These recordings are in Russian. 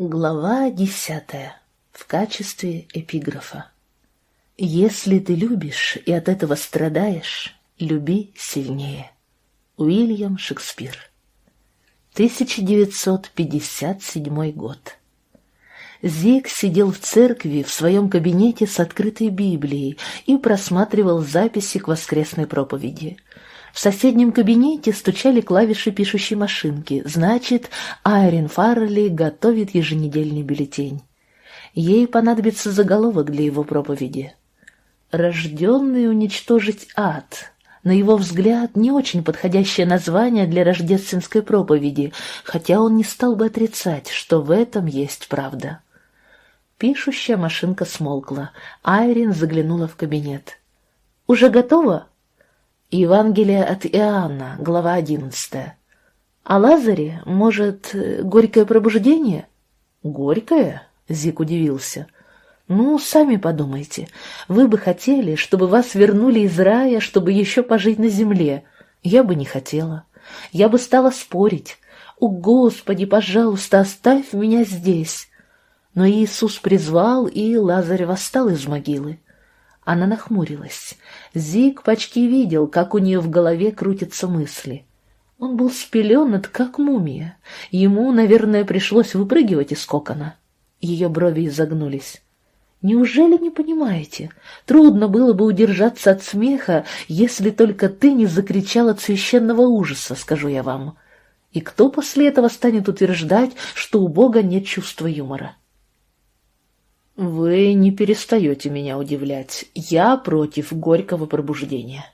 Глава десятая. В качестве эпиграфа. Если ты любишь и от этого страдаешь, люби сильнее. Уильям Шекспир. 1957 год. Зиг сидел в церкви в своем кабинете с открытой Библией и просматривал записи к воскресной проповеди. В соседнем кабинете стучали клавиши пишущей машинки, значит, Айрин Фаррелли готовит еженедельный бюллетень. Ей понадобится заголовок для его проповеди. «Рожденный уничтожить ад». На его взгляд, не очень подходящее название для рождественской проповеди, хотя он не стал бы отрицать, что в этом есть правда. Пишущая машинка смолкла. Айрин заглянула в кабинет. «Уже готово?» Евангелие от Иоанна, глава одиннадцатая. О Лазаре, может, горькое пробуждение? Горькое? Зик удивился. Ну, сами подумайте. Вы бы хотели, чтобы вас вернули из рая, чтобы еще пожить на земле. Я бы не хотела. Я бы стала спорить. О, Господи, пожалуйста, оставь меня здесь. Но Иисус призвал, и Лазарь восстал из могилы. Она нахмурилась. Зиг почти видел, как у нее в голове крутятся мысли. Он был спеленат, как мумия. Ему, наверное, пришлось выпрыгивать из кокона. Ее брови изогнулись. «Неужели не понимаете? Трудно было бы удержаться от смеха, если только ты не закричал от священного ужаса, скажу я вам. И кто после этого станет утверждать, что у Бога нет чувства юмора?» «Вы не перестаете меня удивлять. Я против горького пробуждения».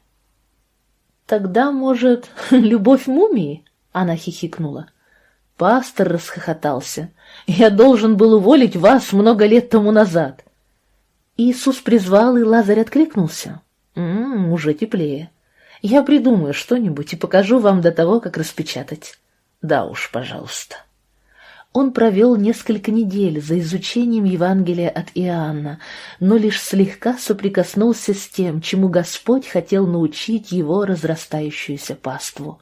«Тогда, может, любовь мумии?» — она хихикнула. Пастор расхохотался. «Я должен был уволить вас много лет тому назад». Иисус призвал, и Лазарь откликнулся. «М -м, «Уже теплее. Я придумаю что-нибудь и покажу вам до того, как распечатать». «Да уж, пожалуйста». Он провел несколько недель за изучением Евангелия от Иоанна, но лишь слегка соприкоснулся с тем, чему Господь хотел научить его разрастающуюся паству.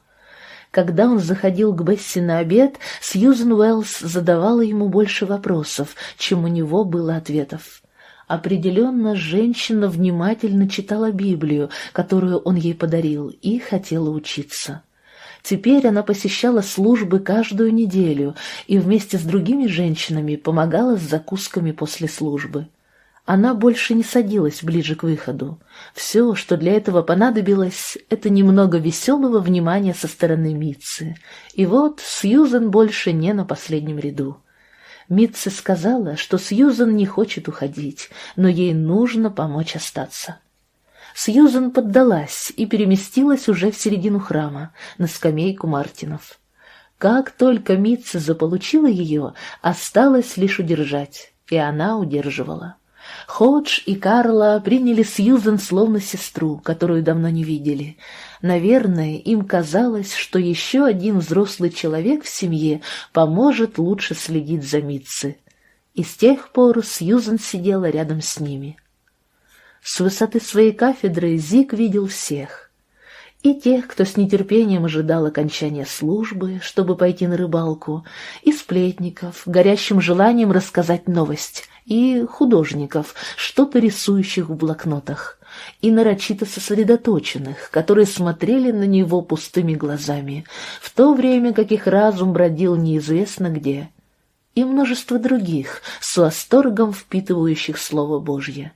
Когда он заходил к Бесси на обед, Сьюзен Уэллс задавала ему больше вопросов, чем у него было ответов. Определенно, женщина внимательно читала Библию, которую он ей подарил, и хотела учиться. Теперь она посещала службы каждую неделю и вместе с другими женщинами помогала с закусками после службы. Она больше не садилась ближе к выходу. Все, что для этого понадобилось, это немного веселого внимания со стороны Митцы. И вот Сьюзен больше не на последнем ряду. Митца сказала, что Сьюзен не хочет уходить, но ей нужно помочь остаться. Сьюзан поддалась и переместилась уже в середину храма, на скамейку Мартинов. Как только Митца заполучила ее, осталось лишь удержать, и она удерживала. Ходж и Карла приняли Сьюзан словно сестру, которую давно не видели. Наверное, им казалось, что еще один взрослый человек в семье поможет лучше следить за Митцы. И с тех пор Сьюзан сидела рядом с ними. С высоты своей кафедры Зик видел всех. И тех, кто с нетерпением ожидал окончания службы, чтобы пойти на рыбалку, и сплетников, горящим желанием рассказать новость, и художников, что-то рисующих в блокнотах, и нарочито сосредоточенных, которые смотрели на него пустыми глазами, в то время как их разум бродил неизвестно где, и множество других, с восторгом впитывающих Слово Божье.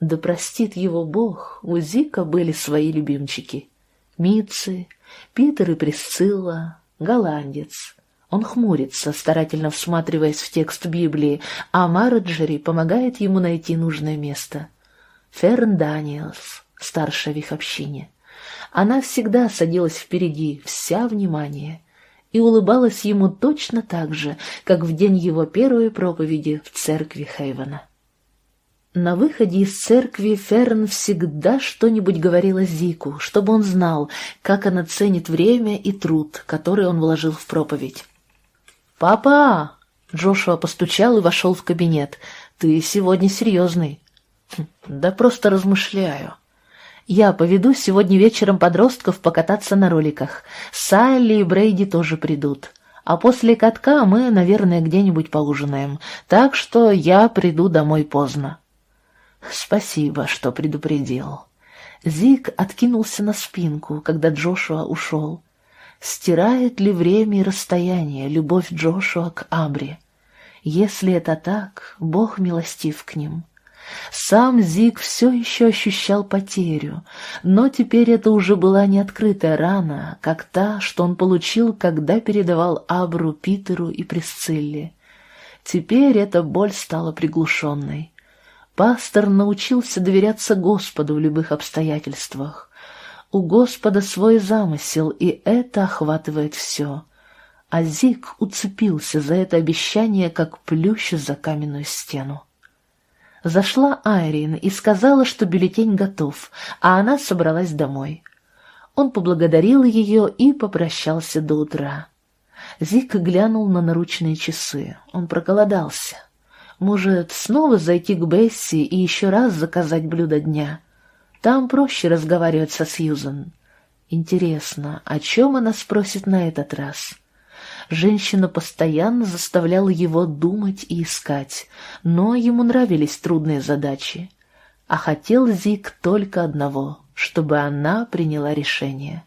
Да простит его Бог, у Зика были свои любимчики. Митцы, Питер и Присцилла, голландец. Он хмурится, старательно всматриваясь в текст Библии, а Марджери помогает ему найти нужное место. Ферн Даниэлс, старшая в их общине. Она всегда садилась впереди, вся внимание, и улыбалась ему точно так же, как в день его первой проповеди в церкви Хейвена. На выходе из церкви Ферн всегда что-нибудь говорила Зику, чтобы он знал, как она ценит время и труд, который он вложил в проповедь. «Папа!» — Джошуа постучал и вошел в кабинет. «Ты сегодня серьезный». «Хм, «Да просто размышляю». «Я поведу сегодня вечером подростков покататься на роликах. Салли и Брейди тоже придут. А после катка мы, наверное, где-нибудь поужинаем, так что я приду домой поздно. Спасибо, что предупредил. Зик откинулся на спинку, когда Джошуа ушел. Стирает ли время и расстояние любовь Джошуа к Абри? Если это так, Бог милостив к ним. Сам Зиг все еще ощущал потерю, но теперь это уже была не открытая рана, как та, что он получил, когда передавал Абру Питеру и Присцилле. Теперь эта боль стала приглушенной. Пастор научился доверяться Господу в любых обстоятельствах. У Господа свой замысел, и это охватывает все. А Зиг уцепился за это обещание, как плющ за каменную стену. Зашла Айрин и сказала, что бюллетень готов, а она собралась домой. Он поблагодарил ее и попрощался до утра. Зик глянул на наручные часы. Он проголодался. Может, снова зайти к Бесси и еще раз заказать блюдо дня? Там проще разговаривать со Сьюзан. Интересно, о чем она спросит на этот раз? — Женщина постоянно заставляла его думать и искать, но ему нравились трудные задачи. А хотел Зик только одного, чтобы она приняла решение.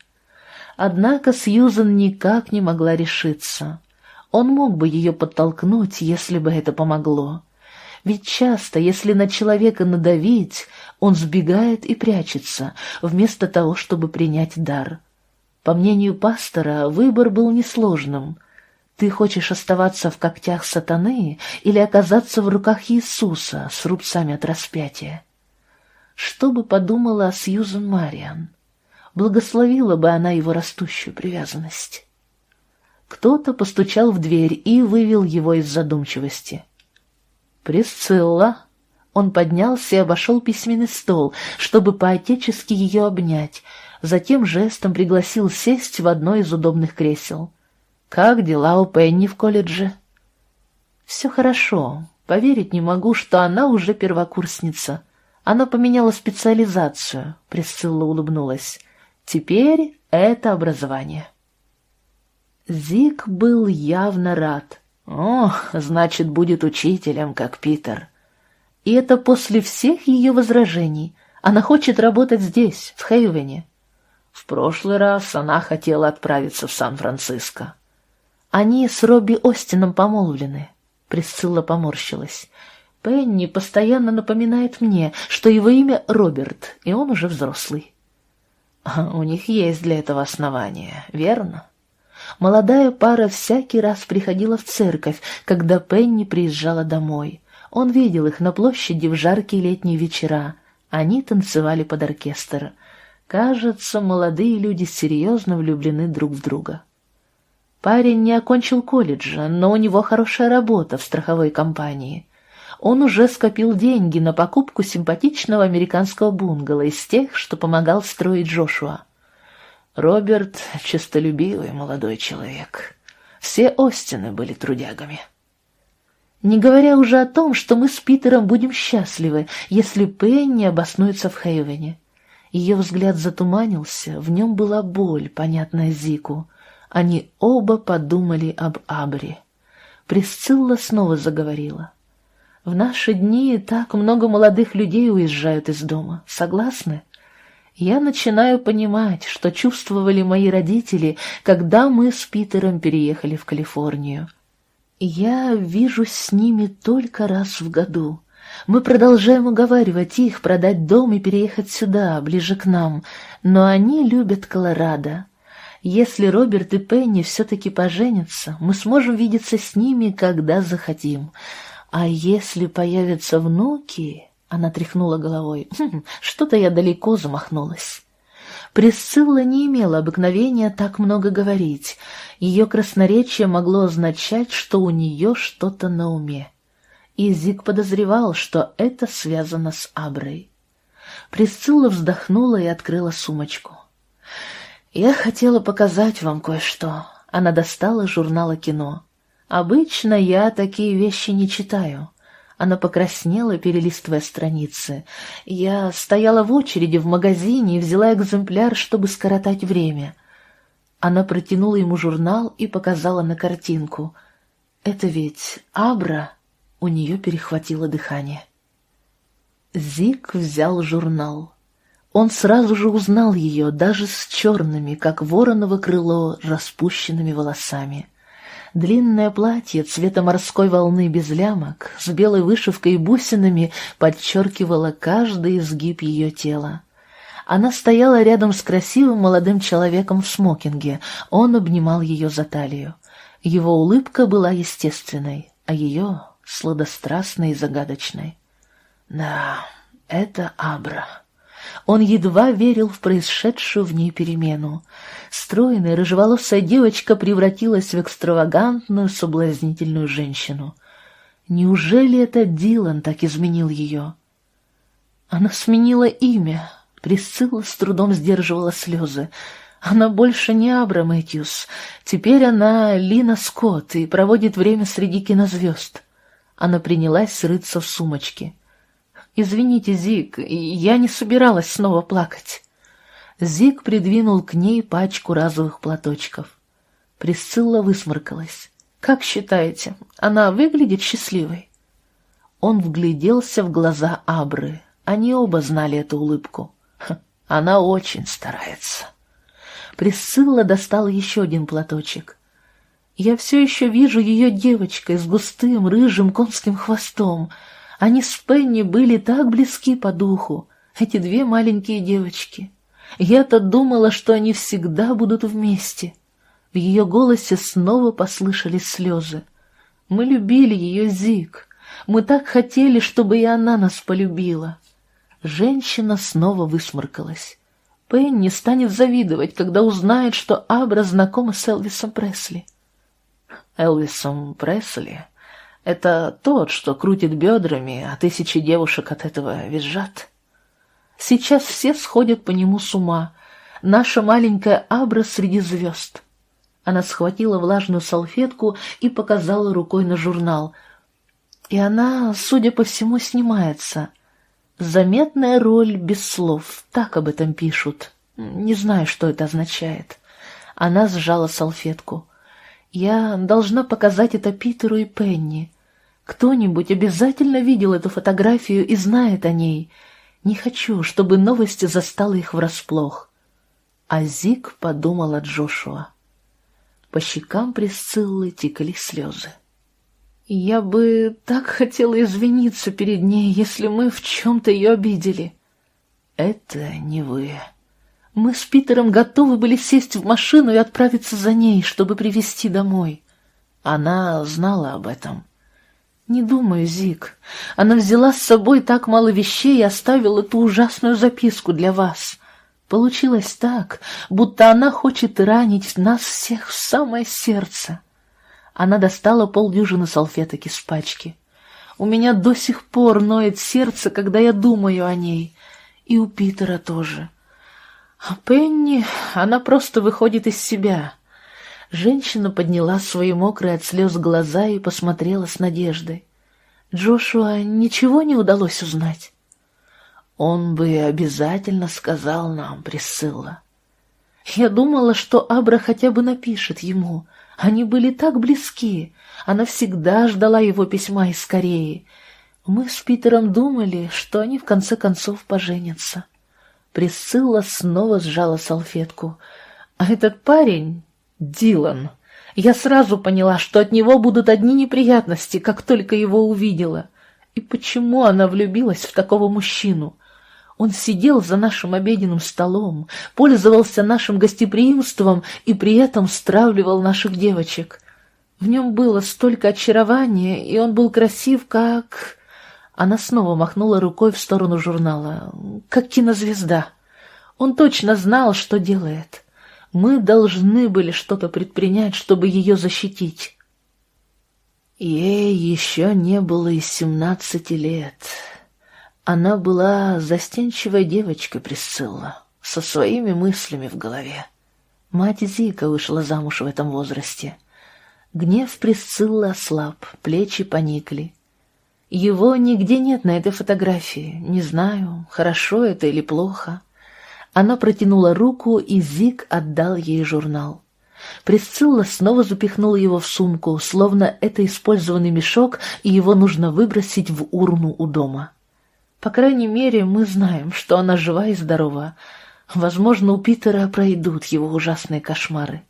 Однако Сьюзан никак не могла решиться. Он мог бы ее подтолкнуть, если бы это помогло. Ведь часто, если на человека надавить, он сбегает и прячется, вместо того, чтобы принять дар. По мнению пастора, выбор был несложным — ты хочешь оставаться в когтях сатаны или оказаться в руках Иисуса с рубцами от распятия? Что бы подумала Сьюзен Мариан? Благословила бы она его растущую привязанность. Кто-то постучал в дверь и вывел его из задумчивости. «Присцилла!» Он поднялся и обошел письменный стол, чтобы поотечески ее обнять, затем жестом пригласил сесть в одно из удобных кресел. «Как дела у Пенни в колледже?» «Все хорошо. Поверить не могу, что она уже первокурсница. Она поменяла специализацию», — Присцилла улыбнулась. «Теперь это образование». Зик был явно рад. «О, значит, будет учителем, как Питер». И это после всех ее возражений. Она хочет работать здесь, в Хейвене. В прошлый раз она хотела отправиться в Сан-Франциско. Они с Робби Остином помолвлены. Присцилла поморщилась. Пенни постоянно напоминает мне, что его имя Роберт, и он уже взрослый. У них есть для этого основания, верно? Молодая пара всякий раз приходила в церковь, когда Пенни приезжала домой. Он видел их на площади в жаркие летние вечера. Они танцевали под оркестр. Кажется, молодые люди серьезно влюблены друг в друга. Парень не окончил колледжа, но у него хорошая работа в страховой компании. Он уже скопил деньги на покупку симпатичного американского бунгало из тех, что помогал строить Джошуа. Роберт — честолюбивый молодой человек. Все Остины были трудягами. Не говоря уже о том, что мы с Питером будем счастливы, если Пенни обоснуется в Хейвене. Ее взгляд затуманился, в нем была боль, понятная Зику — они оба подумали об Абре. Присцилла снова заговорила. «В наши дни так много молодых людей уезжают из дома. Согласны?» Я начинаю понимать, что чувствовали мои родители, когда мы с Питером переехали в Калифорнию. Я вижусь с ними только раз в году. Мы продолжаем уговаривать их продать дом и переехать сюда, ближе к нам, но они любят Колорадо, если Роберт и Пенни все-таки поженятся, мы сможем видеться с ними, когда захотим. А если появятся внуки...» Она тряхнула головой. «Хм, «Что-то я далеко замахнулась». Присцилла не имела обыкновения так много говорить. Ее красноречие могло означать, что у нее что-то на уме. И Зиг подозревал, что это связано с Аброй. Присцилла вздохнула и открыла сумочку. «Я хотела показать вам кое-что». Она достала журнала кино. «Обычно я такие вещи не читаю». Она покраснела, перелистывая страницы. Я стояла в очереди в магазине и взяла экземпляр, чтобы скоротать время. Она протянула ему журнал и показала на картинку. «Это ведь Абра?» У нее перехватило дыхание. Зик взял журнал. Он сразу же узнал ее, даже с черными, как вороново крыло, распущенными волосами. Длинное платье цвета морской волны без лямок, с белой вышивкой и бусинами, подчеркивало каждый изгиб ее тела. Она стояла рядом с красивым молодым человеком в смокинге, он обнимал ее за талию. Его улыбка была естественной, а ее — сладострастной и загадочной. Да, это Абра. Он едва верил в происшедшую в ней перемену. Стройная рыжеволосая девочка превратилась в экстравагантную, соблазнительную женщину. Неужели это Дилан так изменил ее? Она сменила имя. Присцилла с трудом сдерживала слезы. Она больше не Абра Мэтьюс. Теперь она Лина Скотт и проводит время среди кинозвезд. Она принялась рыться в сумочке. «Извините, Зик, я не собиралась снова плакать». Зик придвинул к ней пачку разовых платочков. Присцилла высморкалась. «Как считаете, она выглядит счастливой?» Он вгляделся в глаза Абры. Они оба знали эту улыбку. Она очень старается. Присцилла достала еще один платочек. Я все еще вижу ее девочкой с густым рыжим конским хвостом — они с Пенни были так близки по духу, эти две маленькие девочки. Я-то думала, что они всегда будут вместе. В ее голосе снова послышались слезы. Мы любили ее, Зик. Мы так хотели, чтобы и она нас полюбила. Женщина снова высморкалась. Пенни станет завидовать, когда узнает, что Абра знакома с Элвисом Пресли. Элвисом Пресли? Это тот, что крутит бедрами, а тысячи девушек от этого визжат. Сейчас все сходят по нему с ума. Наша маленькая Абра среди звезд. Она схватила влажную салфетку и показала рукой на журнал. И она, судя по всему, снимается. Заметная роль без слов, так об этом пишут. Не знаю, что это означает. Она сжала салфетку. Я должна показать это Питеру и Пенни. Кто-нибудь обязательно видел эту фотографию и знает о ней. Не хочу, чтобы новости застала их врасплох. А Зик подумал о Джошуа. По щекам Присциллы текли слезы. «Я бы так хотела извиниться перед ней, если мы в чем-то ее обидели». «Это не вы», мы с Питером готовы были сесть в машину и отправиться за ней, чтобы привезти домой. Она знала об этом. Не думаю, Зик. Она взяла с собой так мало вещей и оставила ту ужасную записку для вас. Получилось так, будто она хочет ранить нас всех в самое сердце. Она достала полдюжины салфеток из пачки. У меня до сих пор ноет сердце, когда я думаю о ней. И у Питера тоже. — а Пенни, она просто выходит из себя. Женщина подняла свои мокрые от слез глаза и посмотрела с надеждой. Джошуа ничего не удалось узнать. Он бы обязательно сказал нам, Присцилла. Я думала, что Абра хотя бы напишет ему. Они были так близки. Она всегда ждала его письма из Кореи. Мы с Питером думали, что они в конце концов поженятся. Присцилла снова сжала салфетку. «А этот парень — Дилан. Я сразу поняла, что от него будут одни неприятности, как только его увидела. И почему она влюбилась в такого мужчину?» Он сидел за нашим обеденным столом, пользовался нашим гостеприимством и при этом стравливал наших девочек. В нем было столько очарования, и он был красив, как... Она снова махнула рукой в сторону журнала. «Как кинозвезда. Он точно знал, что делает. Мы должны были что-то предпринять, чтобы ее защитить». Ей еще не было и семнадцати лет. Она была застенчивой девочкой Присцилла, со своими мыслями в голове. Мать Зика вышла замуж в этом возрасте. Гнев Присциллы ослаб, плечи поникли. Его нигде нет на этой фотографии. Не знаю, хорошо это или плохо. Она протянула руку, и Зик отдал ей журнал. Присцилла снова запихнула его в сумку, словно это использованный мешок, и его нужно выбросить в урну у дома. По крайней мере, мы знаем, что она жива и здорова. Возможно, у Питера пройдут его ужасные кошмары.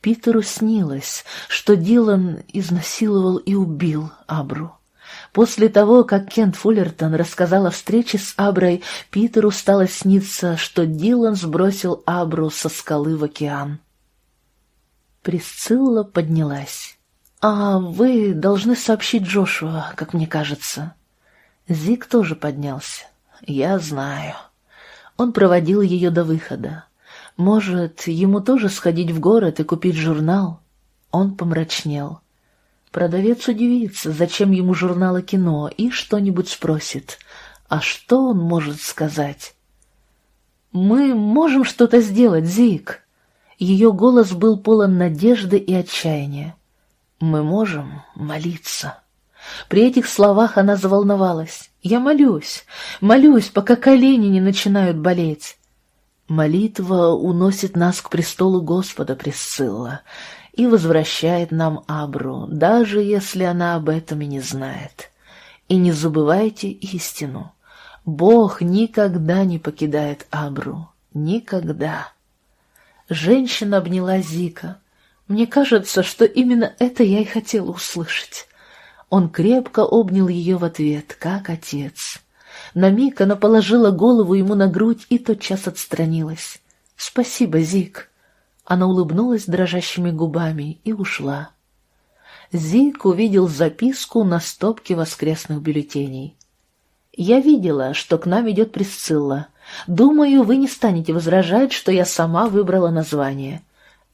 Питеру снилось, что Дилан изнасиловал и убил Абру. После того, как Кент Фуллертон рассказал о встрече с Аброй, Питеру стало сниться, что Дилан сбросил Абру со скалы в океан. Присцилла поднялась. «А вы должны сообщить Джошуа, как мне кажется». Зик тоже поднялся. «Я знаю». Он проводил ее до выхода. Может, ему тоже сходить в город и купить журнал? Он помрачнел. Продавец удивится, зачем ему журнал кино, и что-нибудь спросит. А что он может сказать? «Мы можем что-то сделать, Зик!» Ее голос был полон надежды и отчаяния. «Мы можем молиться». При этих словах она заволновалась. «Я молюсь, молюсь, пока колени не начинают болеть». Молитва уносит нас к престолу Господа, Присцилла, и возвращает нам Абру, даже если она об этом и не знает. И не забывайте истину. Бог никогда не покидает Абру. Никогда. Женщина обняла Зика. Мне кажется, что именно это я и хотела услышать. Он крепко обнял ее в ответ, как отец. На миг она положила голову ему на грудь и тотчас отстранилась. «Спасибо, Зик». Она улыбнулась дрожащими губами и ушла. Зик увидел записку на стопке воскресных бюллетеней. «Я видела, что к нам идет Присцилла. Думаю, вы не станете возражать, что я сама выбрала название.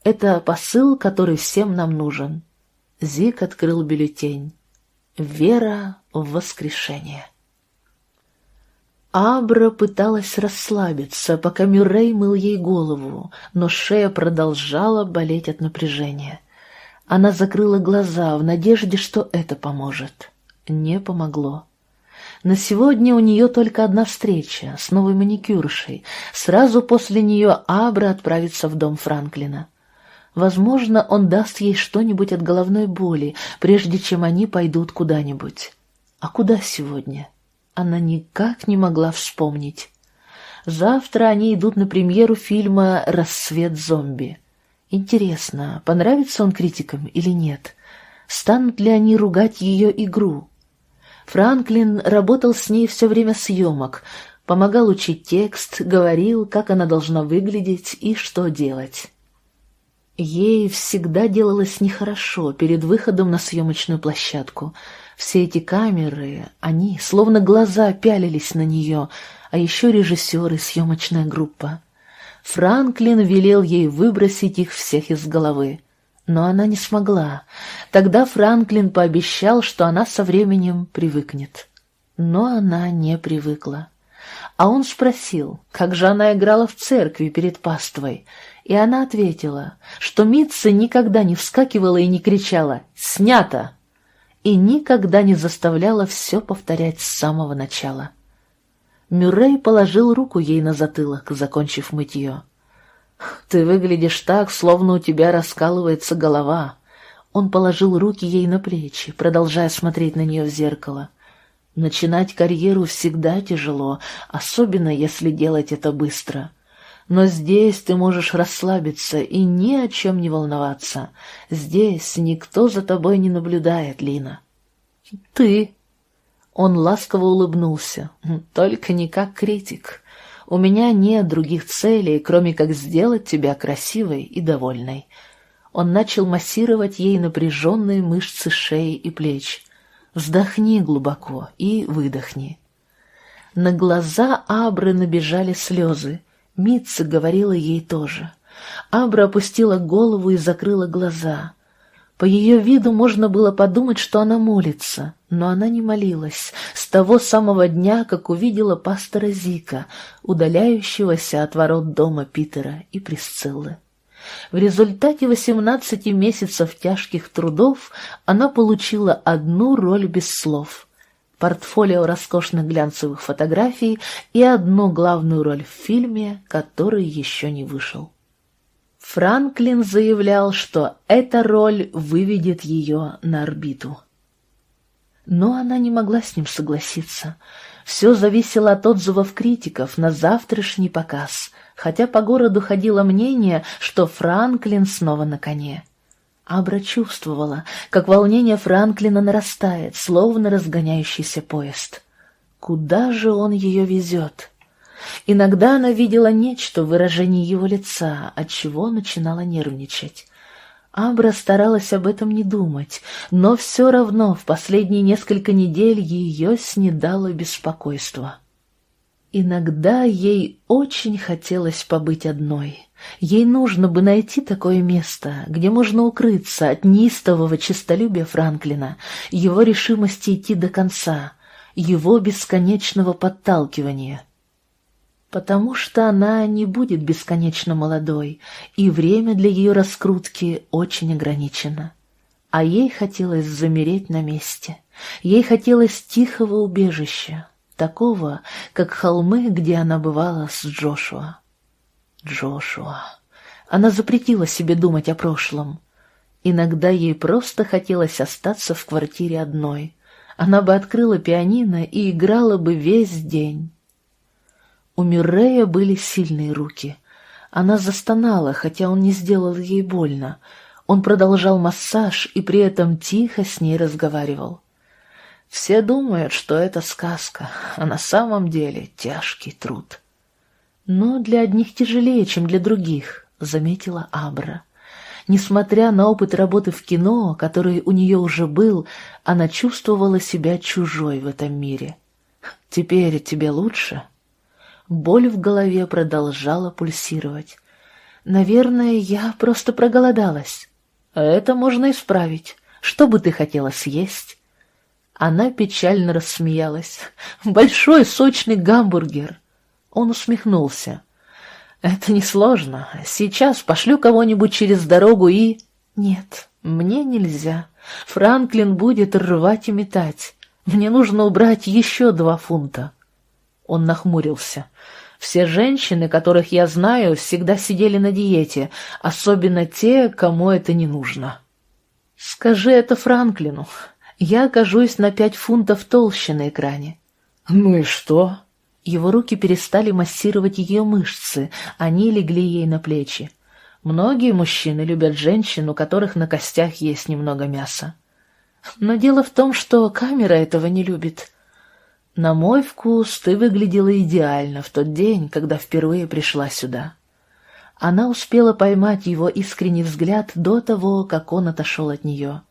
Это посыл, который всем нам нужен». Зик открыл бюллетень. «Вера в воскрешение». Абра пыталась расслабиться, пока Мюррей мыл ей голову, но шея продолжала болеть от напряжения. Она закрыла глаза в надежде, что это поможет. Не помогло. На сегодня у нее только одна встреча с новой маникюршей. Сразу после нее Абра отправится в дом Франклина. Возможно, он даст ей что-нибудь от головной боли, прежде чем они пойдут куда-нибудь. А куда сегодня? Она никак не могла вспомнить. Завтра они идут на премьеру фильма «Рассвет зомби». Интересно, понравится он критикам или нет? Станут ли они ругать ее игру? Франклин работал с ней все время съемок, помогал учить текст, говорил, как она должна выглядеть и что делать. Ей всегда делалось нехорошо перед выходом на съемочную площадку. Все эти камеры, они, словно глаза, пялились на нее, а еще режиссеры, съемочная группа. Франклин велел ей выбросить их всех из головы. Но она не смогла. Тогда Франклин пообещал, что она со временем привыкнет. Но она не привыкла. А он спросил, как же она играла в церкви перед паствой, и она ответила, что Митца никогда не вскакивала и не кричала «Снято!» И никогда не заставляла все повторять с самого начала. Мюррей положил руку ей на затылок, закончив мытье. «Ты выглядишь так, словно у тебя раскалывается голова». Он положил руки ей на плечи, продолжая смотреть на нее в зеркало. «Начинать карьеру всегда тяжело, особенно если делать это быстро. Но здесь ты можешь расслабиться и ни о чем не волноваться. Здесь никто за тобой не наблюдает, Лина». «Ты...» Он ласково улыбнулся. «Только не как критик». У меня нет других целей, кроме как сделать тебя красивой и довольной. Он начал массировать ей напряженные мышцы шеи и плеч. Вздохни глубоко и выдохни. На глаза Абры набежали слезы. Митца говорила ей тоже. Абра опустила голову и закрыла глаза. По ее виду можно было подумать, что она молится, но она не молилась с того самого дня, как увидела пастора Зика, удаляющегося от ворот дома Питера и Присциллы. В результате восемнадцати месяцев тяжких трудов она получила одну роль без слов — портфолио роскошных глянцевых фотографий и одну главную роль в фильме, который еще не вышел. Франклин заявлял, что эта роль выведет ее на орбиту. Но она не могла с ним согласиться. Все зависело от отзывов критиков на завтрашний показ, хотя по городу ходило мнение, что Франклин снова на коне. Абра чувствовала, как волнение Франклина нарастает, словно разгоняющийся поезд. Куда же он ее везет? Иногда она видела нечто в выражении его лица, от чего начинала нервничать. Абра старалась об этом не думать, но все равно в последние несколько недель ее снедало беспокойство. Иногда ей очень хотелось побыть одной. Ей нужно бы найти такое место, где можно укрыться от неистового честолюбия Франклина, его решимости идти до конца, его бесконечного подталкивания. Потому что она не будет бесконечно молодой, и время для ее раскрутки очень ограничено. А ей хотелось замереть на месте. Ей хотелось тихого убежища, такого, как холмы, где она бывала с Джошуа. Джошуа. Она запретила себе думать о прошлом. Иногда ей просто хотелось остаться в квартире одной. Она бы открыла пианино и играла бы весь день. У Мюррея были сильные руки. Она застонала, хотя он не сделал ей больно. Он продолжал массаж и при этом тихо с ней разговаривал. Все думают, что это сказка, а на самом деле тяжкий труд. Но для одних тяжелее, чем для других, заметила Абра. Несмотря на опыт работы в кино, который у нее уже был, она чувствовала себя чужой в этом мире. «Теперь тебе лучше?» Боль в голове продолжала пульсировать. «Наверное, я просто проголодалась. Это можно исправить. Что бы ты хотела съесть?» Она печально рассмеялась. «Большой сочный гамбургер!» Он усмехнулся. «Это несложно. Сейчас пошлю кого-нибудь через дорогу и...» «Нет, мне нельзя. Франклин будет рвать и метать. Мне нужно убрать еще два фунта». Он нахмурился. «Все женщины, которых я знаю, всегда сидели на диете, особенно те, кому это не нужно». «Скажи это Франклину. Я окажусь на пять фунтов толще на экране. Ну и что? Его руки перестали массировать ее мышцы, они легли ей на плечи. Многие мужчины любят женщин, у которых на костях есть немного мяса. Но дело в том, что камера этого не любит. На мой вкус ты выглядела идеально в тот день, когда впервые пришла сюда. Она успела поймать его искренний взгляд до того, как он отошел от нее.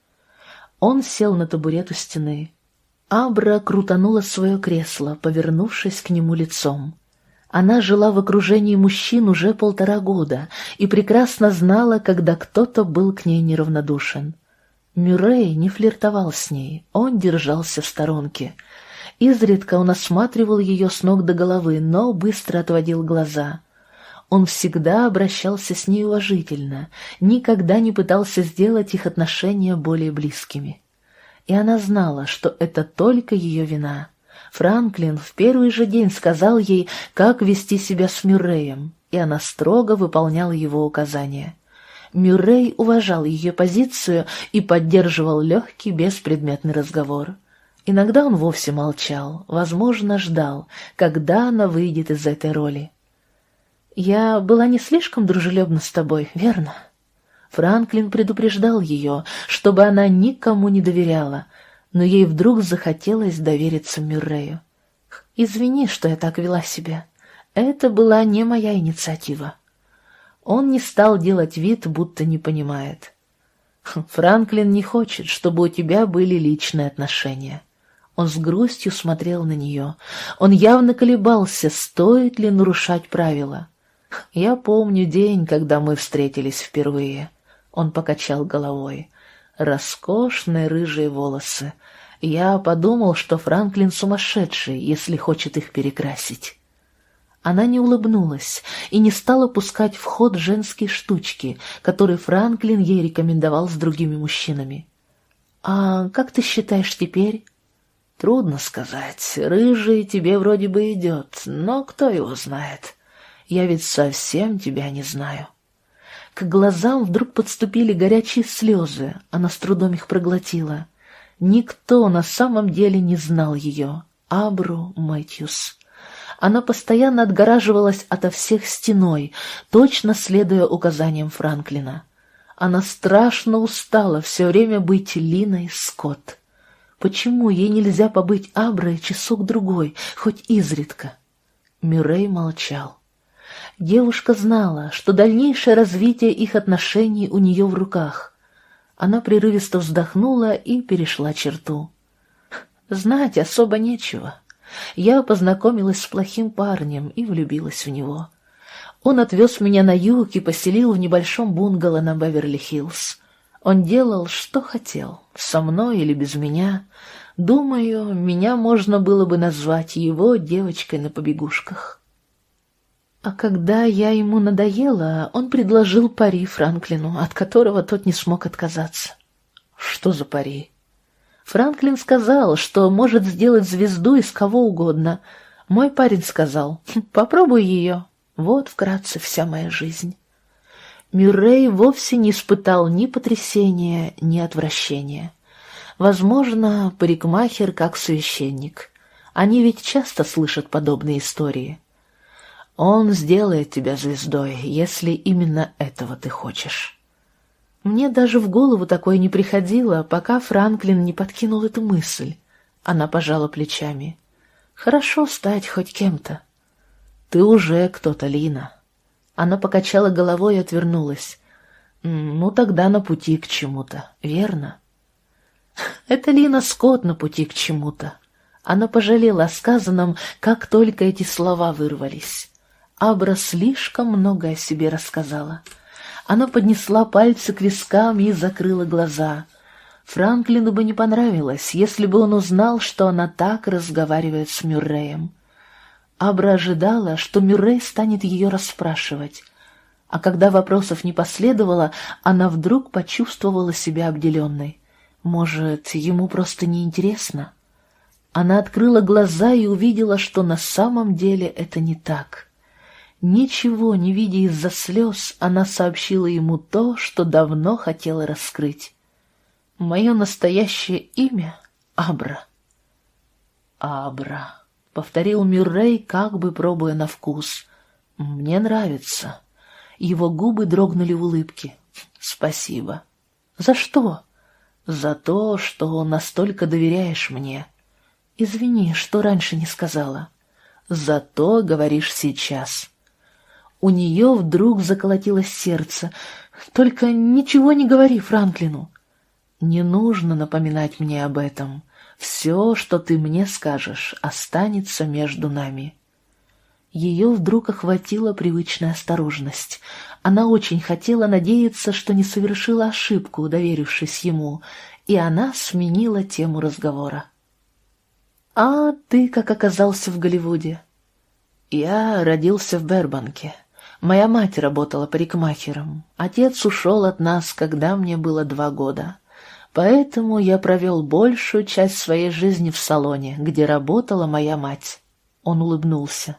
Он сел на табурет у стены. Абра крутанула свое кресло, повернувшись к нему лицом. Она жила в окружении мужчин уже полтора года и прекрасно знала, когда кто-то был к ней неравнодушен. Мюррей не флиртовал с ней, он держался в сторонке. Изредка он осматривал ее с ног до головы, но быстро отводил глаза. Он всегда обращался с ней уважительно, никогда не пытался сделать их отношения более близкими. И она знала, что это только ее вина. Франклин в первый же день сказал ей, как вести себя с Мюрреем, и она строго выполняла его указания. Мюррей уважал ее позицию и поддерживал легкий беспредметный разговор. Иногда он вовсе молчал, возможно, ждал, когда она выйдет из этой роли. «Я была не слишком дружелюбна с тобой, верно?» Франклин предупреждал ее, чтобы она никому не доверяла, но ей вдруг захотелось довериться Мюррею. «Извини, что я так вела себя. Это была не моя инициатива». Он не стал делать вид, будто не понимает. «Франклин не хочет, чтобы у тебя были личные отношения». Он с грустью смотрел на нее. Он явно колебался, стоит ли нарушать правила. Я помню день, когда мы встретились впервые. Он покачал головой. Роскошные рыжие волосы. Я подумал, что Франклин сумасшедший, если хочет их перекрасить. Она не улыбнулась и не стала пускать в ход женские штучки, которые Франклин ей рекомендовал с другими мужчинами. «А как ты считаешь теперь?» «Трудно сказать. Рыжий тебе вроде бы идет, но кто его знает?» Я ведь совсем тебя не знаю. К глазам вдруг подступили горячие слезы, она с трудом их проглотила. Никто на самом деле не знал ее, Абру Мэтьюс. Она постоянно отгораживалась ото всех стеной, точно следуя указаниям Франклина. Она страшно устала все время быть Линой Скотт. Почему ей нельзя побыть Аброй часок-другой, хоть изредка? Мюррей молчал. Девушка знала, что дальнейшее развитие их отношений у нее в руках. Она прерывисто вздохнула и перешла черту. Знать особо нечего. Я познакомилась с плохим парнем и влюбилась в него. Он отвез меня на юг и поселил в небольшом бунгало на Беверли-Хиллз. Он делал, что хотел, со мной или без меня. Думаю, меня можно было бы назвать его девочкой на побегушках. А когда я ему надоела, он предложил пари Франклину, от которого тот не смог отказаться. Что за пари? Франклин сказал, что может сделать звезду из кого угодно. Мой парень сказал, «Хм, попробуй ее. Вот вкратце вся моя жизнь. Мюррей вовсе не испытал ни потрясения, ни отвращения. Возможно, парикмахер как священник. Они ведь часто слышат подобные истории. Он сделает тебя звездой, если именно этого ты хочешь. Мне даже в голову такое не приходило, пока Франклин не подкинул эту мысль. Она пожала плечами. Хорошо стать хоть кем-то. Ты уже кто-то, Лина. Она покачала головой и отвернулась. Ну, тогда на пути к чему-то, верно? Это Лина Скотт на пути к чему-то. Она пожалела о сказанном, как только эти слова вырвались. Абра слишком много о себе рассказала. Она поднесла пальцы к вискам и закрыла глаза. Франклину бы не понравилось, если бы он узнал, что она так разговаривает с Мюрреем. Абра ожидала, что Мюррей станет ее расспрашивать. А когда вопросов не последовало, она вдруг почувствовала себя обделенной. Может, ему просто неинтересно? Она открыла глаза и увидела, что на самом деле это не так. Ничего не видя из-за слез, она сообщила ему то, что давно хотела раскрыть. «Мое настоящее имя — Абра». «Абра», — повторил Мюррей, как бы пробуя на вкус. «Мне нравится». Его губы дрогнули в улыбке. «Спасибо». «За что?» «За то, что настолько доверяешь мне». «Извини, что раньше не сказала». «Зато говоришь сейчас». У нее вдруг заколотилось сердце. «Только ничего не говори Франклину». «Не нужно напоминать мне об этом. Все, что ты мне скажешь, останется между нами». Ее вдруг охватила привычная осторожность. Она очень хотела надеяться, что не совершила ошибку, доверившись ему, и она сменила тему разговора. «А ты как оказался в Голливуде?» «Я родился в Бербанке. Моя мать работала парикмахером. Отец ушел от нас, когда мне было два года. Поэтому я провел большую часть своей жизни в салоне, где работала моя мать. Он улыбнулся.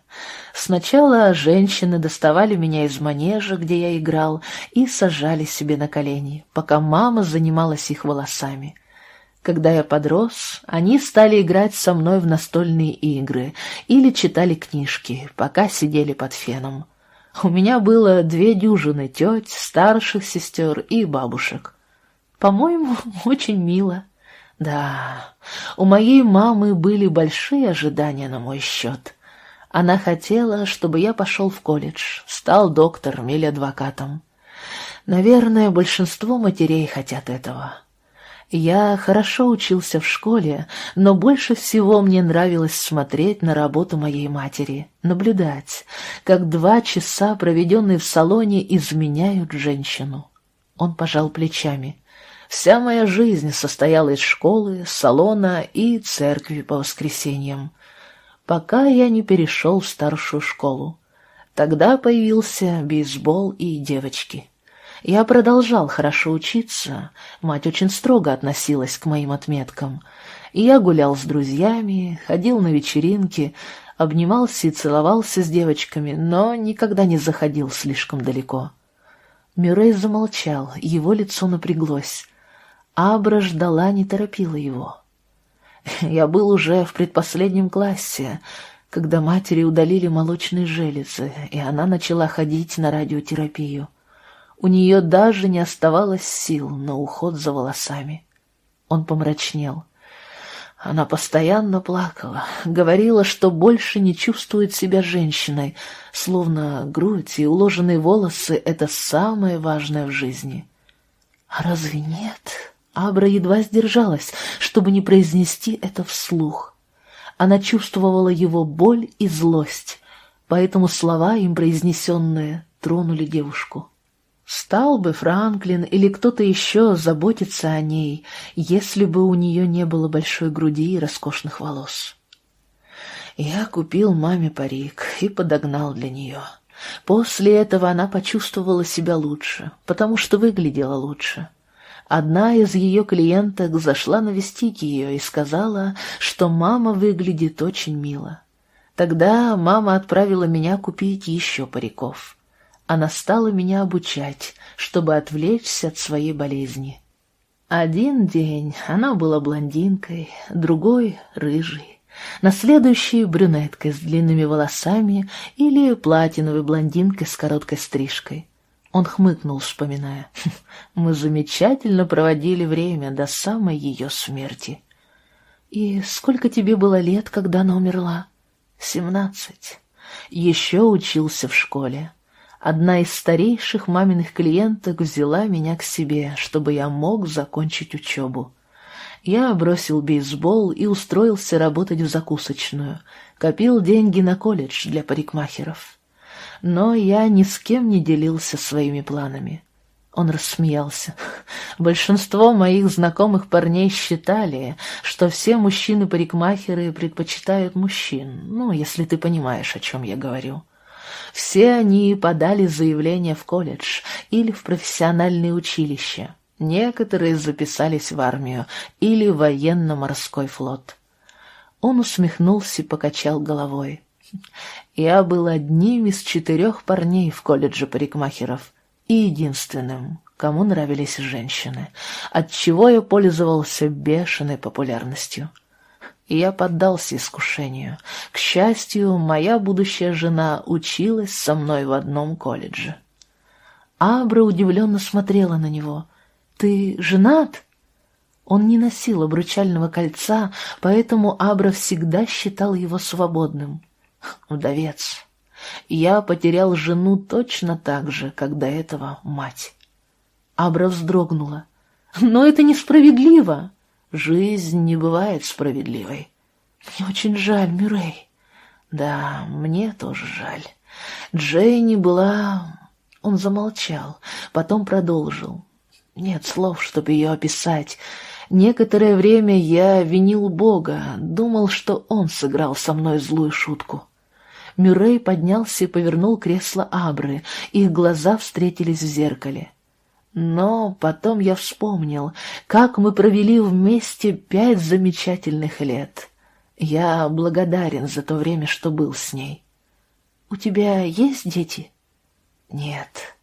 Сначала женщины доставали меня из манежа, где я играл, и сажали себе на колени, пока мама занималась их волосами. Когда я подрос, они стали играть со мной в настольные игры или читали книжки, пока сидели под феном. У меня было две дюжины теть, старших сестер и бабушек. По-моему, очень мило. Да, у моей мамы были большие ожидания на мой счет. Она хотела, чтобы я пошел в колледж, стал доктором или адвокатом. Наверное, большинство матерей хотят этого. Я хорошо учился в школе, но больше всего мне нравилось смотреть на работу моей матери, наблюдать, как два часа, проведенные в салоне, изменяют женщину. Он пожал плечами. Вся моя жизнь состояла из школы, салона и церкви по воскресеньям, пока я не перешел в старшую школу. Тогда появился бейсбол и девочки. Я продолжал хорошо учиться, мать очень строго относилась к моим отметкам. И я гулял с друзьями, ходил на вечеринки, обнимался и целовался с девочками, но никогда не заходил слишком далеко. Мюррей замолчал, его лицо напряглось. Абра ждала, не торопила его. Я был уже в предпоследнем классе, когда матери удалили молочные железы, и она начала ходить на радиотерапию. У нее даже не оставалось сил на уход за волосами. Он помрачнел. Она постоянно плакала, говорила, что больше не чувствует себя женщиной, словно грудь и уложенные волосы — это самое важное в жизни. А разве нет? Абра едва сдержалась, чтобы не произнести это вслух. Она чувствовала его боль и злость, поэтому слова, им произнесенные, тронули девушку. Стал бы Франклин или кто-то еще заботиться о ней, если бы у нее не было большой груди и роскошных волос. Я купил маме парик и подогнал для нее. После этого она почувствовала себя лучше, потому что выглядела лучше. Одна из ее клиенток зашла навестить ее и сказала, что мама выглядит очень мило. Тогда мама отправила меня купить еще париков. Она стала меня обучать, чтобы отвлечься от своей болезни. Один день она была блондинкой, другой — рыжей, на следующий — брюнеткой с длинными волосами или платиновой блондинкой с короткой стрижкой. Он хмыкнул, вспоминая. «Хм, «Мы замечательно проводили время до самой ее смерти». «И сколько тебе было лет, когда она умерла?» «Семнадцать. Еще учился в школе. Одна из старейших маминых клиенток взяла меня к себе, чтобы я мог закончить учебу. Я бросил бейсбол и устроился работать в закусочную. Копил деньги на колледж для парикмахеров но я ни с кем не делился своими планами. Он рассмеялся. Большинство моих знакомых парней считали, что все мужчины-парикмахеры предпочитают мужчин, ну, если ты понимаешь, о чем я говорю. Все они подали заявление в колледж или в профессиональное училище. Некоторые записались в армию или в военно-морской флот. Он усмехнулся и покачал головой. Я был одним из четырех парней в колледже парикмахеров и единственным, кому нравились женщины, отчего я пользовался бешеной популярностью. Я поддался искушению. К счастью, моя будущая жена училась со мной в одном колледже. Абра удивленно смотрела на него. «Ты женат?» Он не носил обручального кольца, поэтому Абра всегда считал его свободным. Удовец. Я потерял жену точно так же, как до этого мать. Абра вздрогнула. Но это несправедливо. Жизнь не бывает справедливой. Мне очень жаль, Мюррей. Да, мне тоже жаль. Джейни была... Он замолчал, потом продолжил. Нет слов, чтобы ее описать. Некоторое время я винил Бога, думал, что он сыграл со мной злую шутку. Мюррей поднялся и повернул кресло Абры, их глаза встретились в зеркале. Но потом я вспомнил, как мы провели вместе пять замечательных лет. Я благодарен за то время, что был с ней. «У тебя есть дети?» «Нет.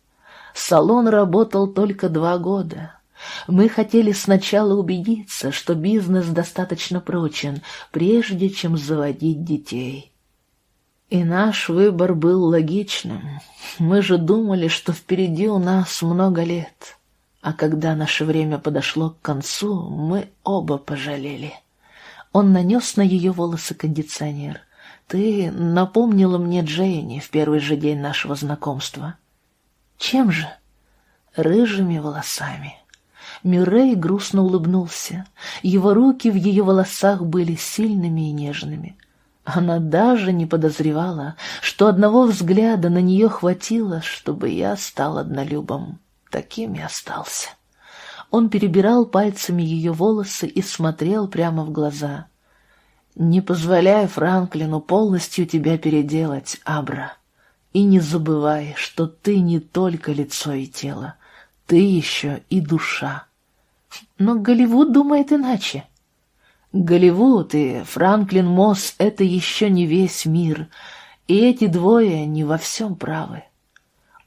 Салон работал только два года. Мы хотели сначала убедиться, что бизнес достаточно прочен, прежде чем заводить детей». И наш выбор был логичным. Мы же думали, что впереди у нас много лет. А когда наше время подошло к концу, мы оба пожалели. Он нанес на ее волосы кондиционер. Ты напомнила мне Джейни в первый же день нашего знакомства. Чем же? Рыжими волосами. Мюррей грустно улыбнулся. Его руки в ее волосах были сильными и нежными. Она даже не подозревала, что одного взгляда на нее хватило, чтобы я стал однолюбом. Таким и остался. Он перебирал пальцами ее волосы и смотрел прямо в глаза. «Не позволяй Франклину полностью тебя переделать, Абра. И не забывай, что ты не только лицо и тело, ты еще и душа». Но Голливуд думает иначе. Голливуд и Франклин Мосс — это еще не весь мир, и эти двое не во всем правы.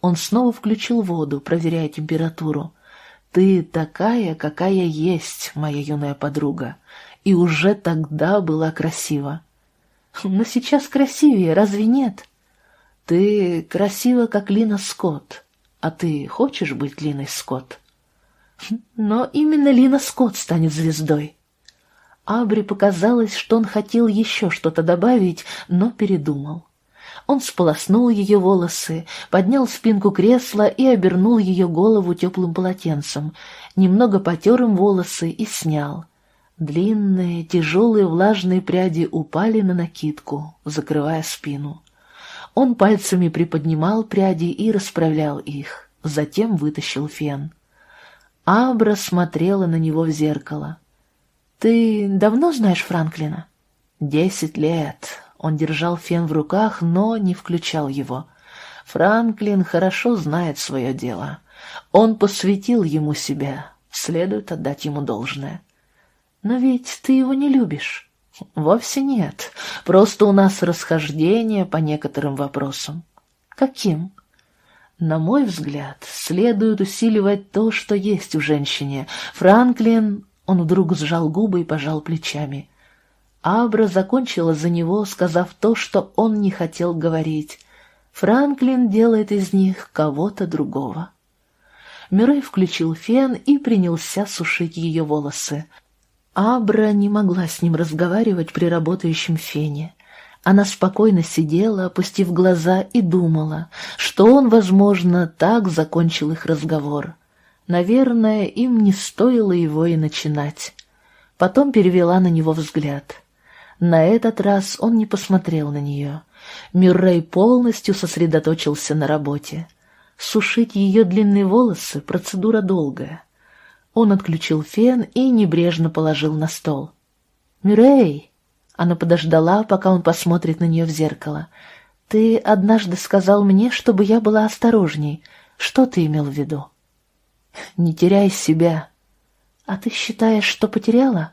Он снова включил воду, проверяя температуру. «Ты такая, какая есть, моя юная подруга, и уже тогда была красива. Но сейчас красивее, разве нет? Ты красива, как Лина Скотт, а ты хочешь быть Линой Скотт?» Но именно Лина Скотт станет звездой. Абри показалось, что он хотел еще что-то добавить, но передумал. Он сполоснул ее волосы, поднял спинку кресла и обернул ее голову теплым полотенцем, немного потер им волосы и снял. Длинные, тяжелые влажные пряди упали на накидку, закрывая спину. Он пальцами приподнимал пряди и расправлял их, затем вытащил фен. Абра смотрела на него в зеркало. «Ты давно знаешь Франклина?» «Десять лет». Он держал фен в руках, но не включал его. Франклин хорошо знает свое дело. Он посвятил ему себя, следует отдать ему должное. «Но ведь ты его не любишь». «Вовсе нет. Просто у нас расхождение по некоторым вопросам». «Каким?» На мой взгляд, следует усиливать то, что есть у женщины. Франклин... Он вдруг сжал губы и пожал плечами. Абра закончила за него, сказав то, что он не хотел говорить. Франклин делает из них кого-то другого. Мюррей включил фен и принялся сушить ее волосы. Абра не могла с ним разговаривать при работающем фене. Она спокойно сидела, опустив глаза, и думала, что он, возможно, так закончил их разговор. Наверное, им не стоило его и начинать. Потом перевела на него взгляд. На этот раз он не посмотрел на нее. Мюррей полностью сосредоточился на работе. Сушить ее длинные волосы — процедура долгая. Он отключил фен и небрежно положил на стол. «Мюррей!» Она подождала, пока он посмотрит на нее в зеркало. «Ты однажды сказал мне, чтобы я была осторожней. Что ты имел в виду?» «Не теряй себя». «А ты считаешь, что потеряла?»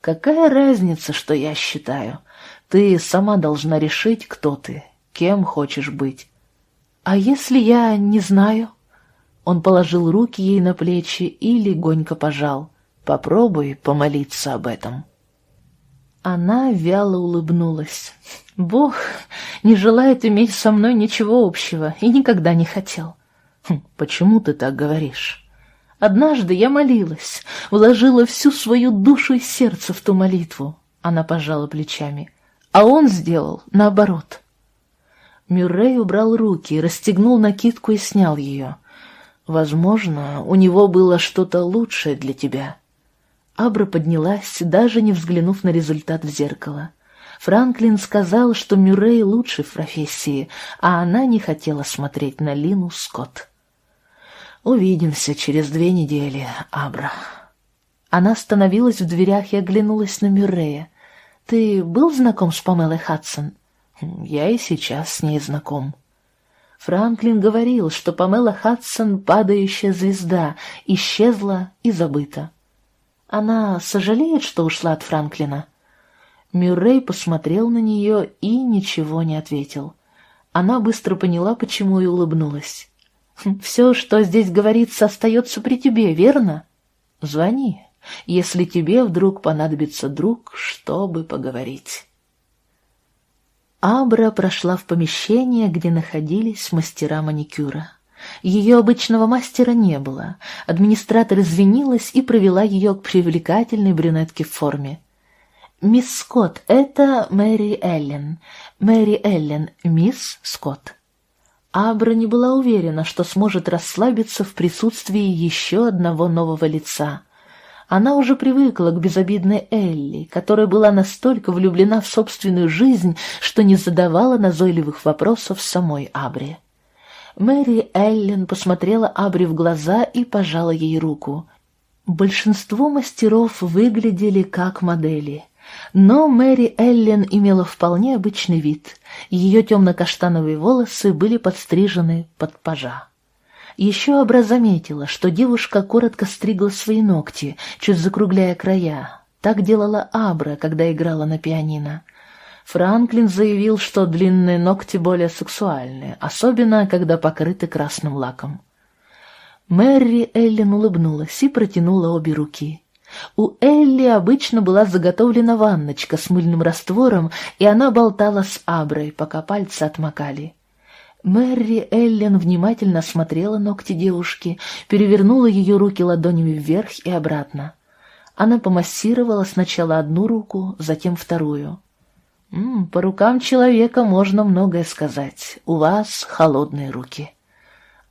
«Какая разница, что я считаю? Ты сама должна решить, кто ты, кем хочешь быть». «А если я не знаю?» Он положил руки ей на плечи и легонько пожал. «Попробуй помолиться об этом». Она вяло улыбнулась. «Бог не желает иметь со мной ничего общего и никогда не хотел». Хм, «Почему ты так говоришь?» «Однажды я молилась, вложила всю свою душу и сердце в ту молитву». Она пожала плечами. «А он сделал наоборот». Мюррей убрал руки, расстегнул накидку и снял ее. «Возможно, у него было что-то лучшее для тебя». Абра поднялась, даже не взглянув на результат в зеркало. Франклин сказал, что Мюррей лучше в профессии, а она не хотела смотреть на Лину Скотт. «Увидимся через две недели, Абра». Она остановилась в дверях и оглянулась на Мюррея. «Ты был знаком с Памелой Хадсон?» «Я и сейчас с ней знаком». Франклин говорил, что Памела Хадсон — падающая звезда, исчезла и забыта. Она сожалеет, что ушла от Франклина?» Мюррей посмотрел на нее и ничего не ответил. Она быстро поняла, почему и улыбнулась. «Хм, «Все, что здесь говорится, остается при тебе, верно? Звони, если тебе вдруг понадобится друг, чтобы поговорить». Абра прошла в помещение, где находились мастера маникюра. Ее обычного мастера не было. Администратор извинилась и провела ее к привлекательной брюнетке в форме. «Мисс Скотт, это Мэри Эллен. Мэри Эллен, мисс Скотт». Абра не была уверена, что сможет расслабиться в присутствии еще одного нового лица. Она уже привыкла к безобидной Элли, которая была настолько влюблена в собственную жизнь, что не задавала назойливых вопросов самой Абре. Мэри Эллен посмотрела Абри в глаза и пожала ей руку. Большинство мастеров выглядели как модели. Но Мэри Эллен имела вполне обычный вид. Ее темно-каштановые волосы были подстрижены под пажа. Еще Абра заметила, что девушка коротко стригла свои ногти, чуть закругляя края. Так делала Абра, когда играла на пианино. Франклин заявил, что длинные ногти более сексуальные, особенно когда покрыты красным лаком. Мэри Эллен улыбнулась и протянула обе руки. У Элли обычно была заготовлена ванночка с мыльным раствором, и она болтала с Аброй, пока пальцы отмокали. Мэри Эллен внимательно смотрела ногти девушки, перевернула ее руки ладонями вверх и обратно. Она помассировала сначала одну руку, затем вторую. «М -м, «По рукам человека можно многое сказать. У вас холодные руки».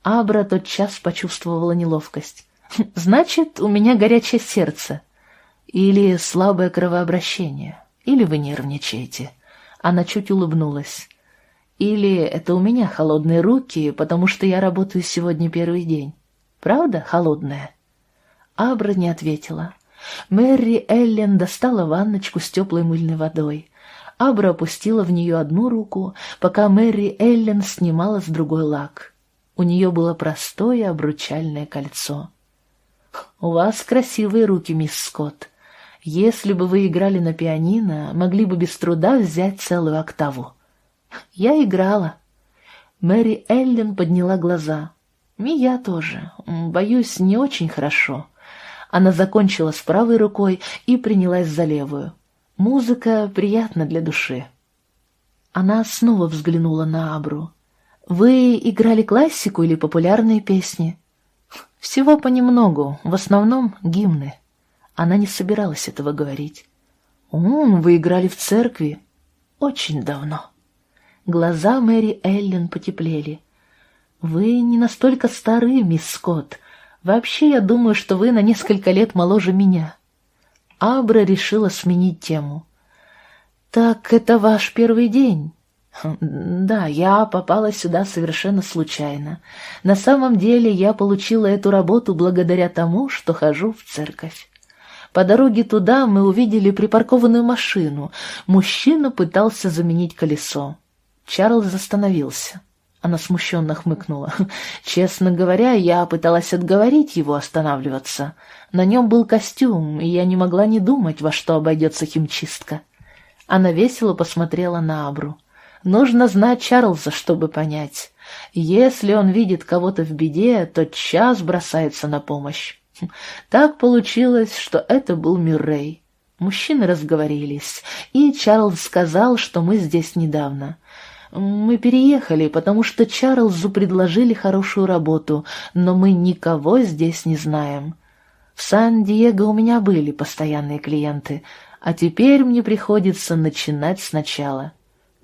Абра тотчас почувствовала неловкость. «Значит, у меня горячее сердце. Или слабое кровообращение. Или вы нервничаете». Она чуть улыбнулась. «Или это у меня холодные руки, потому что я работаю сегодня первый день. Правда, холодная?» Абра не ответила. Мэри Эллен достала ванночку с теплой мыльной водой. Абра опустила в нее одну руку, пока Мэри Эллен снимала с другой лак. У нее было простое обручальное кольцо. «У вас красивые руки, мисс Скотт. Если бы вы играли на пианино, могли бы без труда взять целую октаву». «Я играла». Мэри Эллен подняла глаза. «И я тоже. Боюсь, не очень хорошо». Она закончила с правой рукой и принялась за левую. Музыка приятна для души. Она снова взглянула на Абру. «Вы играли классику или популярные песни?» «Всего понемногу, в основном гимны». Она не собиралась этого говорить. «О, вы играли в церкви?» «Очень давно». Глаза Мэри Эллен потеплели. «Вы не настолько стары, мисс Скотт. Вообще, я думаю, что вы на несколько лет моложе меня». Абра решила сменить тему. «Так это ваш первый день?» «Да, я попала сюда совершенно случайно. На самом деле я получила эту работу благодаря тому, что хожу в церковь. По дороге туда мы увидели припаркованную машину. Мужчина пытался заменить колесо. Чарльз остановился. Она смущенно хмыкнула. «Честно говоря, я пыталась отговорить его останавливаться. На нем был костюм, и я не могла не думать, во что обойдется химчистка». Она весело посмотрела на Абру. «Нужно знать Чарльза, чтобы понять. Если он видит кого-то в беде, то час бросается на помощь. Так получилось, что это был Мюррей. Мужчины разговорились, и Чарльз сказал, что мы здесь недавно». Мы переехали, потому что Чарльзу предложили хорошую работу, но мы никого здесь не знаем. В Сан-Диего у меня были постоянные клиенты, а теперь мне приходится начинать сначала.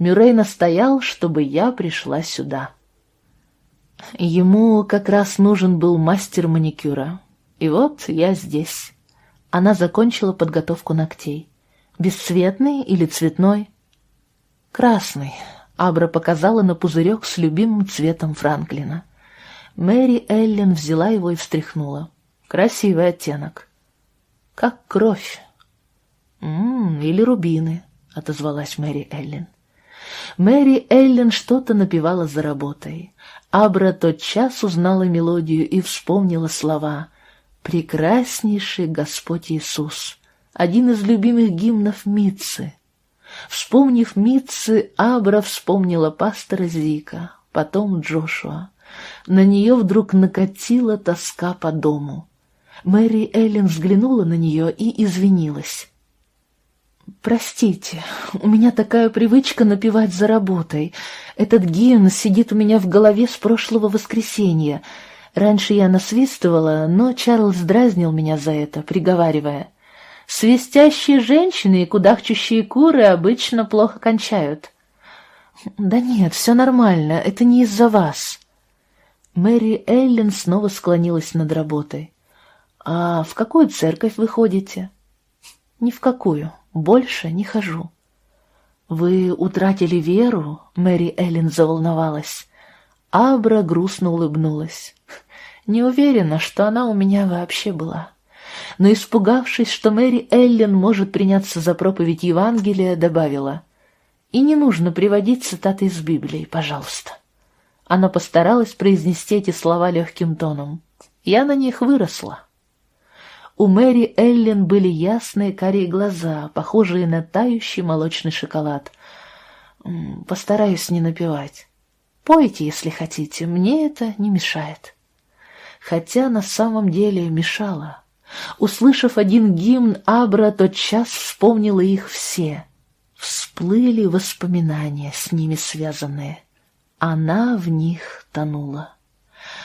Мюррей настоял, чтобы я пришла сюда. Ему как раз нужен был мастер маникюра. И вот я здесь. Она закончила подготовку ногтей. Бесцветный или цветной? Красный. Абра показала на пузырек с любимым цветом Франклина. Мэри Эллен взяла его и встряхнула. Красивый оттенок. Как кровь. «М -м, или рубины», — отозвалась Мэри Эллен. Мэри Эллен что-то напевала за работой. Абра тотчас узнала мелодию и вспомнила слова «Прекраснейший Господь Иисус», один из любимых гимнов Митцы. Вспомнив Митцы, Абра вспомнила пастора Зика, потом Джошуа. На нее вдруг накатила тоска по дому. Мэри Эллен взглянула на нее и извинилась. «Простите, у меня такая привычка напевать за работой. Этот гимн сидит у меня в голове с прошлого воскресенья. Раньше я насвистывала, но Чарльз дразнил меня за это, приговаривая — Свистящие женщины и кудахчущие куры обычно плохо кончают. Да нет, все нормально, это не из-за вас. Мэри Эллен снова склонилась над работой. А в какую церковь вы ходите? Ни в какую, больше не хожу. Вы утратили веру? Мэри Эллен заволновалась. Абра грустно улыбнулась. Не уверена, что она у меня вообще была но, испугавшись, что Мэри Эллен может приняться за проповедь Евангелия, добавила «И не нужно приводить цитаты из Библии, пожалуйста». Она постаралась произнести эти слова легким тоном. «Я на них выросла». У Мэри Эллен были ясные карие глаза, похожие на тающий молочный шоколад, Постараюсь не напевать. Пойте, если хотите, мне это не мешает. Хотя на самом деле мешало. Услышав один гимн, Абра тотчас вспомнила их все. Всплыли воспоминания, с ними связанные. Она в них тонула.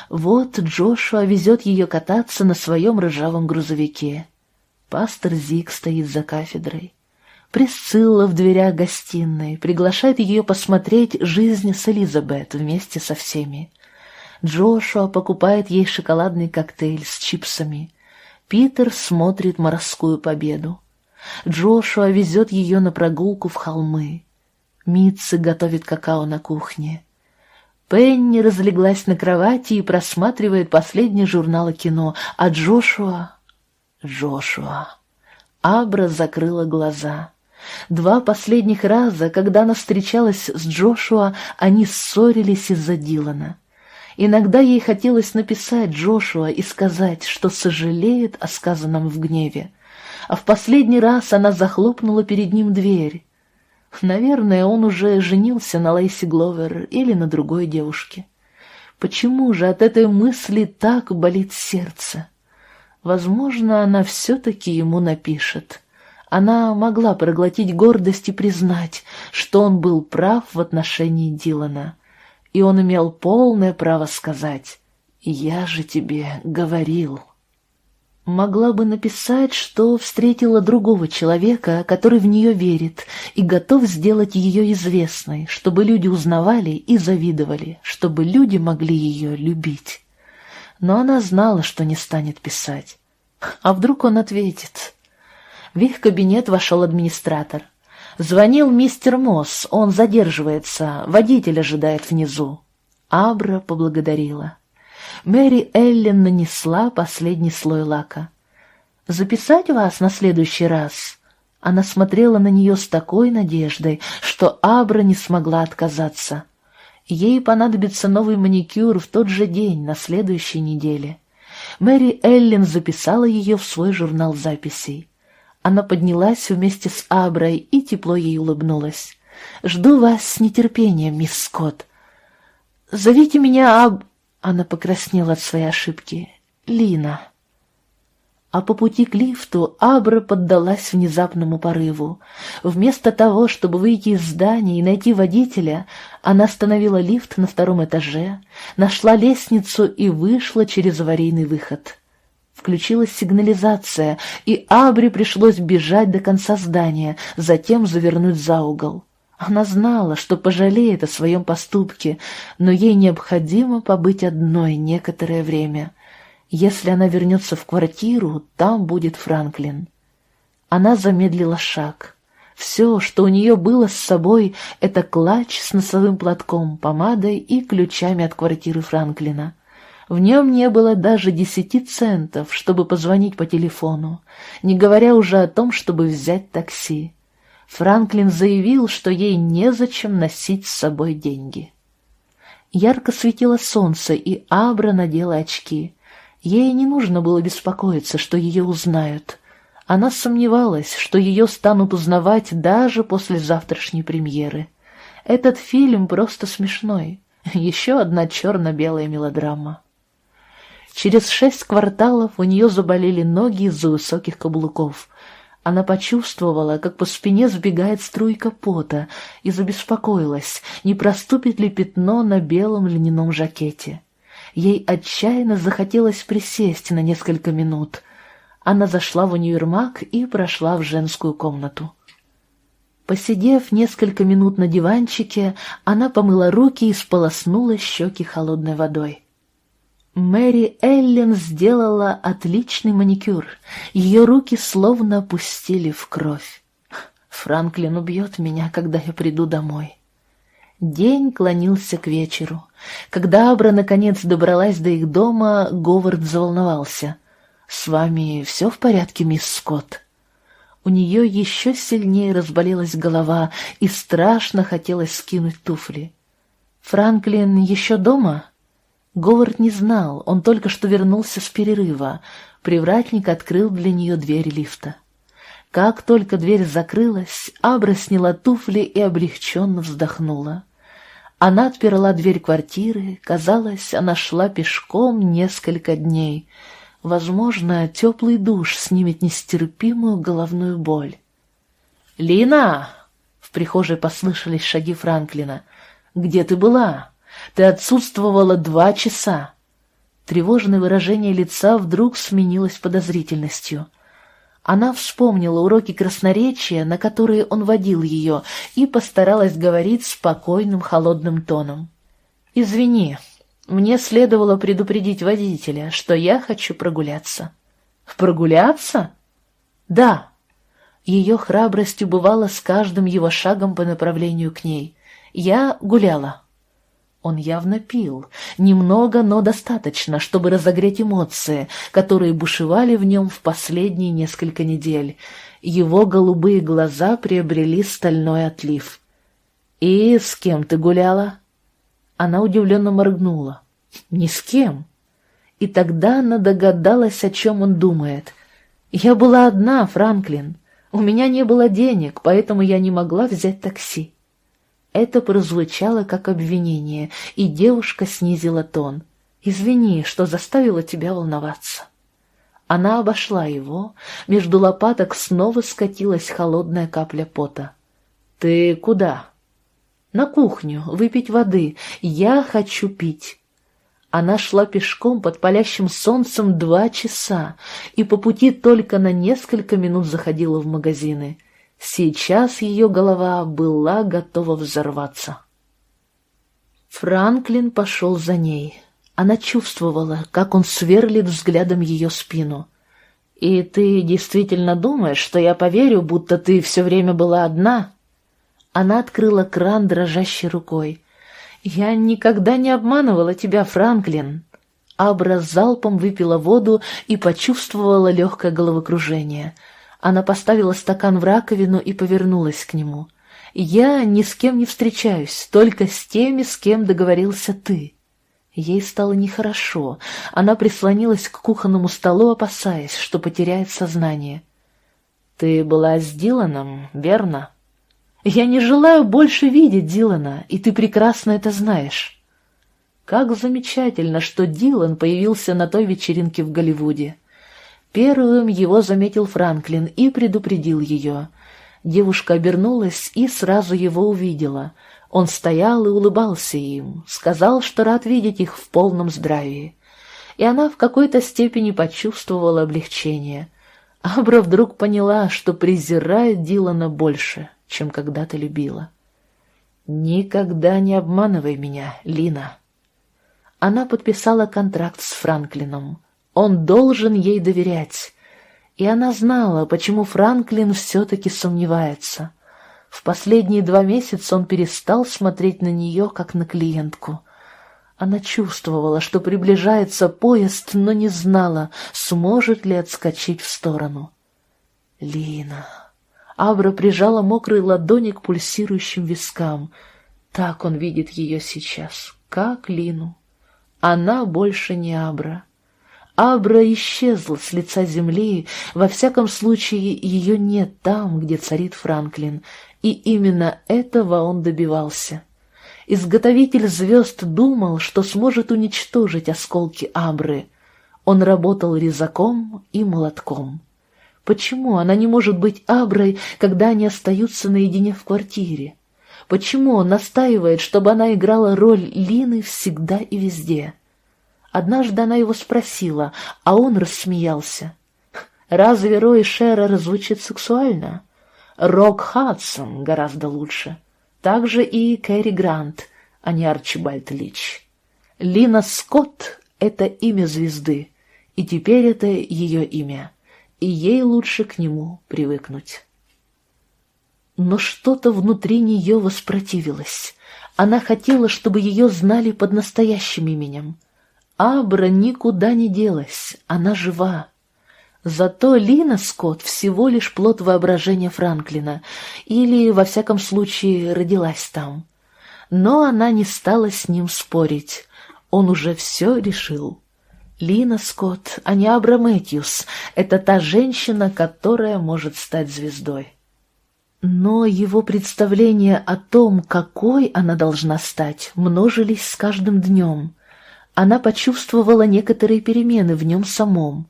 Вот Джошуа везет ее кататься на своем ржавом грузовике. Пастор Зик стоит за кафедрой. Присцилла в дверях гостиной приглашает ее посмотреть «Жизнь с Элизабет» вместе со всеми. Джошуа покупает ей шоколадный коктейль с чипсами. Питер смотрит «Морскую победу». Джошуа везет ее на прогулку в холмы. Митцы готовит какао на кухне. Пенни разлеглась на кровати и просматривает последние журналы кино, а Джошуа... Джошуа... Абра закрыла глаза. Два последних раза, когда она встречалась с Джошуа, они ссорились из-за Дилана. Иногда ей хотелось написать Джошуа и сказать, что сожалеет о сказанном в гневе. А в последний раз она захлопнула перед ним дверь. Наверное, он уже женился на Лейси Гловер или на другой девушке. Почему же от этой мысли так болит сердце? Возможно, она все-таки ему напишет. Она могла проглотить гордость и признать, что он был прав в отношении Дилана. И он имел полное право сказать «Я же тебе говорил». Могла бы написать, что встретила другого человека, который в нее верит и готов сделать ее известной, чтобы люди узнавали и завидовали, чтобы люди могли ее любить. Но она знала, что не станет писать. А вдруг он ответит? В их кабинет вошел администратор. Звонил мистер Мосс, он задерживается, водитель ожидает внизу. Абра поблагодарила. Мэри Эллен нанесла последний слой лака. «Записать вас на следующий раз?» Она смотрела на нее с такой надеждой, что Абра не смогла отказаться. Ей понадобится новый маникюр в тот же день, на следующей неделе. Мэри Эллен записала ее в свой журнал записей. Она поднялась вместе с Аброй и тепло ей улыбнулась. «Жду вас с нетерпением, мисс Скотт. Зовите меня Аб...» Она покраснела от своей ошибки. «Лина». А по пути к лифту Абра поддалась внезапному порыву. Вместо того, чтобы выйти из здания и найти водителя, она остановила лифт на втором этаже, нашла лестницу и вышла через аварийный выход. Включилась сигнализация, и Абре пришлось бежать до конца здания, затем завернуть за угол. Она знала, что пожалеет о своем поступке, но ей необходимо побыть одной некоторое время. Если она вернется в квартиру, там будет Франклин. Она замедлила шаг. Все, что у нее было с собой, это клатч с носовым платком, помадой и ключами от квартиры Франклина. В нем не было даже десяти центов, чтобы позвонить по телефону, не говоря уже о том, чтобы взять такси. Франклин заявил, что ей незачем носить с собой деньги. Ярко светило солнце, и Абра надела очки. Ей не нужно было беспокоиться, что ее узнают. Она сомневалась, что ее станут узнавать даже после завтрашней премьеры. Этот фильм просто смешной. Еще одна черно-белая мелодрама. Через шесть кварталов у нее заболели ноги из-за высоких каблуков — она почувствовала, как по спине сбегает струйка пота, и забеспокоилась, не проступит ли пятно на белом льняном жакете. Ей отчаянно захотелось присесть на несколько минут. Она зашла в универмаг и прошла в женскую комнату. Посидев несколько минут на диванчике, она помыла руки и сполоснула щеки холодной водой. Мэри Эллен сделала отличный маникюр. Ее руки словно опустили в кровь. Франклин убьет меня, когда я приду домой. День клонился к вечеру. Когда Абра наконец добралась до их дома, Говард заволновался. «С вами все в порядке, мисс Скотт?» У нее еще сильнее разболелась голова, и страшно хотелось скинуть туфли. «Франклин еще дома?» Говард не знал, он только что вернулся с перерыва. Привратник открыл для нее дверь лифта. Как только дверь закрылась, Абра сняла туфли и облегченно вздохнула. Она отперла дверь квартиры, казалось, она шла пешком несколько дней. Возможно, теплый душ снимет нестерпимую головную боль. «Лина!» — в прихожей послышались шаги Франклина. «Где ты была? Ты отсутствовала два часа». Тревожное выражение лица вдруг сменилось подозрительностью. Она вспомнила уроки красноречия, на которые он водил ее, и постаралась говорить спокойным, холодным тоном. «Извини, мне следовало предупредить водителя, что я хочу прогуляться». «Прогуляться?» «Да». Ее храбрость убывала с каждым его шагом по направлению к ней. «Я гуляла». Он явно пил. Немного, но достаточно, чтобы разогреть эмоции, которые бушевали в нем в последние несколько недель. Его голубые глаза приобрели стальной отлив. «И с кем ты гуляла?» Она удивленно моргнула. «Ни с кем». И тогда она догадалась, о чем он думает. «Я была одна, Франклин. У меня не было денег, поэтому я не могла взять такси». Это прозвучало как обвинение, и девушка снизила тон. «Извини, что заставила тебя волноваться». Она обошла его, между лопаток снова скатилась холодная капля пота. «Ты куда?» «На кухню, выпить воды. Я хочу пить». Она шла пешком под палящим солнцем два часа и по пути только на несколько минут заходила в магазины. Сейчас ее голова была готова взорваться. Франклин пошел за ней. Она чувствовала, как он сверлит взглядом ее спину. «И ты действительно думаешь, что я поверю, будто ты все время была одна?» Она открыла кран дрожащей рукой. «Я никогда не обманывала тебя, Франклин». Абра залпом выпила воду и почувствовала легкое головокружение — она поставила стакан в раковину и повернулась к нему. «Я ни с кем не встречаюсь, только с теми, с кем договорился ты». Ей стало нехорошо. Она прислонилась к кухонному столу, опасаясь, что потеряет сознание. «Ты была с Диланом, верно?» «Я не желаю больше видеть Дилана, и ты прекрасно это знаешь». Как замечательно, что Дилан появился на той вечеринке в Голливуде. Первым его заметил Франклин и предупредил ее. Девушка обернулась и сразу его увидела. Он стоял и улыбался им, сказал, что рад видеть их в полном здравии. И она в какой-то степени почувствовала облегчение. Абра вдруг поняла, что презирает Дилана больше, чем когда-то любила. «Никогда не обманывай меня, Лина». Она подписала контракт с Франклином. Он должен ей доверять. И она знала, почему Франклин все-таки сомневается. В последние два месяца он перестал смотреть на нее, как на клиентку. Она чувствовала, что приближается поезд, но не знала, сможет ли отскочить в сторону. Лина. Абра прижала мокрые ладони к пульсирующим вискам. Так он видит ее сейчас, как Лину. Она больше не Абра. Абра исчезла с лица земли, во всяком случае ее нет там, где царит Франклин, и именно этого он добивался. Изготовитель звезд думал, что сможет уничтожить осколки Абры. Он работал резаком и молотком. Почему она не может быть Аброй, когда они остаются наедине в квартире? Почему он настаивает, чтобы она играла роль Лины всегда и везде? Однажды она его спросила, а он рассмеялся. «Разве Рой Шерер звучит сексуально? Рок Хадсон гораздо лучше. Также и Кэрри Грант, а не Арчибальд Лич. Лина Скотт — это имя звезды, и теперь это ее имя, и ей лучше к нему привыкнуть». Но что-то внутри нее воспротивилось. Она хотела, чтобы ее знали под настоящим именем — Абра никуда не делась, она жива. Зато Лина Скотт всего лишь плод воображения Франклина, или, во всяком случае, родилась там. Но она не стала с ним спорить, он уже все решил. Лина Скотт, а не Абра Мэтьюс. Это та женщина, которая может стать звездой. Но его представления о том, какой она должна стать, множились с каждым днем. Она почувствовала некоторые перемены в нем самом.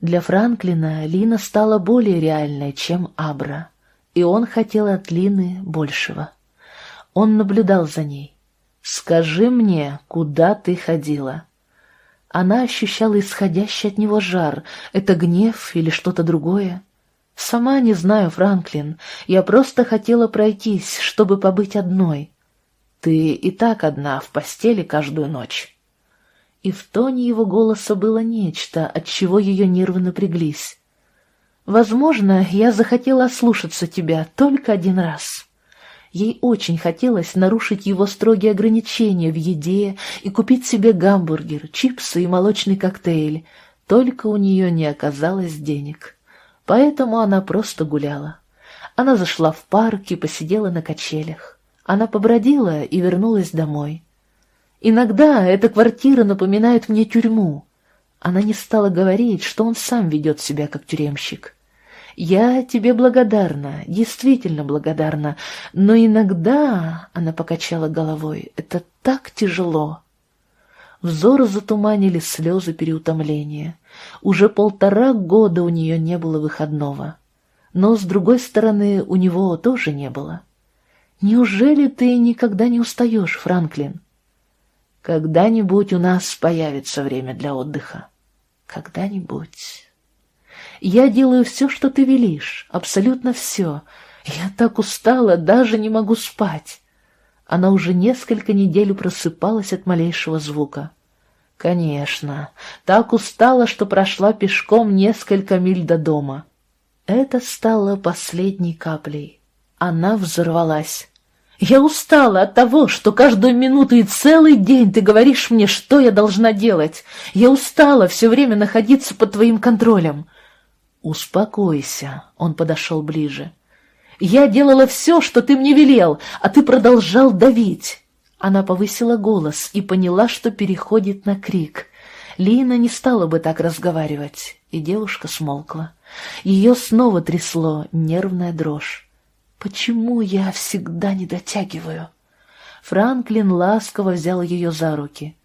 Для Франклина Лина стала более реальной, чем Абра, и он хотел от Лины большего. Он наблюдал за ней. «Скажи мне, куда ты ходила?» Она ощущала исходящий от него жар. Это гнев или что-то другое? Сама не знаю, Франклин. Я просто хотела пройтись, чтобы побыть одной. Ты и так одна в постели каждую ночь. И в тоне его голоса было нечто, от чего ее нервы напряглись. Возможно, я захотела ослушаться тебя только один раз. Ей очень хотелось нарушить его строгие ограничения в еде и купить себе гамбургер, чипсы и молочный коктейль, только у нее не оказалось денег. Поэтому она просто гуляла. Она зашла в парк и посидела на качелях. Она побродила и вернулась домой. Иногда эта квартира напоминает мне тюрьму. Она не стала говорить, что он сам ведет себя как тюремщик. «Я тебе благодарна, действительно благодарна, но иногда...» — она покачала головой. «Это так тяжело». Взоры затуманили слезы переутомления. Уже полтора года у нее не было выходного. Но, с другой стороны, у него тоже не было. «Неужели ты никогда не устаешь, Франклин?» «Когда-нибудь у нас появится время для отдыха. Когда-нибудь...» Я делаю все, что ты велишь, абсолютно все. Я так устала, даже не могу спать. Она уже несколько недель просыпалась от малейшего звука. Конечно, так устала, что прошла пешком несколько миль до дома. Это стало последней каплей. Она взорвалась. «Я устала от того, что каждую минуту и целый день ты говоришь мне, что я должна делать. Я устала все время находиться под твоим контролем. «Успокойся», — он подошел ближе. «Я делала все, что ты мне велел, а ты продолжал давить». Она повысила голос и поняла, что переходит на крик. Лина не стала бы так разговаривать, и девушка смолкла. Ее снова трясло нервная дрожь. «Почему я всегда не дотягиваю?» Франклин ласково взял ее за руки.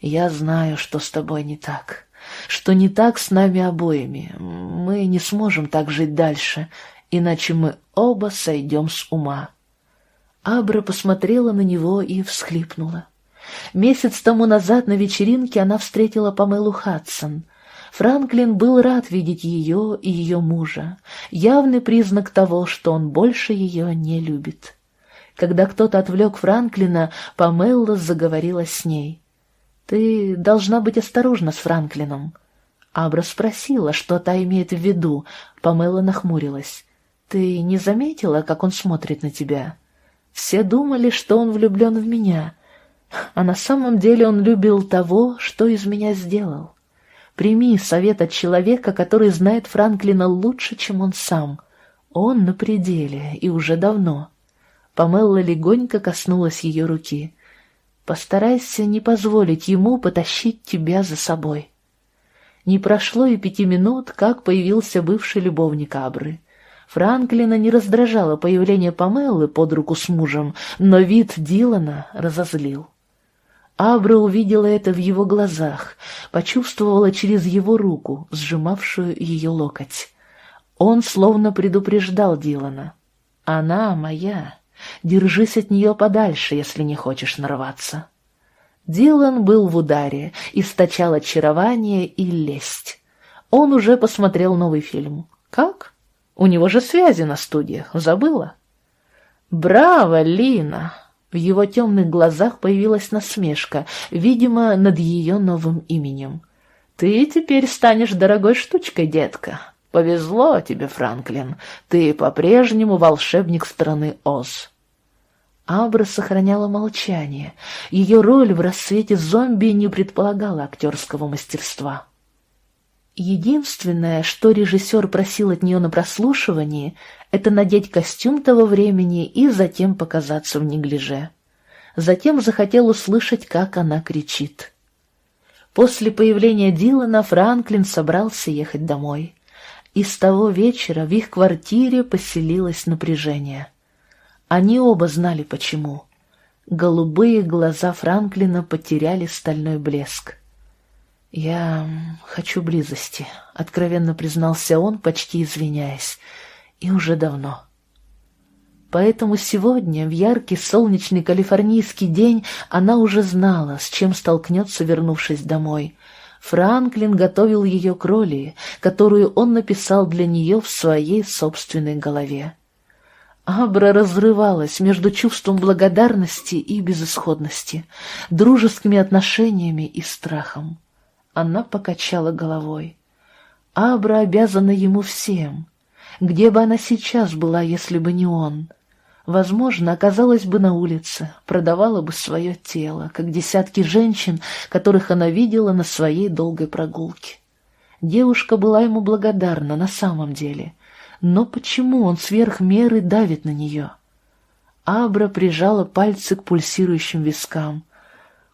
«Я знаю, что с тобой не так» что не так с нами обоими. Мы не сможем так жить дальше, иначе мы оба сойдем с ума. Абра посмотрела на него и всхлипнула. Месяц тому назад на вечеринке она встретила Памелу Хадсон. Франклин был рад видеть ее и ее мужа, явный признак того, что он больше ее не любит. Когда кто-то отвлек Франклина, Памелла заговорила с ней — «Ты должна быть осторожна с Франклином». Абра спросила, что та имеет в виду. Памела нахмурилась. «Ты не заметила, как он смотрит на тебя? Все думали, что он влюблен в меня, а на самом деле он любил того, что из меня сделал. Прими совет от человека, который знает Франклина лучше, чем он сам. Он на пределе, и уже давно». Памелла легонько коснулась ее руки. Постарайся не позволить ему потащить тебя за собой. Не прошло и пяти минут, как появился бывший любовник Абры. Франклина не раздражало появление Памеллы под руку с мужем, но вид Дилана разозлил. Абра увидела это в его глазах, почувствовала через его руку, сжимавшую ее локоть. Он словно предупреждал Дилана. «Она моя, Держись от нее подальше, если не хочешь нарваться. Дилан был в ударе, источал очарование и лесть. Он уже посмотрел новый фильм. Как? У него же связи на студиях, забыла? Браво, Лина! В его темных глазах появилась насмешка, видимо, над ее новым именем. Ты теперь станешь дорогой штучкой, детка. Повезло тебе, Франклин, ты по-прежнему волшебник страны Оз. Абра сохраняла молчание. Ее роль в рассвете зомби не предполагала актерского мастерства. Единственное, что режиссер просил от нее на прослушивании, это надеть костюм того времени и затем показаться в неглиже. Затем захотел услышать, как она кричит. После появления Дилана Франклин собрался ехать домой. И с того вечера в их квартире поселилось напряжение. Они оба знали почему. Голубые глаза Франклина потеряли стальной блеск. «Я хочу близости», — откровенно признался он, почти извиняясь, — «и уже давно». Поэтому сегодня, в яркий солнечный калифорнийский день, она уже знала, с чем столкнется, вернувшись домой. Франклин готовил ее к роли, которую он написал для нее в своей собственной голове. Абра разрывалась между чувством благодарности и безысходности, дружескими отношениями и страхом. Она покачала головой. Абра обязана ему всем. Где бы она сейчас была, если бы не он? Возможно, оказалась бы на улице, продавала бы свое тело, как десятки женщин, которых она видела на своей долгой прогулке. Девушка была ему благодарна на самом деле. Но почему он сверх меры давит на нее? Абра прижала пальцы к пульсирующим вискам.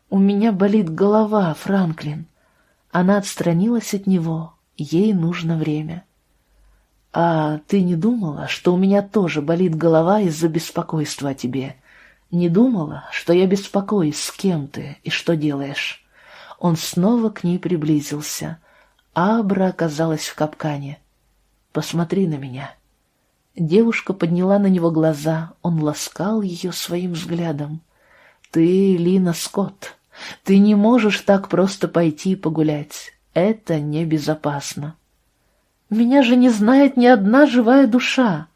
«У меня болит голова, Франклин». Она отстранилась от него. Ей нужно время. «А ты не думала, что у меня тоже болит голова из-за беспокойства о тебе? Не думала, что я беспокоюсь, с кем ты и что делаешь?» Он снова к ней приблизился. Абра оказалась в капкане. «Посмотри на меня». Девушка подняла на него глаза, он ласкал ее своим взглядом. «Ты Лина Скотт, ты не можешь так просто пойти погулять. Это небезопасно. Меня же не знает ни одна живая душа.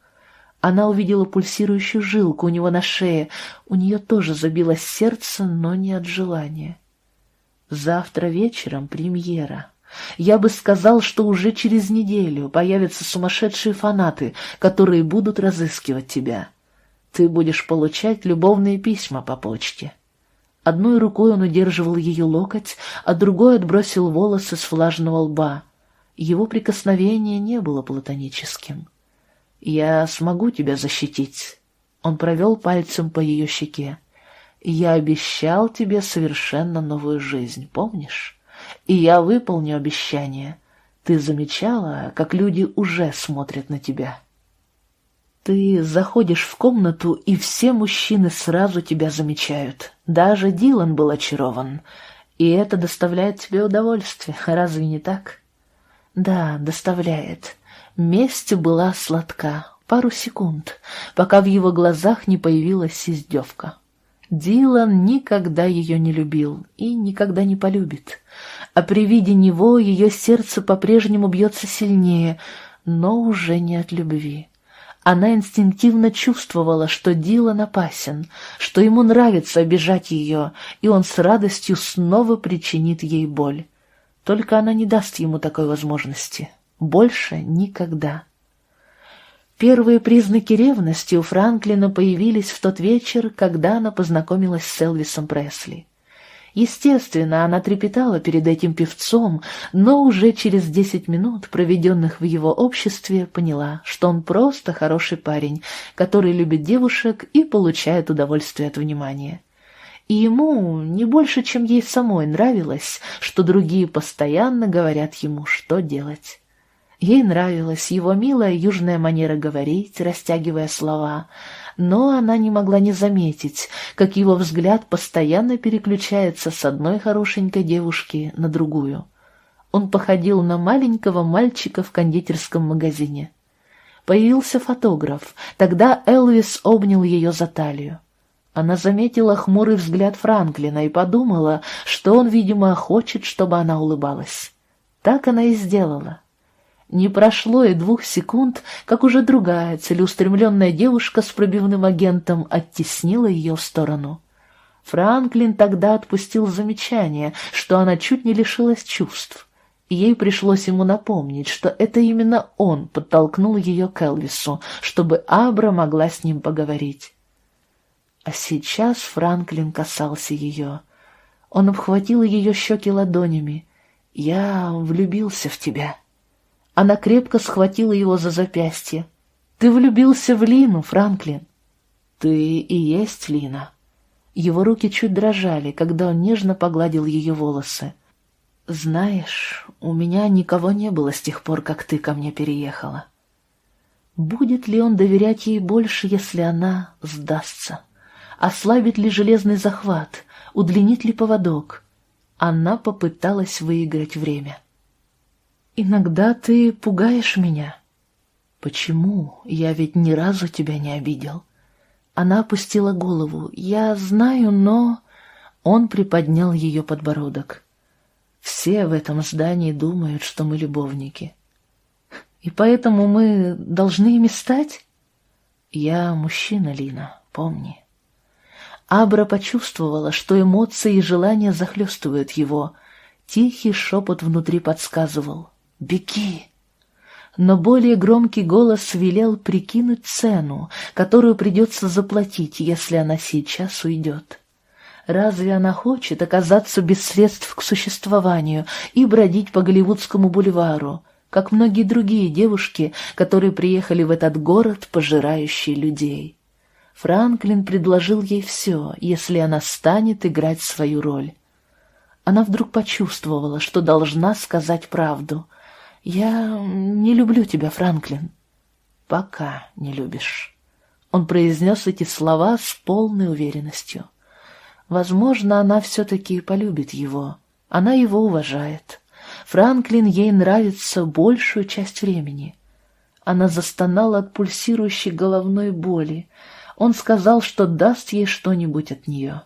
Она увидела пульсирующую жилку у него на шее. У нее тоже забилось сердце, но не от желания. Завтра вечером премьера. Я бы сказал, что уже через неделю появятся сумасшедшие фанаты, которые будут разыскивать тебя. Ты будешь получать любовные письма по почте. Одной рукой он удерживал ее локоть, а другой отбросил волосы с влажного лба. Его прикосновение не было платоническим. «Я смогу тебя защитить». Он провел пальцем по ее щеке. «Я обещал тебе совершенно новую жизнь, помнишь? И я выполню обещание. Ты замечала, как люди уже смотрят на тебя?» Ты заходишь в комнату, и все мужчины сразу тебя замечают. Даже Дилан был очарован. И это доставляет тебе удовольствие, разве не так? Да, доставляет. Месть была сладка, пару секунд, пока в его глазах не появилась издевка. Дилан никогда ее не любил и никогда не полюбит. А при виде него ее сердце по-прежнему бьется сильнее, но уже не от любви. Она инстинктивно чувствовала, что Дилан опасен, что ему нравится обижать ее, и он с радостью снова причинит ей боль. Только она не даст ему такой возможности. Больше никогда. Первые признаки ревности у Франклина появились в тот вечер, когда она познакомилась с Элвисом Пресли. Естественно, она трепетала перед этим певцом, но уже через десять минут, проведенных в его обществе, поняла, что он просто хороший парень, который любит девушек и получает удовольствие от внимания. И ему не больше, чем ей самой нравилось, что другие постоянно говорят ему, что делать. Ей нравилась его милая южная манера говорить, растягивая слова — но она не могла не заметить, как его взгляд постоянно переключается с одной хорошенькой девушки на другую. Он походил на маленького мальчика в кондитерском магазине. Появился фотограф, тогда Элвис обнял ее за талию. Она заметила хмурый взгляд Франклина и подумала, что он, видимо, хочет, чтобы она улыбалась. Так она и сделала. Не прошло и двух секунд, как уже другая целеустремленная девушка с пробивным агентом оттеснила ее в сторону. Франклин тогда отпустил замечание, что она чуть не лишилась чувств. ей пришлось ему напомнить, что это именно он подтолкнул ее к Элвису, чтобы Абра могла с ним поговорить. А сейчас Франклин касался ее. Он обхватил ее щеки ладонями. «Я влюбился в тебя». Она крепко схватила его за запястье. «Ты влюбился в Лину, Франклин?» «Ты и есть Лина». Его руки чуть дрожали, когда он нежно погладил ее волосы. Знаешь, у меня никого не было с тех пор, как ты ко мне переехала. Будет ли он доверять ей больше, если она сдастся? Ослабит ли железный захват? Удлинит ли поводок? Она попыталась выиграть время. «Иногда ты пугаешь меня». «Почему? Я ведь ни разу тебя не обидел». Она опустила голову. «Я знаю, но...» Он приподнял ее подбородок. «Все в этом здании думают, что мы любовники. И поэтому мы должны ими стать?» «Я мужчина, Лина, помни». Абра почувствовала, что эмоции и желания захлестывают его. Тихий шепот внутри подсказывал «Беги!» но более громкий голос велел прикинуть цену, которую придется заплатить, если она сейчас уйдет. Разве она хочет оказаться без средств к существованию и бродить по Голливудскому бульвару, как многие другие девушки, которые приехали в этот город, пожирающий людей? Франклин предложил ей все, если она станет играть свою роль. Она вдруг почувствовала, что должна сказать правду — «Я не люблю тебя, Франклин». «Пока не любишь». Он произнес эти слова с полной уверенностью. Возможно, она все-таки полюбит его. Она его уважает. Франклин ей нравится большую часть времени. Она застонала от пульсирующей головной боли. Он сказал, что даст ей что-нибудь от нее.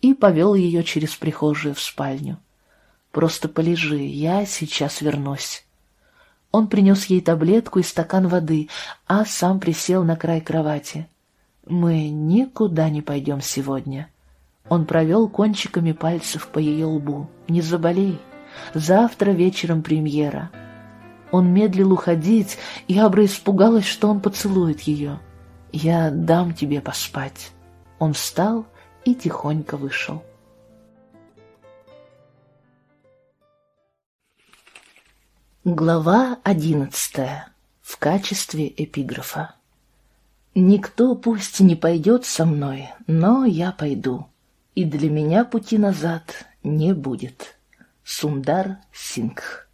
И повел ее через прихожую в спальню. «Просто полежи, я сейчас вернусь». Он принес ей таблетку и стакан воды, а сам присел на край кровати. «Мы никуда не пойдем сегодня». Он провел кончиками пальцев по ее лбу. «Не заболей. Завтра вечером премьера». Он медлил уходить, и Абра испугалась, что он поцелует ее. «Я дам тебе поспать». Он встал и тихонько вышел. Глава одиннадцатая. В качестве эпиграфа. «Никто пусть не пойдет со мной, но я пойду, и для меня пути назад не будет». Сундар Сингх.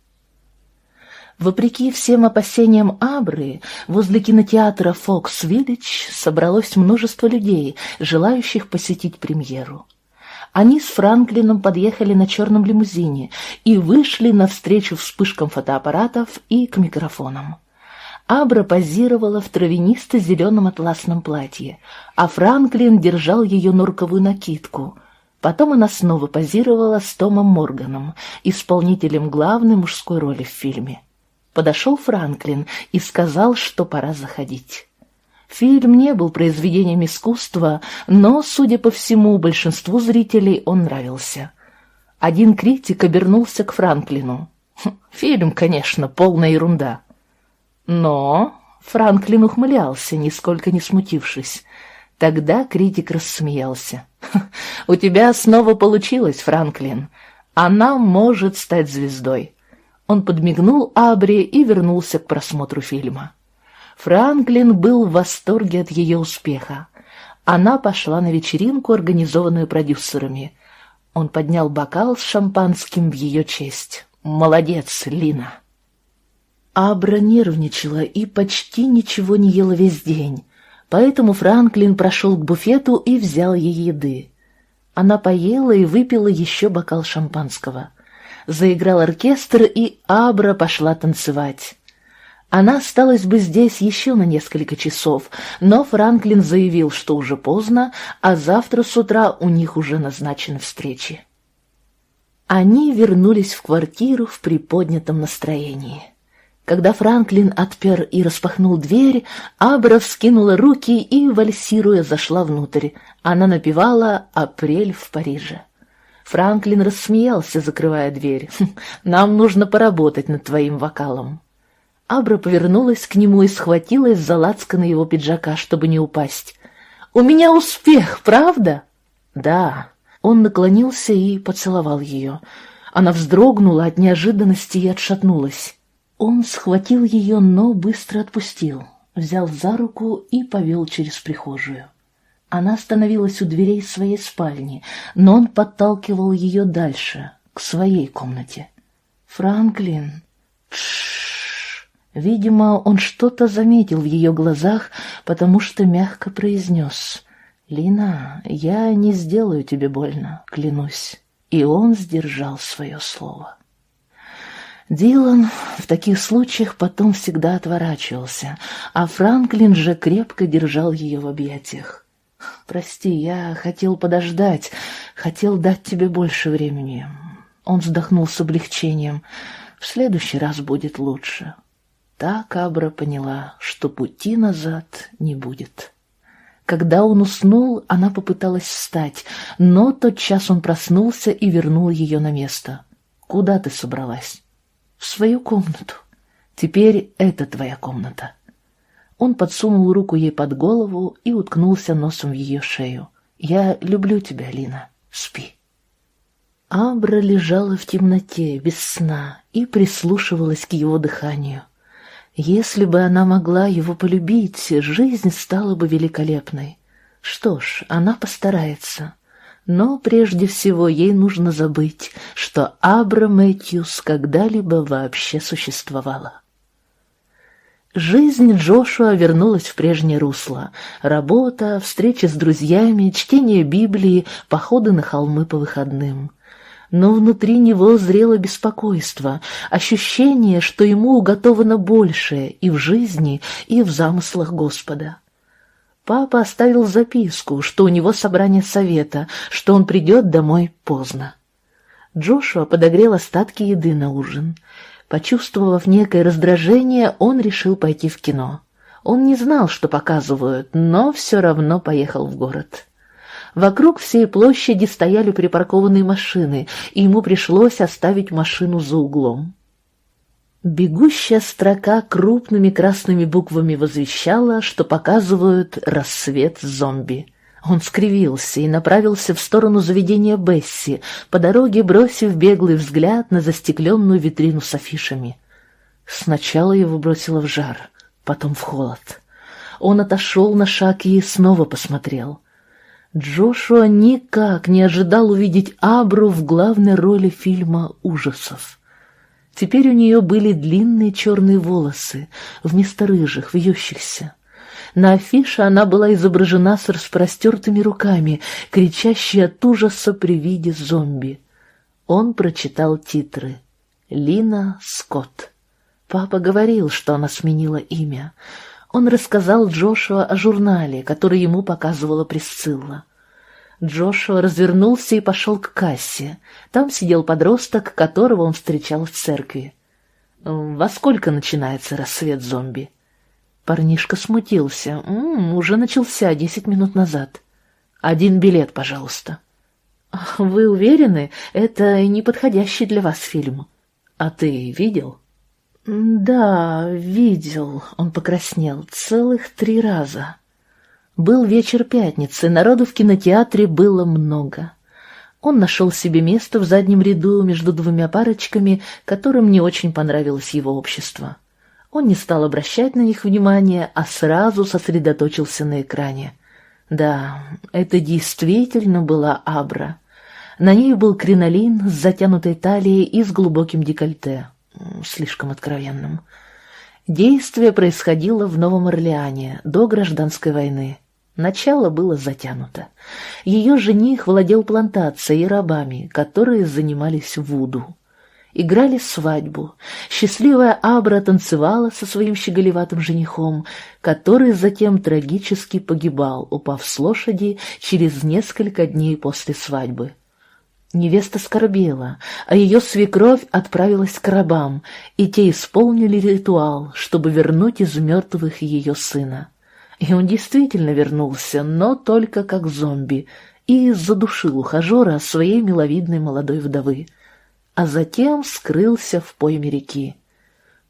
Вопреки всем опасениям Абры, возле кинотеатра «Фокс Виллидж» собралось множество людей, желающих посетить премьеру. Они с Франклином подъехали на черном лимузине и вышли навстречу вспышкам фотоаппаратов и к микрофонам. Абра позировала в травянисто-зеленом атласном платье, а Франклин держал ее норковую накидку. Потом она снова позировала с Томом Морганом, исполнителем главной мужской роли в фильме. Подошел Франклин и сказал, что пора заходить. Фильм не был произведением искусства, но, судя по всему, большинству зрителей он нравился. Один критик обернулся к Франклину. «Хм, «Фильм, конечно, полная ерунда». Но Франклин ухмылялся, нисколько не смутившись. Тогда критик рассмеялся. «Хм, «У тебя снова получилось, Франклин. Она может стать звездой». Он подмигнул Абри и вернулся к просмотру фильма. Франклин был в восторге от ее успеха. Она пошла на вечеринку, организованную продюсерами. Он поднял бокал с шампанским в ее честь. «Молодец, Лина!» Абра нервничала и почти ничего не ела весь день, поэтому Франклин прошел к буфету и взял ей еды. Она поела и выпила еще бокал шампанского. Заиграл оркестр, и Абра пошла танцевать. Она осталась бы здесь еще на несколько часов, но Франклин заявил, что уже поздно, а завтра с утра у них уже назначены встречи. Они вернулись в квартиру в приподнятом настроении. Когда Франклин отпер и распахнул дверь, Абра вскинула руки и, вальсируя, зашла внутрь. Она напевала «Апрель в Париже». Франклин рассмеялся, закрывая дверь. «Хм, «Нам нужно поработать над твоим вокалом». Абра повернулась к нему и схватилась за лацканы его пиджака, чтобы не упасть. «У меня успех, правда?» «Да». Он наклонился и поцеловал ее. Она вздрогнула от неожиданности и отшатнулась. Он схватил ее, но быстро отпустил, взял за руку и повел через прихожую. Она остановилась у дверей своей спальни, но он подталкивал ее дальше, к своей комнате. «Франклин!» Тш. Видимо, он что-то заметил в ее глазах, потому что мягко произнес. «Лина, я не сделаю тебе больно, клянусь». И он сдержал свое слово. Дилан в таких случаях потом всегда отворачивался, а Франклин же крепко держал ее в объятиях. «Прости, я хотел подождать, хотел дать тебе больше времени». Он вздохнул с облегчением. «В следующий раз будет лучше». Так Абра поняла, что пути назад не будет. Когда он уснул, она попыталась встать, но тот час он проснулся и вернул ее на место. «Куда ты собралась?» «В свою комнату. Теперь это твоя комната». Он подсунул руку ей под голову и уткнулся носом в ее шею. «Я люблю тебя, Лина. Спи». Абра лежала в темноте, без сна, и прислушивалась к его дыханию. Если бы она могла его полюбить, жизнь стала бы великолепной. Что ж, она постарается. Но прежде всего ей нужно забыть, что Абра Мэтьюс когда-либо вообще существовала. Жизнь Джошуа вернулась в прежнее русло. Работа, встречи с друзьями, чтение Библии, походы на холмы по выходным — но внутри него зрело беспокойство, ощущение, что ему уготовано большее и в жизни, и в замыслах Господа. Папа оставил записку, что у него собрание совета, что он придет домой поздно. Джошуа подогрел остатки еды на ужин. Почувствовав некое раздражение, он решил пойти в кино. Он не знал, что показывают, но все равно поехал в город. Вокруг всей площади стояли припаркованные машины, и ему пришлось оставить машину за углом. Бегущая строка крупными красными буквами возвещала, что показывают рассвет зомби. Он скривился и направился в сторону заведения Бесси, по дороге бросив беглый взгляд на застекленную витрину с афишами. Сначала его бросило в жар, потом в холод. Он отошел на шаг и снова посмотрел. Джошуа никак не ожидал увидеть Абру в главной роли фильма ужасов. Теперь у нее были длинные черные волосы, вместо рыжих, вьющихся. На афише она была изображена с распростертыми руками, кричащей от ужаса при виде зомби. Он прочитал титры. Лина Скотт. Папа говорил, что она сменила имя. Он рассказал Джошуа о журнале, который ему показывала Присцилла. Джошуа развернулся и пошел к кассе. Там сидел подросток, которого он встречал в церкви. «Во сколько начинается рассвет зомби?» Парнишка смутился. «М -м, «Уже начался десять минут назад. Один билет, пожалуйста». «Вы уверены? Это неподходящий для вас фильм». «А ты видел?» «Да, видел», — он покраснел, — «целых три раза». Был вечер пятницы, народу в кинотеатре было много. Он нашел себе место в заднем ряду между двумя парочками, которым не очень понравилось его общество. Он не стал обращать на них внимания, а сразу сосредоточился на экране. Да, это действительно была Абра. На ней был кринолин с затянутой талией и с глубоким декольте слишком откровенным. Действие происходило в Новом Орлеане до гражданской войны. Начало было затянуто. Ее жених владел плантацией и рабами, которые занимались вуду. Играли свадьбу. Счастливая Абра танцевала со своим щеголеватым женихом, который затем трагически погибал, упав с лошади через несколько дней после свадьбы. Невеста скорбела, а ее свекровь отправилась к рабам, и те исполнили ритуал, чтобы вернуть из мертвых ее сына. И он действительно вернулся, но только как зомби, и задушил ухажера своей миловидной молодой вдовы, а затем скрылся в пойме реки.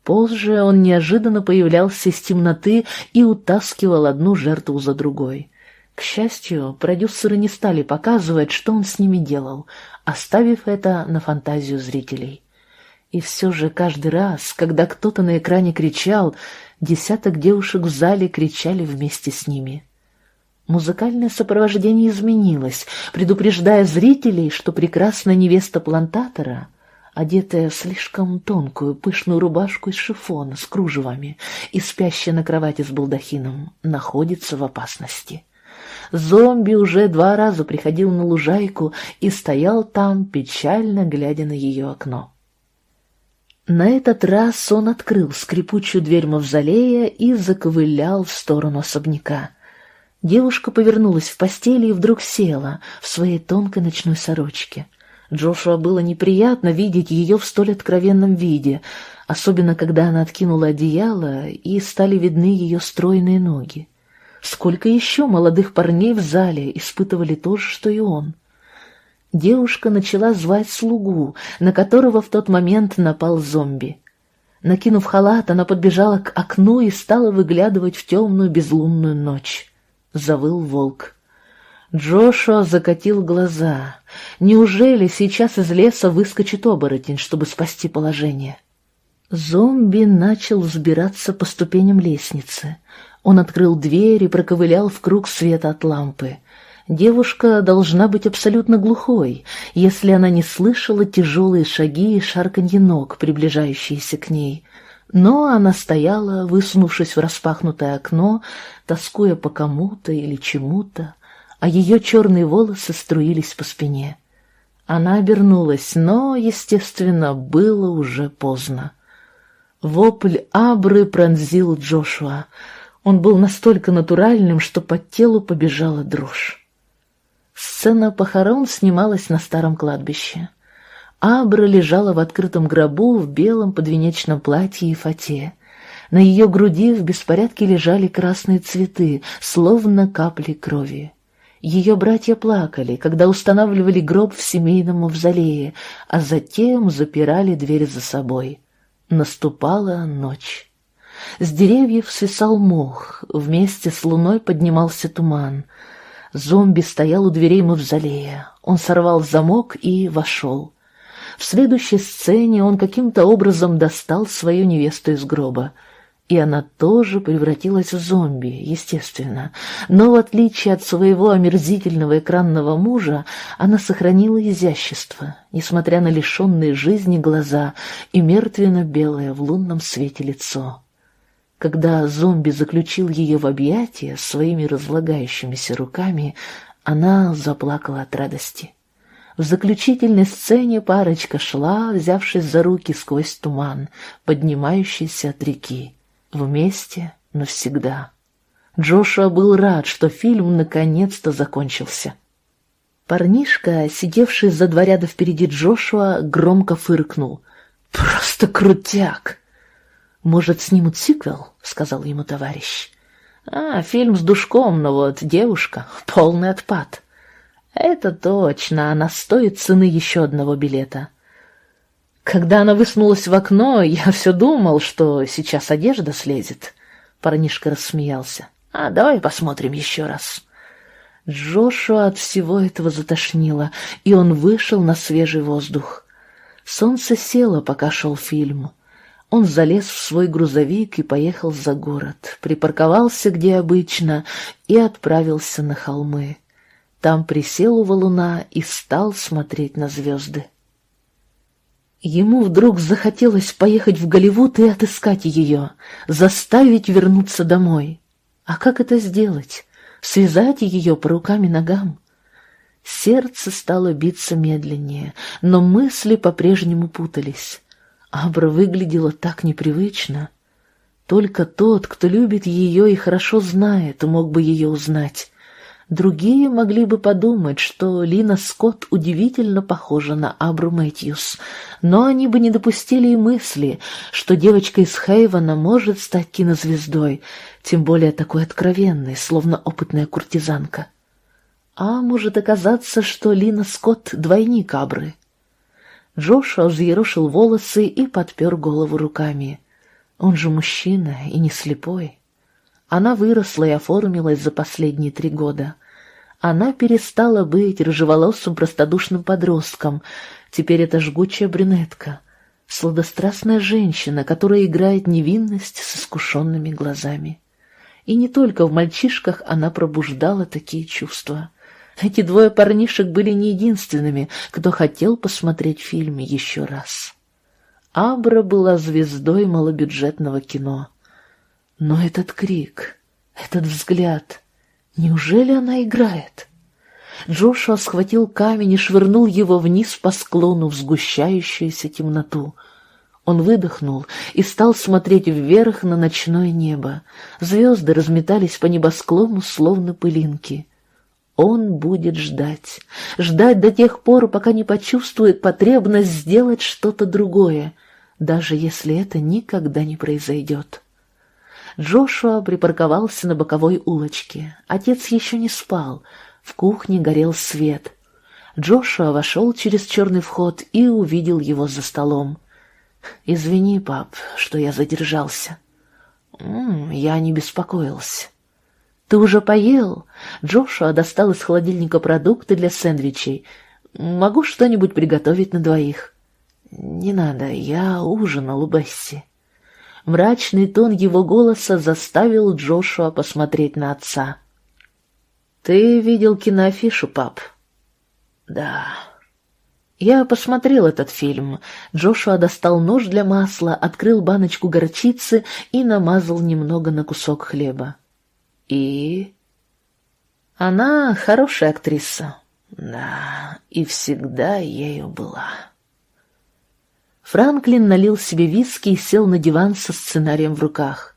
Позже он неожиданно появлялся из темноты и утаскивал одну жертву за другой. К счастью, продюсеры не стали показывать, что он с ними делал, оставив это на фантазию зрителей. И все же каждый раз, когда кто-то на экране кричал, десяток девушек в зале кричали вместе с ними. Музыкальное сопровождение изменилось, предупреждая зрителей, что прекрасная невеста плантатора, одетая в слишком тонкую пышную рубашку из шифона с кружевами и спящая на кровати с балдахином, находится в опасности. Зомби уже два раза приходил на лужайку и стоял там, печально глядя на ее окно. На этот раз он открыл скрипучую дверь мавзолея и заковылял в сторону особняка. Девушка повернулась в постели и вдруг села в своей тонкой ночной сорочке. Джошуа было неприятно видеть ее в столь откровенном виде, особенно когда она откинула одеяло, и стали видны ее стройные ноги. Сколько еще молодых парней в зале испытывали то же, что и он. Девушка начала звать слугу, на которого в тот момент напал зомби. Накинув халат, она подбежала к окну и стала выглядывать в темную безлунную ночь. Завыл волк. Джошуа закатил глаза. Неужели сейчас из леса выскочит оборотень, чтобы спасти положение? Зомби начал взбираться по ступеням лестницы. Он открыл дверь и проковылял в круг света от лампы. Девушка должна быть абсолютно глухой, если она не слышала тяжелые шаги и шарканье ног, приближающиеся к ней. Но она стояла, высунувшись в распахнутое окно, тоскуя по кому-то или чему-то, а ее черные волосы струились по спине. Она обернулась, но, естественно, было уже поздно. Вопль Абры пронзил Джошуа. Он был настолько натуральным, что по телу побежала дрожь. Сцена похорон снималась на старом кладбище. Абра лежала в открытом гробу в белом подвенечном платье и фате. На ее груди в беспорядке лежали красные цветы, словно капли крови. Ее братья плакали, когда устанавливали гроб в семейном мавзолее, а затем запирали дверь за собой. Наступала ночь. С деревьев свисал мох, вместе с луной поднимался туман. Зомби стоял у дверей мавзолея. Он сорвал замок и вошел. В следующей сцене он каким-то образом достал свою невесту из гроба. И она тоже превратилась в зомби, естественно. Но в отличие от своего омерзительного экранного мужа, она сохранила изящество, несмотря на лишенные жизни глаза и мертвенно-белое в лунном свете лицо. Когда зомби заключил ее в объятия своими разлагающимися руками, она заплакала от радости. В заключительной сцене парочка шла, взявшись за руки сквозь туман, поднимающийся от реки. Вместе навсегда. Джошуа был рад, что фильм наконец-то закончился. Парнишка, сидевший за два ряда впереди Джошуа, громко фыркнул. «Просто крутяк!» «Может, снимут сиквел?» — сказал ему товарищ. «А, фильм с душком, но вот девушка — полный отпад». «Это точно, она стоит цены еще одного билета». Когда она высунулась в окно, я все думал, что сейчас одежда слезет. Парнишка рассмеялся. «А, давай посмотрим еще раз». Джошуа от всего этого затошнило, и он вышел на свежий воздух. Солнце село, пока шел фильм. Он залез в свой грузовик и поехал за город, припарковался где обычно и отправился на холмы. Там присел у валуна и стал смотреть на звезды. Ему вдруг захотелось поехать в Голливуд и отыскать ее, заставить вернуться домой. А как это сделать? Связать ее по рукам и ногам? Сердце стало биться медленнее, но мысли по-прежнему путались. Абра выглядела так непривычно. Только тот, кто любит ее и хорошо знает, мог бы ее узнать. Другие могли бы подумать, что Лина Скотт удивительно похожа на Абру Мэтьюс, но они бы не допустили и мысли, что девочка из Хейвена может стать кинозвездой, тем более такой откровенной, словно опытная куртизанка. А может оказаться, что Лина Скотт — двойник Абры. Джоша взъерошил волосы и подпер голову руками. Он же мужчина и не слепой. Она выросла и оформилась за последние три года. Она перестала быть рыжеволосым простодушным подростком. Теперь это жгучая брюнетка, сладострастная женщина, которая играет невинность с искушенными глазами. И не только в мальчишках она пробуждала такие чувства. Эти двое парнишек были не единственными, кто хотел посмотреть фильм еще раз. Абра была звездой малобюджетного кино. Но этот крик, этот взгляд, неужели она играет? Джошуа схватил камень и швырнул его вниз по склону в сгущающуюся темноту. Он выдохнул и стал смотреть вверх на ночное небо. Звезды разметались по небосклону, словно пылинки. Он будет ждать, ждать до тех пор, пока не почувствует потребность сделать что-то другое, даже если это никогда не произойдет. Джошуа припарковался на боковой улочке. Отец еще не спал. В кухне горел свет. Джошуа вошел через черный вход и увидел его за столом. «Извини, пап, что я задержался». М -м, «Я не беспокоился». «Ты уже поел?» Джошуа достал из холодильника продукты для сэндвичей. «Могу что-нибудь приготовить на двоих?» «Не надо, я ужинал у Бесси». Мрачный тон его голоса заставил Джошуа посмотреть на отца. «Ты видел киноафишу, пап?» «Да». Я посмотрел этот фильм. Джошуа достал нож для масла, открыл баночку горчицы и намазал немного на кусок хлеба. И... Она хорошая актриса. Да, и всегда ею была. Франклин налил себе виски и сел на диван со сценарием в руках.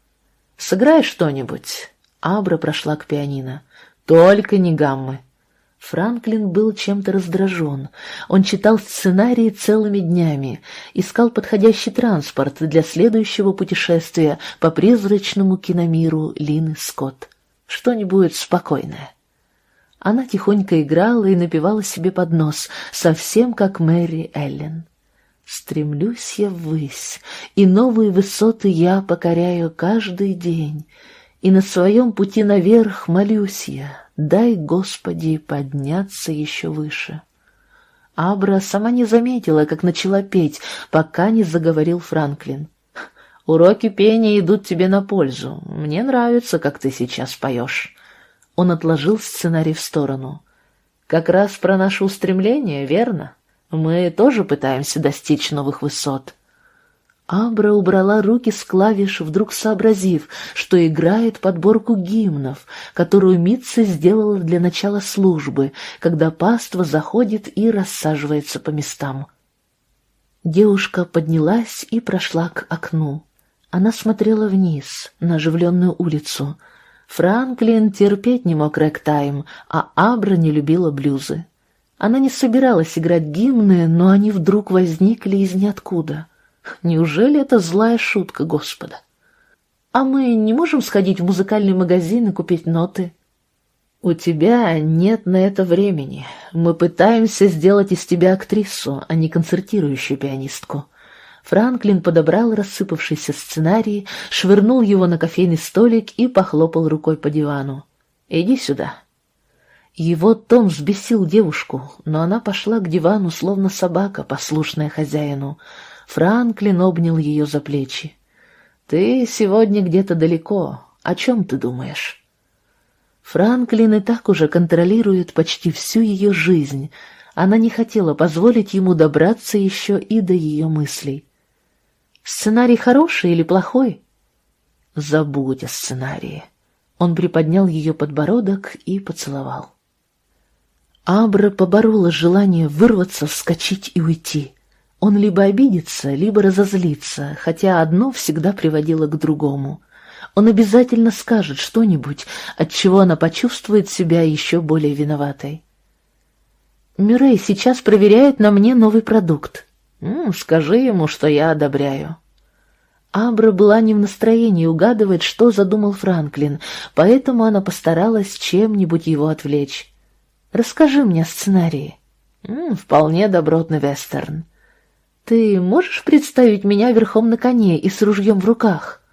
«Сыграй что-нибудь». Абра прошла к пианино. «Только не гаммы». Франклин был чем-то раздражен. Он читал сценарии целыми днями, искал подходящий транспорт для следующего путешествия по призрачному киномиру Лины Скотт. Что-нибудь спокойное. Она тихонько играла и напевала себе под нос, совсем как Мэри Эллен. Стремлюсь я ввысь, и новые высоты я покоряю каждый день, и на своем пути наверх молюсь я, дай, Господи, подняться еще выше. Абра сама не заметила, как начала петь, пока не заговорил Франклин. Уроки пения идут тебе на пользу. Мне нравится, как ты сейчас поешь». Он отложил сценарий в сторону. «Как раз про наше устремление, верно? Мы тоже пытаемся достичь новых высот». Абра убрала руки с клавиш, вдруг сообразив, что играет подборку гимнов, которую Митца сделала для начала службы, когда паства заходит и рассаживается по местам. Девушка поднялась и прошла к окну. Она смотрела вниз, на оживленную улицу. Франклин терпеть не мог рэктайм, а Абра не любила блюзы. Она не собиралась играть гимны, но они вдруг возникли из ниоткуда. Неужели это злая шутка Господа? А мы не можем сходить в музыкальный магазин и купить ноты? У тебя нет на это времени. Мы пытаемся сделать из тебя актрису, а не концертирующую пианистку. Франклин подобрал рассыпавшийся сценарий, швырнул его на кофейный столик и похлопал рукой по дивану. «Иди сюда». Его тон взбесил девушку, но она пошла к дивану, словно собака, послушная хозяину. Франклин обнял ее за плечи. «Ты сегодня где-то далеко. О чем ты думаешь?» Франклин и так уже контролирует почти всю ее жизнь. Она не хотела позволить ему добраться еще и до ее мыслей. Сценарий хороший или плохой? Забудь о сценарии. Он приподнял ее подбородок и поцеловал. Абра поборола желание вырваться, вскочить и уйти. Он либо обидится, либо разозлится, хотя одно всегда приводило к другому. Он обязательно скажет что-нибудь, от чего она почувствует себя еще более виноватой. Мюррей сейчас проверяет на мне новый продукт. «Ну, скажи ему, что я одобряю». Абра была не в настроении угадывать, что задумал Франклин, поэтому она постаралась чем-нибудь его отвлечь. «Расскажи мне о сценарии». М -м, «Вполне добротный вестерн». «Ты можешь представить меня верхом на коне и с ружьем в руках?»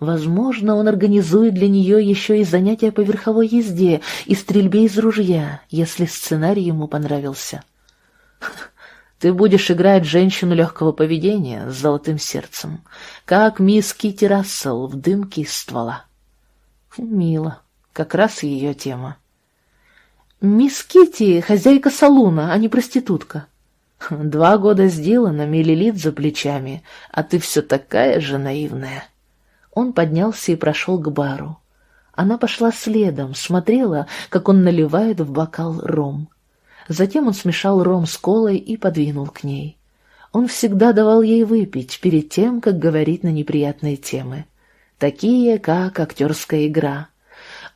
Возможно, он организует для нее еще и занятия по верховой езде и стрельбе из ружья, если сценарий ему понравился. Ты будешь играть женщину легкого поведения с золотым сердцем, как мисс Китти Рассел в дымке из ствола. Мило, как раз ее тема. Мисс Китти — хозяйка салуна, а не проститутка. Два года сделано, миллилит за плечами, а ты все такая же наивная. Он поднялся и прошел к бару. Она пошла следом, смотрела, как он наливает в бокал ром. Затем он смешал ром с колой и подвинул к ней. Он всегда давал ей выпить перед тем, как говорить на неприятные темы, такие как актерская игра.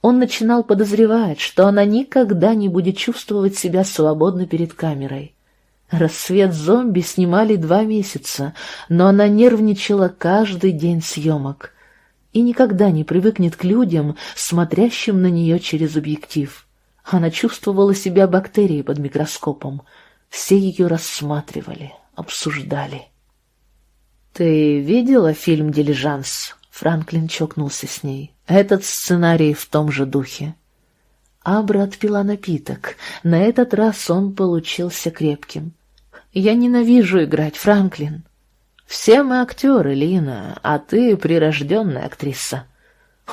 Он начинал подозревать, что она никогда не будет чувствовать себя свободно перед камерой. «Рассвет зомби» снимали два месяца, но она нервничала каждый день съемок и никогда не привыкнет к людям, смотрящим на нее через объектив. Она чувствовала себя бактерией под микроскопом. Все ее рассматривали, обсуждали. «Ты видела фильм «Дилижанс»?» Франклин чокнулся с ней. «Этот сценарий в том же духе». Абра отпила напиток. На этот раз он получился крепким. «Я ненавижу играть, Франклин». Все мы актеры, Лина, а ты прирожденная актриса.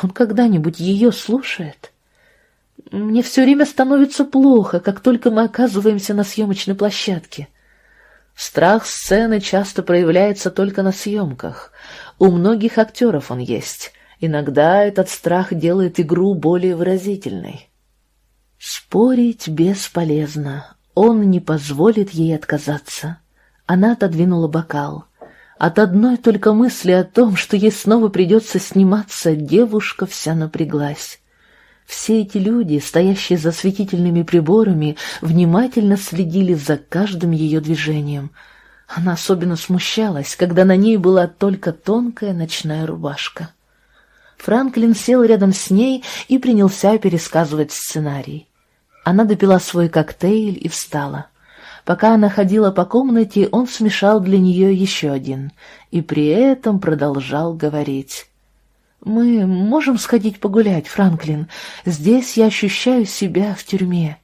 Он когда-нибудь ее слушает? Мне все время становится плохо, как только мы оказываемся на съемочной площадке. Страх сцены часто проявляется только на съемках. У многих актеров он есть. Иногда этот страх делает игру более выразительной. Спорить бесполезно. Он не позволит ей отказаться. Она отодвинула бокал. От одной только мысли о том, что ей снова придется сниматься, девушка вся напряглась. Все эти люди, стоящие за осветительными приборами, внимательно следили за каждым ее движением. Она особенно смущалась, когда на ней была только тонкая ночная рубашка. Франклин сел рядом с ней и принялся пересказывать сценарий. Она допила свой коктейль и встала. Пока она ходила по комнате, он смешал для нее еще один и при этом продолжал говорить. «Мы можем сходить погулять, Франклин. Здесь я ощущаю себя в тюрьме».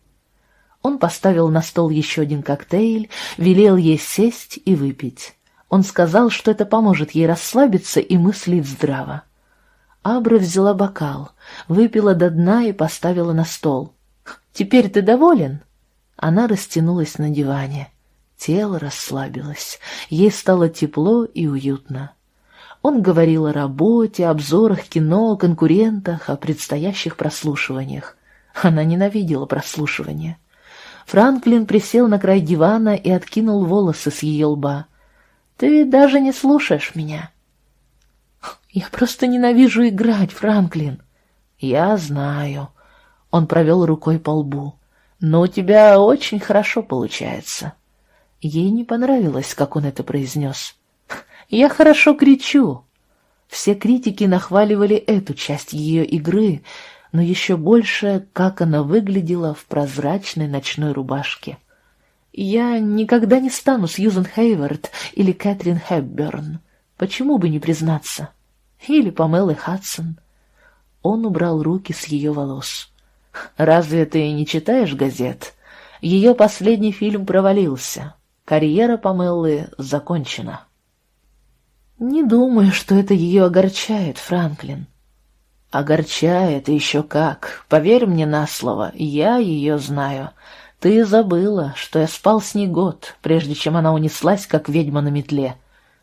Он поставил на стол еще один коктейль, велел ей сесть и выпить. Он сказал, что это поможет ей расслабиться и мыслить здраво. Абра взяла бокал, выпила до дна и поставила на стол. «Теперь ты доволен?» Она растянулась на диване. Тело расслабилось, ей стало тепло и уютно. Он говорил о работе, обзорах кино, конкурентах, о предстоящих прослушиваниях. Она ненавидела прослушивания. Франклин присел на край дивана и откинул волосы с ее лба. «Ты даже не слушаешь меня». «Я просто ненавижу играть, Франклин». «Я знаю». Он провел рукой по лбу но у тебя очень хорошо получается». Ей не понравилось, как он это произнес. «Я хорошо кричу». Все критики нахваливали эту часть ее игры, но еще больше, как она выглядела в прозрачной ночной рубашке. «Я никогда не стану Сьюзен Хейвард или Кэтрин Хэбберн. Почему бы не признаться? Или Памелы Хадсон». Он убрал руки с ее волос. Разве ты не читаешь газет? Ее последний фильм провалился. Карьера Памеллы закончена. Не думаю, что это ее огорчает, Франклин. Огорчает еще как. Поверь мне на слово, я ее знаю. Ты забыла, что я спал с ней год, прежде чем она унеслась, как ведьма на метле.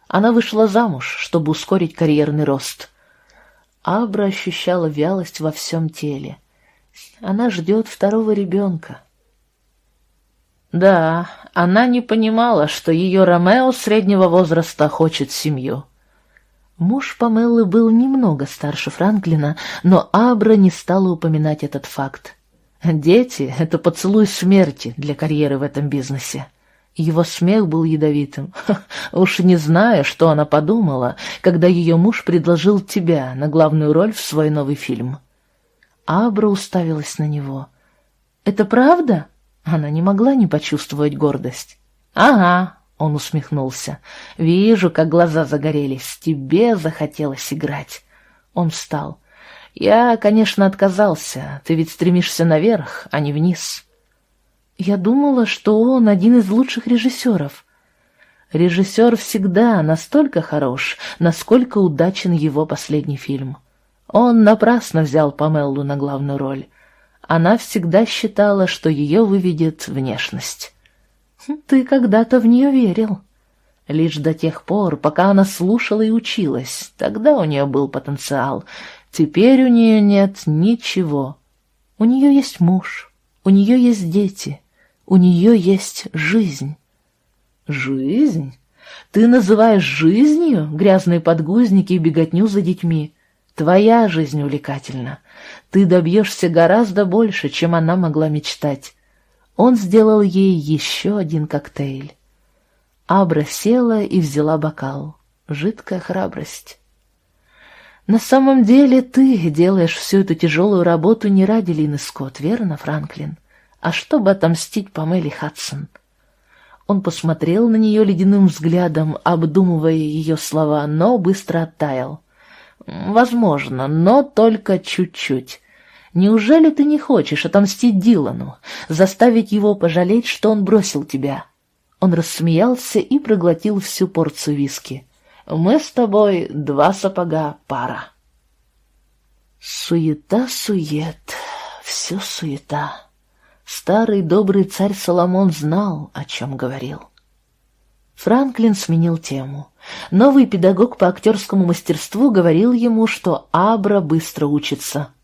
Она вышла замуж, чтобы ускорить карьерный рост. Абра ощущала вялость во всем теле. Она ждет второго ребенка. Да, она не понимала, что ее Ромео среднего возраста хочет семью. Муж Памеллы был немного старше Франклина, но Абра не стала упоминать этот факт. Дети — это поцелуй смерти для карьеры в этом бизнесе. Его смех был ядовитым. Уж не знаю, что она подумала, когда ее муж предложил тебя на главную роль в свой новый фильм. Абра уставилась на него. «Это правда?» Она не могла не почувствовать гордость. «Ага», — он усмехнулся. «Вижу, как глаза загорелись. Тебе захотелось играть». Он встал. «Я, конечно, отказался. Ты ведь стремишься наверх, а не вниз». «Я думала, что он один из лучших режиссеров». Режиссер всегда настолько хорош, насколько удачен его последний фильм. Он напрасно взял Памеллу на главную роль. Она всегда считала, что ее выведет внешность. Ты когда-то в нее верил. Лишь до тех пор, пока она слушала и училась, тогда у нее был потенциал. Теперь у нее нет ничего. У нее есть муж, у нее есть дети, у нее есть жизнь. Жизнь? Ты называешь жизнью грязные подгузники и беготню за детьми? Твоя жизнь увлекательна. Ты добьешься гораздо больше, чем она могла мечтать. Он сделал ей еще один коктейль. Абра села и взяла бокал. Жидкая храбрость. На самом деле ты делаешь всю эту тяжелую работу не ради Лины Скотт, верно, Франклин? А чтобы отомстить Памеле Хадсон. Он посмотрел на нее ледяным взглядом, обдумывая ее слова, но быстро оттаял. «Возможно, но только чуть-чуть. Неужели ты не хочешь отомстить Дилану, заставить его пожалеть, что он бросил тебя?» Он рассмеялся и проглотил всю порцию виски. «Мы с тобой два сапога пара». Суета-сует, все суета. Старый добрый царь Соломон знал, о чем говорил. Франклин сменил тему. Новый педагог по актерскому мастерству говорил ему, что Абра быстро учится.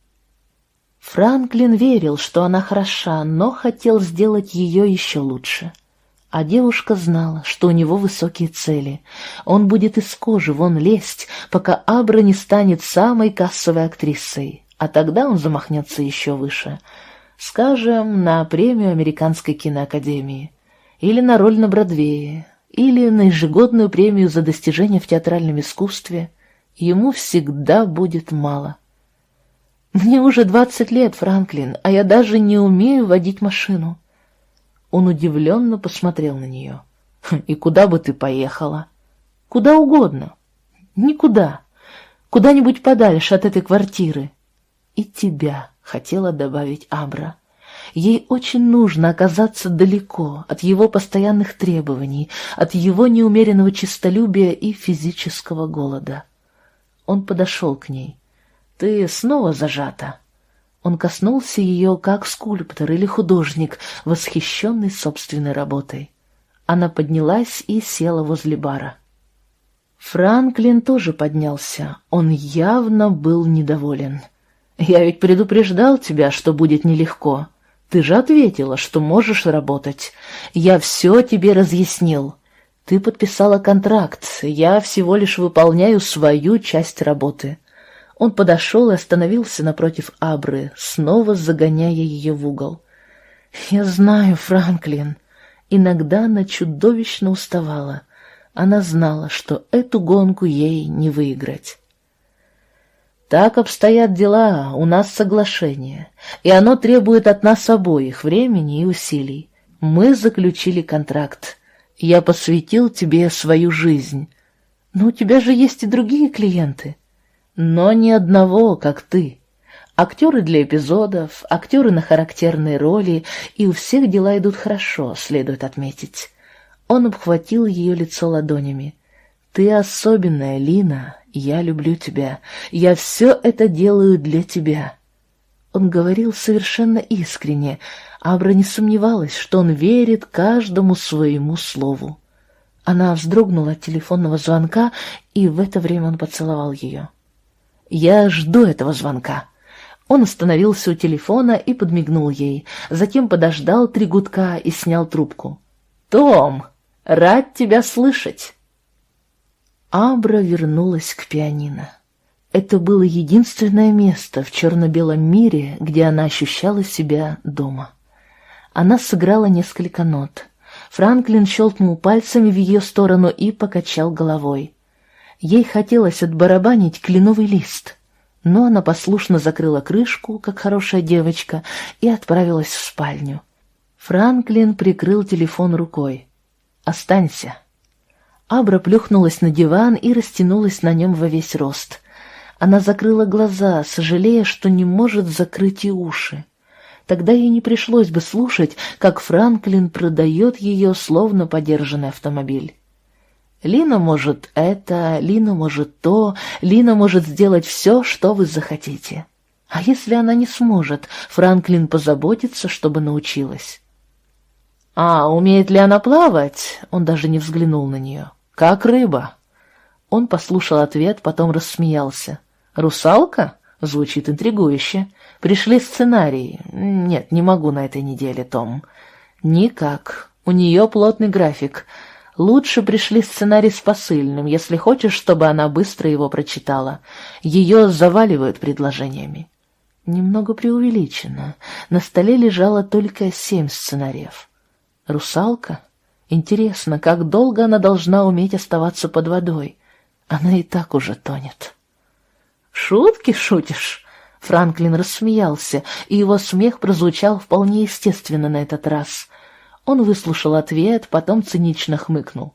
Франклин верил, что она хороша, но хотел сделать ее еще лучше — а девушка знала, что у него высокие цели. Он будет из кожи вон лезть, пока Абра не станет самой кассовой актрисой, а тогда он замахнется еще выше. Скажем, на премию Американской киноакадемии, или на роль на Бродвее, или на ежегодную премию за достижения в театральном искусстве. Ему всегда будет мало. «Мне уже двадцать лет, Франклин, а я даже не умею водить машину». Он удивленно посмотрел на нее. «Хм, «И куда бы ты поехала?» «Куда угодно. Никуда. Куда-нибудь подальше от этой квартиры». «И тебя», — хотела добавить Абра. Ей очень нужно оказаться далеко от его постоянных требований, от его неумеренного честолюбия и физического голода. Он подошел к ней. «Ты снова зажата?» Он коснулся ее, как скульптор или художник, восхищенный собственной работой. Она поднялась и села возле бара. Франклин тоже поднялся. Он явно был недоволен. «Я ведь предупреждал тебя, что будет нелегко. Ты же ответила, что можешь работать. Я все тебе разъяснил. Ты подписала контракт, я всего лишь выполняю свою часть работы. Он подошел и остановился напротив Абры, снова загоняя ее в угол. «Я знаю, Франклин». Иногда она чудовищно уставала. Она знала, что эту гонку ей не выиграть. «Так обстоят дела, у нас соглашение, и оно требует от нас обоих времени и усилий. Мы заключили контракт. Я посвятил тебе свою жизнь. Но у тебя же есть и другие клиенты» но ни одного, как ты. Актеры для эпизодов, актеры на характерные роли, и у всех дела идут хорошо, следует отметить. Он обхватил ее лицо ладонями. «Ты особенная, Лина, я люблю тебя, я все это делаю для тебя». Он говорил совершенно искренне, Абра не сомневалась, что он верит каждому своему слову. Она вздрогнула от телефонного звонка, и в это время он поцеловал ее. «Я жду этого звонка». Он остановился у телефона и подмигнул ей, затем подождал три гудка и снял трубку. «Том, рад тебя слышать!» Абра вернулась к пианино. Это было единственное место в черно-белом мире, где она ощущала себя дома. Она сыграла несколько нот. Франклин щелкнул пальцами в ее сторону и покачал головой. Ей хотелось отбарабанить кленовый лист, но она послушно закрыла крышку, как хорошая девочка, и отправилась в спальню. Франклин прикрыл телефон рукой. «Останься». Абра плюхнулась на диван и растянулась на нем во весь рост. Она закрыла глаза, сожалея, что не может закрыть и уши. Тогда ей не пришлось бы слушать, как Франклин продает ее, словно подержанный автомобиль. Лина может это, Лина может то, Лина может сделать все, что вы захотите. А если она не сможет, Франклин позаботится, чтобы научилась. «А, умеет ли она плавать?» Он даже не взглянул на нее. «Как рыба». Он послушал ответ, потом рассмеялся. «Русалка?» Звучит интригующе. Пришли сценарии. Нет, не могу на этой неделе, Том. Никак. У нее плотный график. Лучше пришли сценарий с посыльным, если хочешь, чтобы она быстро его прочитала. Ее заваливают предложениями. Немного преувеличено. На столе лежало только семь сценариев. Русалка? Интересно, как долго она должна уметь оставаться под водой? Она и так уже тонет. «Шутки шутишь?» Франклин рассмеялся, и его смех прозвучал вполне естественно на этот раз. Он выслушал ответ, потом цинично хмыкнул.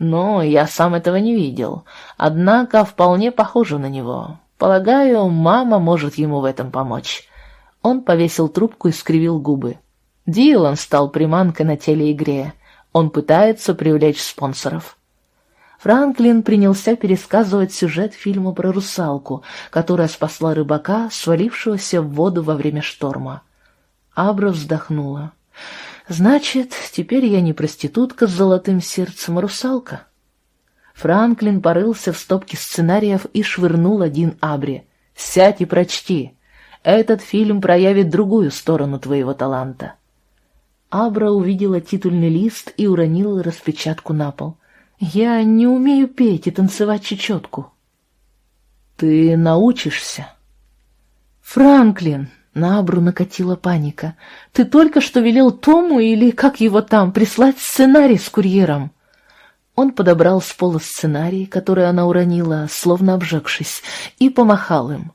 «Но я сам этого не видел. Однако вполне похоже на него. Полагаю, мама может ему в этом помочь». Он повесил трубку и скривил губы. Дилан стал приманкой на телеигре. Он пытается привлечь спонсоров. Франклин принялся пересказывать сюжет фильма про русалку, которая спасла рыбака, свалившегося в воду во время шторма. Абра вздохнула. «Значит, теперь я не проститутка с золотым сердцем, а русалка?» Франклин порылся в стопке сценариев и швырнул один Абре. «Сядь и прочти. Этот фильм проявит другую сторону твоего таланта». Абра увидела титульный лист и уронила распечатку на пол. Я не умею петь и танцевать чечетку. Ты научишься. Франклин, на Абру накатила паника. Ты только что велел Тому или, как его там, прислать сценарий с курьером. Он подобрал с пола сценарий, который она уронила, словно обжегшись, и помахал им.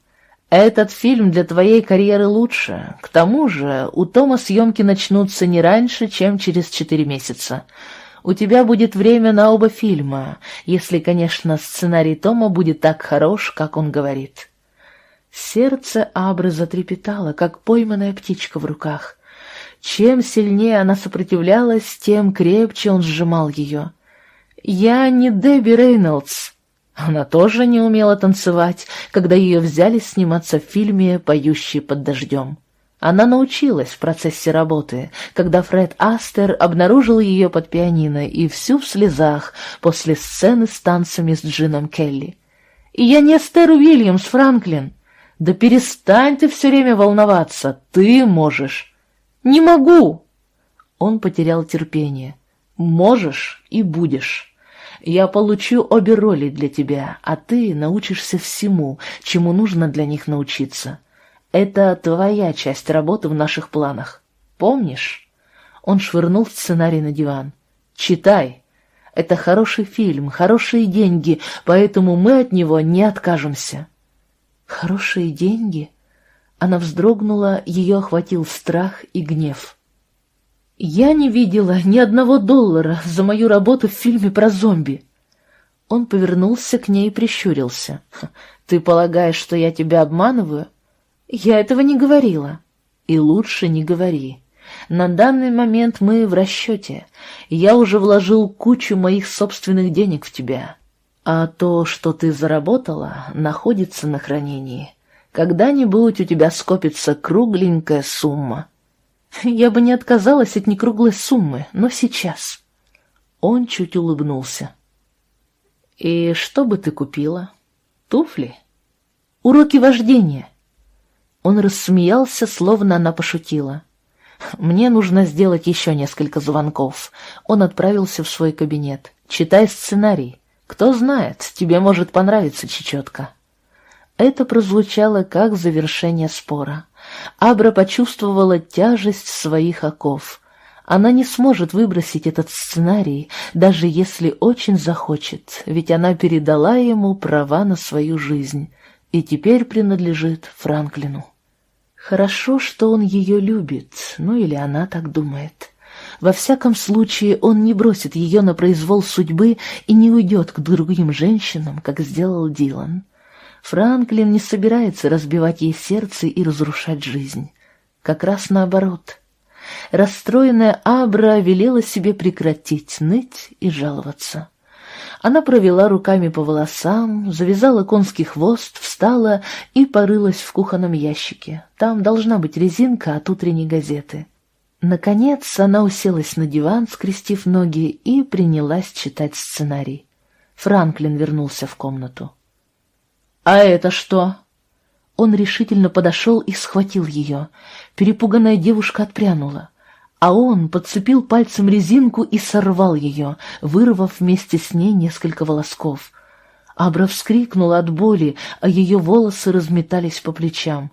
«Этот фильм для твоей карьеры лучше. К тому же у Тома съемки начнутся не раньше, чем через четыре месяца. У тебя будет время на оба фильма, если, конечно, сценарий Тома будет так хорош, как он говорит». Сердце Абры затрепетало, как пойманная птичка в руках. Чем сильнее она сопротивлялась, тем крепче он сжимал ее. «Я не Дебби Рейнольдс». Она тоже не умела танцевать, когда ее взяли сниматься в фильме «Поющие под дождем». Она научилась в процессе работы, когда Фред Астер обнаружил ее под пианино и всю в слезах после сцены с танцами с Джином Келли. «И я не Эстер Уильямс, Франклин!» «Да перестань ты все время волноваться, ты можешь!» «Не могу!» Он потерял терпение. «Можешь и будешь!» Я получу обе роли для тебя, а ты научишься всему, чему нужно для них научиться. Это твоя часть работы в наших планах. Помнишь? Он швырнул сценарий на диван. Читай. Это хороший фильм, хорошие деньги, поэтому мы от него не откажемся. Хорошие деньги? Она вздрогнула, ее охватил страх и гнев. Я не видела ни одного доллара за мою работу в фильме про зомби. Он повернулся к ней и прищурился. «Ты полагаешь, что я тебя обманываю?» «Я этого не говорила». «И лучше не говори. На данный момент мы в расчете. Я уже вложил кучу моих собственных денег в тебя. А то, что ты заработала, находится на хранении. Когда-нибудь у тебя скопится кругленькая сумма». «Я бы не отказалась от некруглой суммы, но сейчас». Он чуть улыбнулся. «И что бы ты купила? Туфли? Уроки вождения?» Он рассмеялся, словно она пошутила. «Мне нужно сделать еще несколько звонков». Он отправился в свой кабинет. «Читай сценарий. Кто знает, тебе может понравиться чечетка». Это прозвучало как завершение спора. Абра почувствовала тяжесть своих оков. Она не сможет выбросить этот сценарий, даже если очень захочет, ведь она передала ему права на свою жизнь и теперь принадлежит Франклину. Хорошо, что он ее любит, ну или она так думает. Во всяком случае, он не бросит ее на произвол судьбы и не уйдет к другим женщинам, как сделал Дилан. Франклин не собирается разбивать ей сердце и разрушать жизнь. Как раз наоборот. Расстроенная Абра велела себе прекратить ныть и жаловаться. Она провела руками по волосам, завязала конский хвост, встала и порылась в кухонном ящике. Там должна быть резинка от утренней газеты. Наконец она уселась на диван, скрестив ноги, и принялась читать сценарий. Франклин вернулся в комнату. «А это что?» Он решительно подошел и схватил ее. Перепуганная девушка отпрянула. А он подцепил пальцем резинку и сорвал ее, вырвав вместе с ней несколько волосков. Абра вскрикнула от боли, а ее волосы разметались по плечам.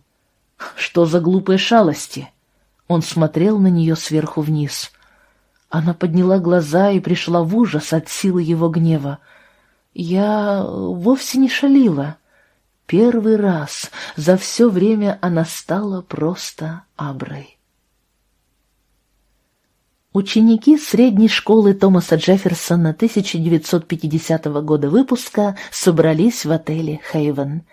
«Что за глупые шалости?» Он смотрел на нее сверху вниз. Она подняла глаза и пришла в ужас от силы его гнева. «Я вовсе не шалила». Первый раз за все время она стала просто Аброй. Ученики средней школы Томаса Джефферсона 1950 года выпуска собрались в отеле «Хейвен».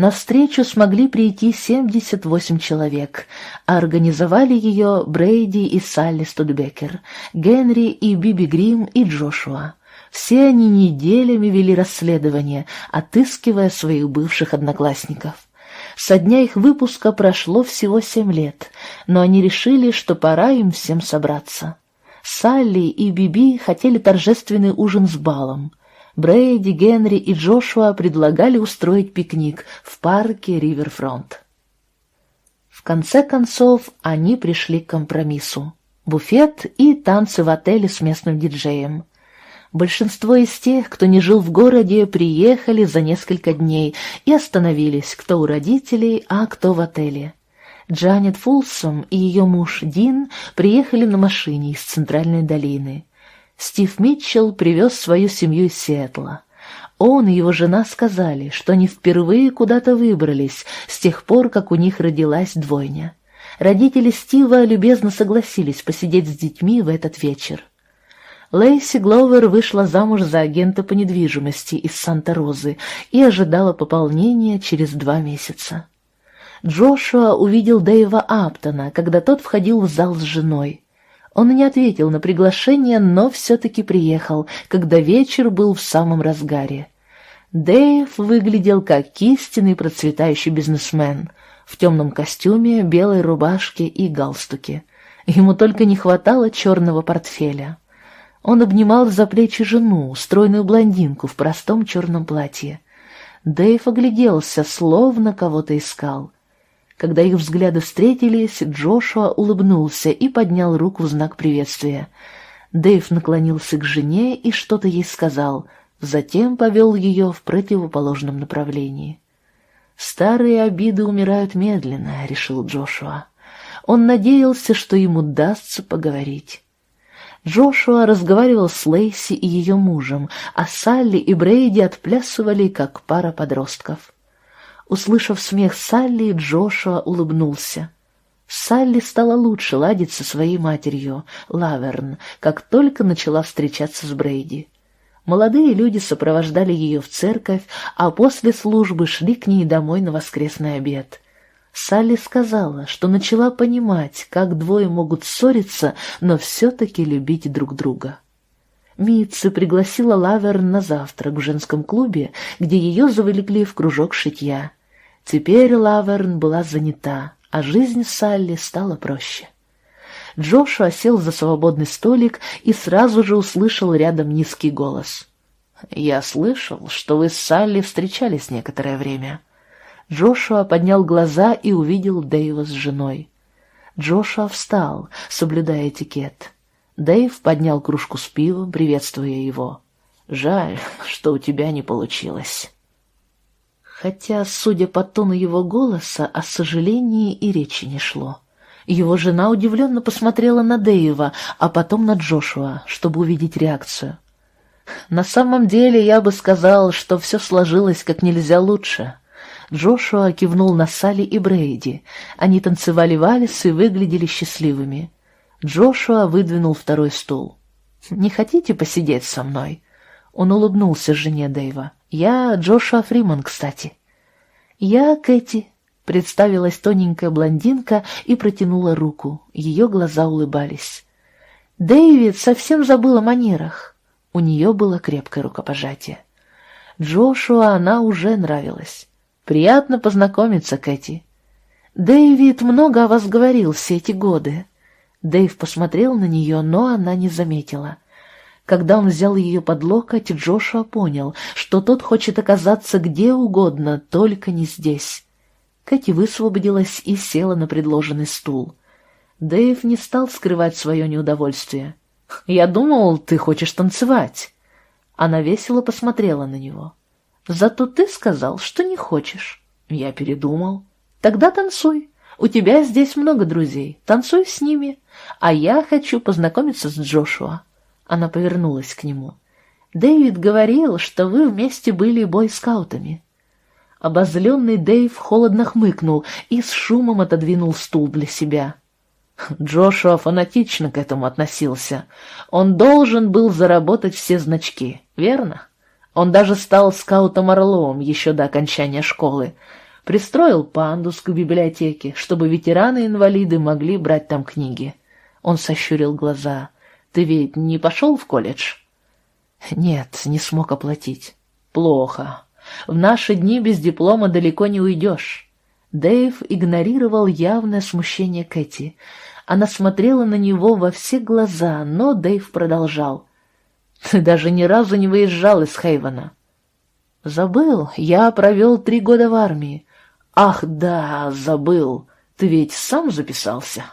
На встречу смогли прийти 78 человек, а организовали ее Брейди и Салли Студбекер, Генри и Биби Грим и Джошуа. Все они неделями вели расследование, отыскивая своих бывших одноклассников. Со дня их выпуска прошло всего семь лет, но они решили, что пора им всем собраться. Салли и Биби хотели торжественный ужин с балом. Брейди, Генри и Джошуа предлагали устроить пикник в парке Риверфронт. В конце концов, они пришли к компромиссу. Буфет и танцы в отеле с местным диджеем. Большинство из тех, кто не жил в городе, приехали за несколько дней и остановились, кто у родителей, а кто в отеле. Джанет Фулсом и ее муж Дин приехали на машине из Центральной долины. Стив Митчелл привез свою семью из Сиэтла. Он и его жена сказали, что они впервые куда-то выбрались с тех пор, как у них родилась двойня. Родители Стива любезно согласились посидеть с детьми в этот вечер. Лейси Гловер вышла замуж за агента по недвижимости из Санта-Розы и ожидала пополнения через два месяца. Джошуа увидел Дэйва Аптона, когда тот входил в зал с женой. Он не ответил на приглашение, но все-таки приехал, когда вечер был в самом разгаре. Дэйв выглядел как истинный процветающий бизнесмен в темном костюме, белой рубашке и галстуке. Ему только не хватало черного портфеля. Он обнимал за плечи жену, стройную блондинку в простом черном платье. Дэйв огляделся, словно кого-то искал. Когда их взгляды встретились, Джошуа улыбнулся и поднял руку в знак приветствия. Дэйв наклонился к жене и что-то ей сказал, затем повел ее в противоположном направлении. «Старые обиды умирают медленно», — решил Джошуа. Он надеялся, что ему удастся поговорить. Джошуа разговаривал с Лейси и ее мужем, а Салли и Брейди отплясывали, как пара подростков. Услышав смех Салли, Джошуа улыбнулся. Салли стала лучше ладить со своей матерью, Лаверн, как только начала встречаться с Брейди. Молодые люди сопровождали ее в церковь, а после службы шли к ней домой на воскресный обед. Салли сказала, что начала понимать, как двое могут ссориться, но все-таки любить друг друга. Митца пригласила Лаверн на завтрак в женском клубе, где ее завлекли в кружок шитья. Теперь Лаверн была занята, а жизнь Салли стала проще. Джошуа сел за свободный столик и сразу же услышал рядом низкий голос. «Я слышал, что вы с Салли встречались некоторое время». Джошуа поднял глаза и увидел Дэйва с женой. Джошуа встал, соблюдая этикет. Дэйв поднял кружку с пивом, приветствуя его. «Жаль, что у тебя не получилось». Хотя, судя по тону его голоса, о сожалении и речи не шло. Его жена удивленно посмотрела на Дэйва, а потом на Джошуа, чтобы увидеть реакцию. «На самом деле я бы сказал, что все сложилось как нельзя лучше», Джошуа кивнул на Салли и Брейди. Они танцевали вальс и выглядели счастливыми. Джошуа выдвинул второй стул. «Не хотите посидеть со мной?» Он улыбнулся жене Дэйва. «Я Джошуа Фриман, кстати». «Я Кэти», — представилась тоненькая блондинка и протянула руку. Ее глаза улыбались. «Дэвид совсем забыл о манерах». У нее было крепкое рукопожатие. Джошуа она уже нравилась. Приятно познакомиться, Кэти. Дэвид много о вас говорил все эти годы. Дэйв посмотрел на нее, но она не заметила. Когда он взял ее под локоть, Джошуа понял, что тот хочет оказаться где угодно, только не здесь. Кэти высвободилась и села на предложенный стул. Дэйв не стал скрывать свое неудовольствие. «Я думал, ты хочешь танцевать». Она весело посмотрела на него. «Зато ты сказал, что не хочешь». Я передумал. «Тогда танцуй. У тебя здесь много друзей. Танцуй с ними. А я хочу познакомиться с Джошуа». Она повернулась к нему. «Дэвид говорил, что вы вместе были бойскаутами». Обозленный Дэйв холодно хмыкнул и с шумом отодвинул стул для себя. Джошуа фанатично к этому относился. Он должен был заработать все значки, верно? Он даже стал скаутом-орлом еще до окончания школы. Пристроил пандус к библиотеке, чтобы ветераны-инвалиды могли брать там книги. Он сощурил глаза. «Ты ведь не пошел в колледж?» «Нет, не смог оплатить». «Плохо. В наши дни без диплома далеко не уйдешь». Дэйв игнорировал явное смущение Кэти. Она смотрела на него во все глаза, но Дэйв продолжал. «Ты даже ни разу не выезжал из Хейвена». «Забыл, я провел три года в армии». «Ах, да, забыл. Ты ведь сам записался?»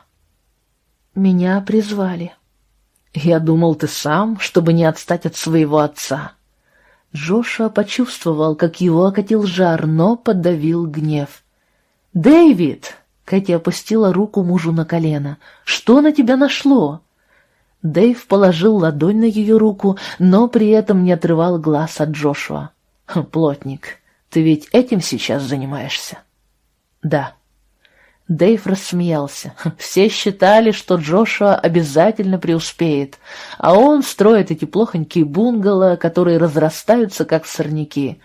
«Меня призвали». «Я думал, ты сам, чтобы не отстать от своего отца». Джоша почувствовал, как его окатил жар, но подавил гнев. «Дэвид!» Кэти опустила руку мужу на колено. «Что на тебя нашло?» Дэйв положил ладонь на ее руку, но при этом не отрывал глаз от Джошуа. «Хм, «Плотник, ты ведь этим сейчас занимаешься?» «Да». Дэйв рассмеялся. «Хм, «Все считали, что Джошуа обязательно преуспеет, а он строит эти плохонькие бунгало, которые разрастаются, как сорняки.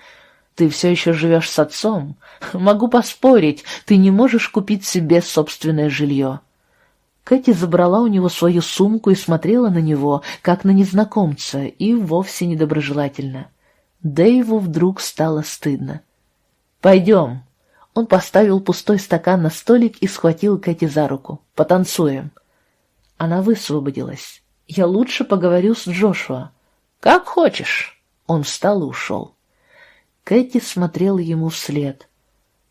Ты все еще живешь с отцом. Могу поспорить, ты не можешь купить себе собственное жилье». Кэти забрала у него свою сумку и смотрела на него, как на незнакомца, и вовсе недоброжелательно. Дэйву вдруг стало стыдно. «Пойдем». Он поставил пустой стакан на столик и схватил Кэти за руку. «Потанцуем». Она высвободилась. «Я лучше поговорю с Джошуа». «Как хочешь». Он встал и ушел. Кэти смотрела ему вслед.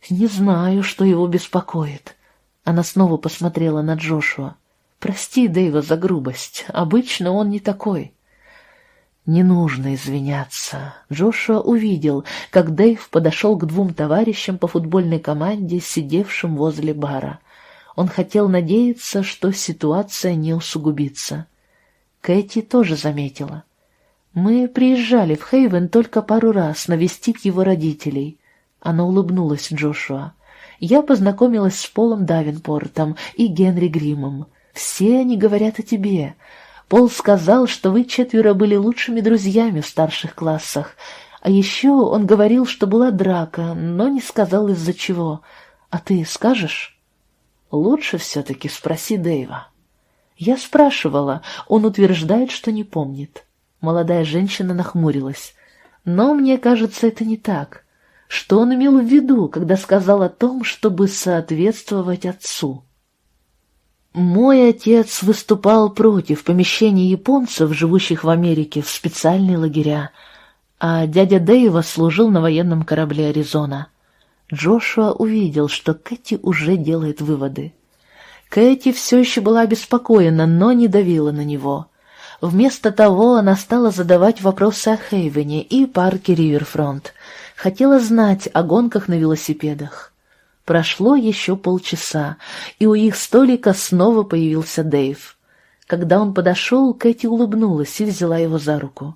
«Не знаю, что его беспокоит». Она снова посмотрела на Джошуа. «Прости Дэйва за грубость. Обычно он не такой». Не нужно извиняться. Джошуа увидел, как Дэйв подошел к двум товарищам по футбольной команде, сидевшим возле бара. Он хотел надеяться, что ситуация не усугубится. Кэти тоже заметила. Мы приезжали в Хейвен только пару раз навестить его родителей. Она улыбнулась Джошуа. Я познакомилась с Полом Давинпортом и Генри Гримом. Все они говорят о тебе. Пол сказал, что вы четверо были лучшими друзьями в старших классах. А еще он говорил, что была драка, но не сказал из-за чего. А ты скажешь? Лучше все-таки спроси Дэйва. Я спрашивала, он утверждает, что не помнит. Молодая женщина нахмурилась. Но мне кажется, это не так. Что он имел в виду, когда сказал о том, чтобы соответствовать отцу? Мой отец выступал против помещения японцев, живущих в Америке, в специальные лагеря, а дядя Дэйва служил на военном корабле «Аризона». Джошуа увидел, что Кэти уже делает выводы. Кэти все еще была обеспокоена, но не давила на него. Вместо того она стала задавать вопросы о Хейвене и парке Риверфронт. Хотела знать о гонках на велосипедах. Прошло еще полчаса, и у их столика снова появился Дэйв. Когда он подошел, Кэти улыбнулась и взяла его за руку.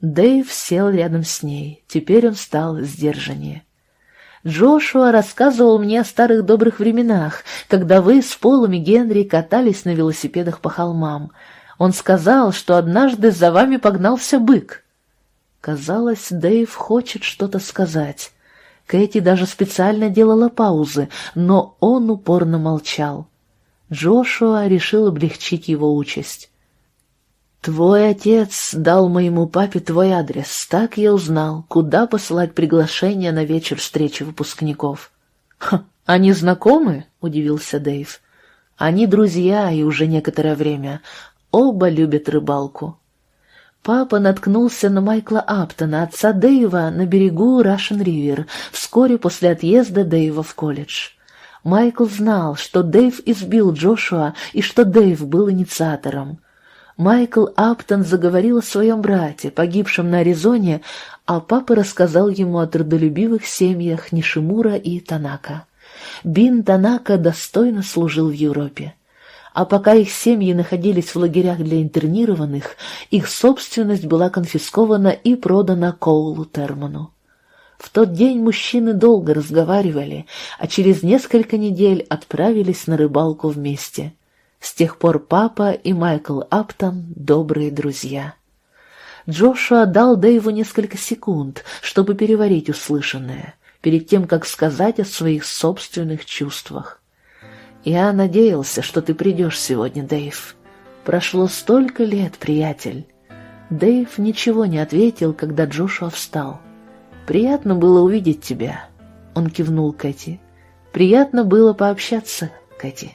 Дэйв сел рядом с ней, теперь он стал сдержаннее. Джошуа рассказывал мне о старых добрых временах, когда вы с Полом и Генри катались на велосипедах по холмам — он сказал, что однажды за вами погнался бык. Казалось, Дэйв хочет что-то сказать. Кэти даже специально делала паузы, но он упорно молчал. Джошуа решил облегчить его участь. Твой отец дал моему папе твой адрес, так я узнал, куда посылать приглашение на вечер встречи выпускников. Они знакомы? удивился Дэйв. Они друзья и уже некоторое время. Оба любят рыбалку. Папа наткнулся на Майкла Аптона, отца Дэйва, на берегу Рашен-Ривер, вскоре после отъезда Дэйва в колледж. Майкл знал, что Дэйв избил Джошуа и что Дэйв был инициатором. Майкл Аптон заговорил о своем брате, погибшем на Аризоне, а папа рассказал ему о трудолюбивых семьях Нишимура и Танака. Бин Танака достойно служил в Европе. А пока их семьи находились в лагерях для интернированных, их собственность была конфискована и продана Коулу Терману. В тот день мужчины долго разговаривали, а через несколько недель отправились на рыбалку вместе. С тех пор папа и Майкл Аптон — добрые друзья. Джошуа дал Дэйву несколько секунд, чтобы переварить услышанное, перед тем, как сказать о своих собственных чувствах. «Я надеялся, что ты придешь сегодня, Дэйв. Прошло столько лет, приятель». Дэйв ничего не ответил, когда Джошуа встал. «Приятно было увидеть тебя», — он кивнул Кэти. «Приятно было пообщаться, Кэти».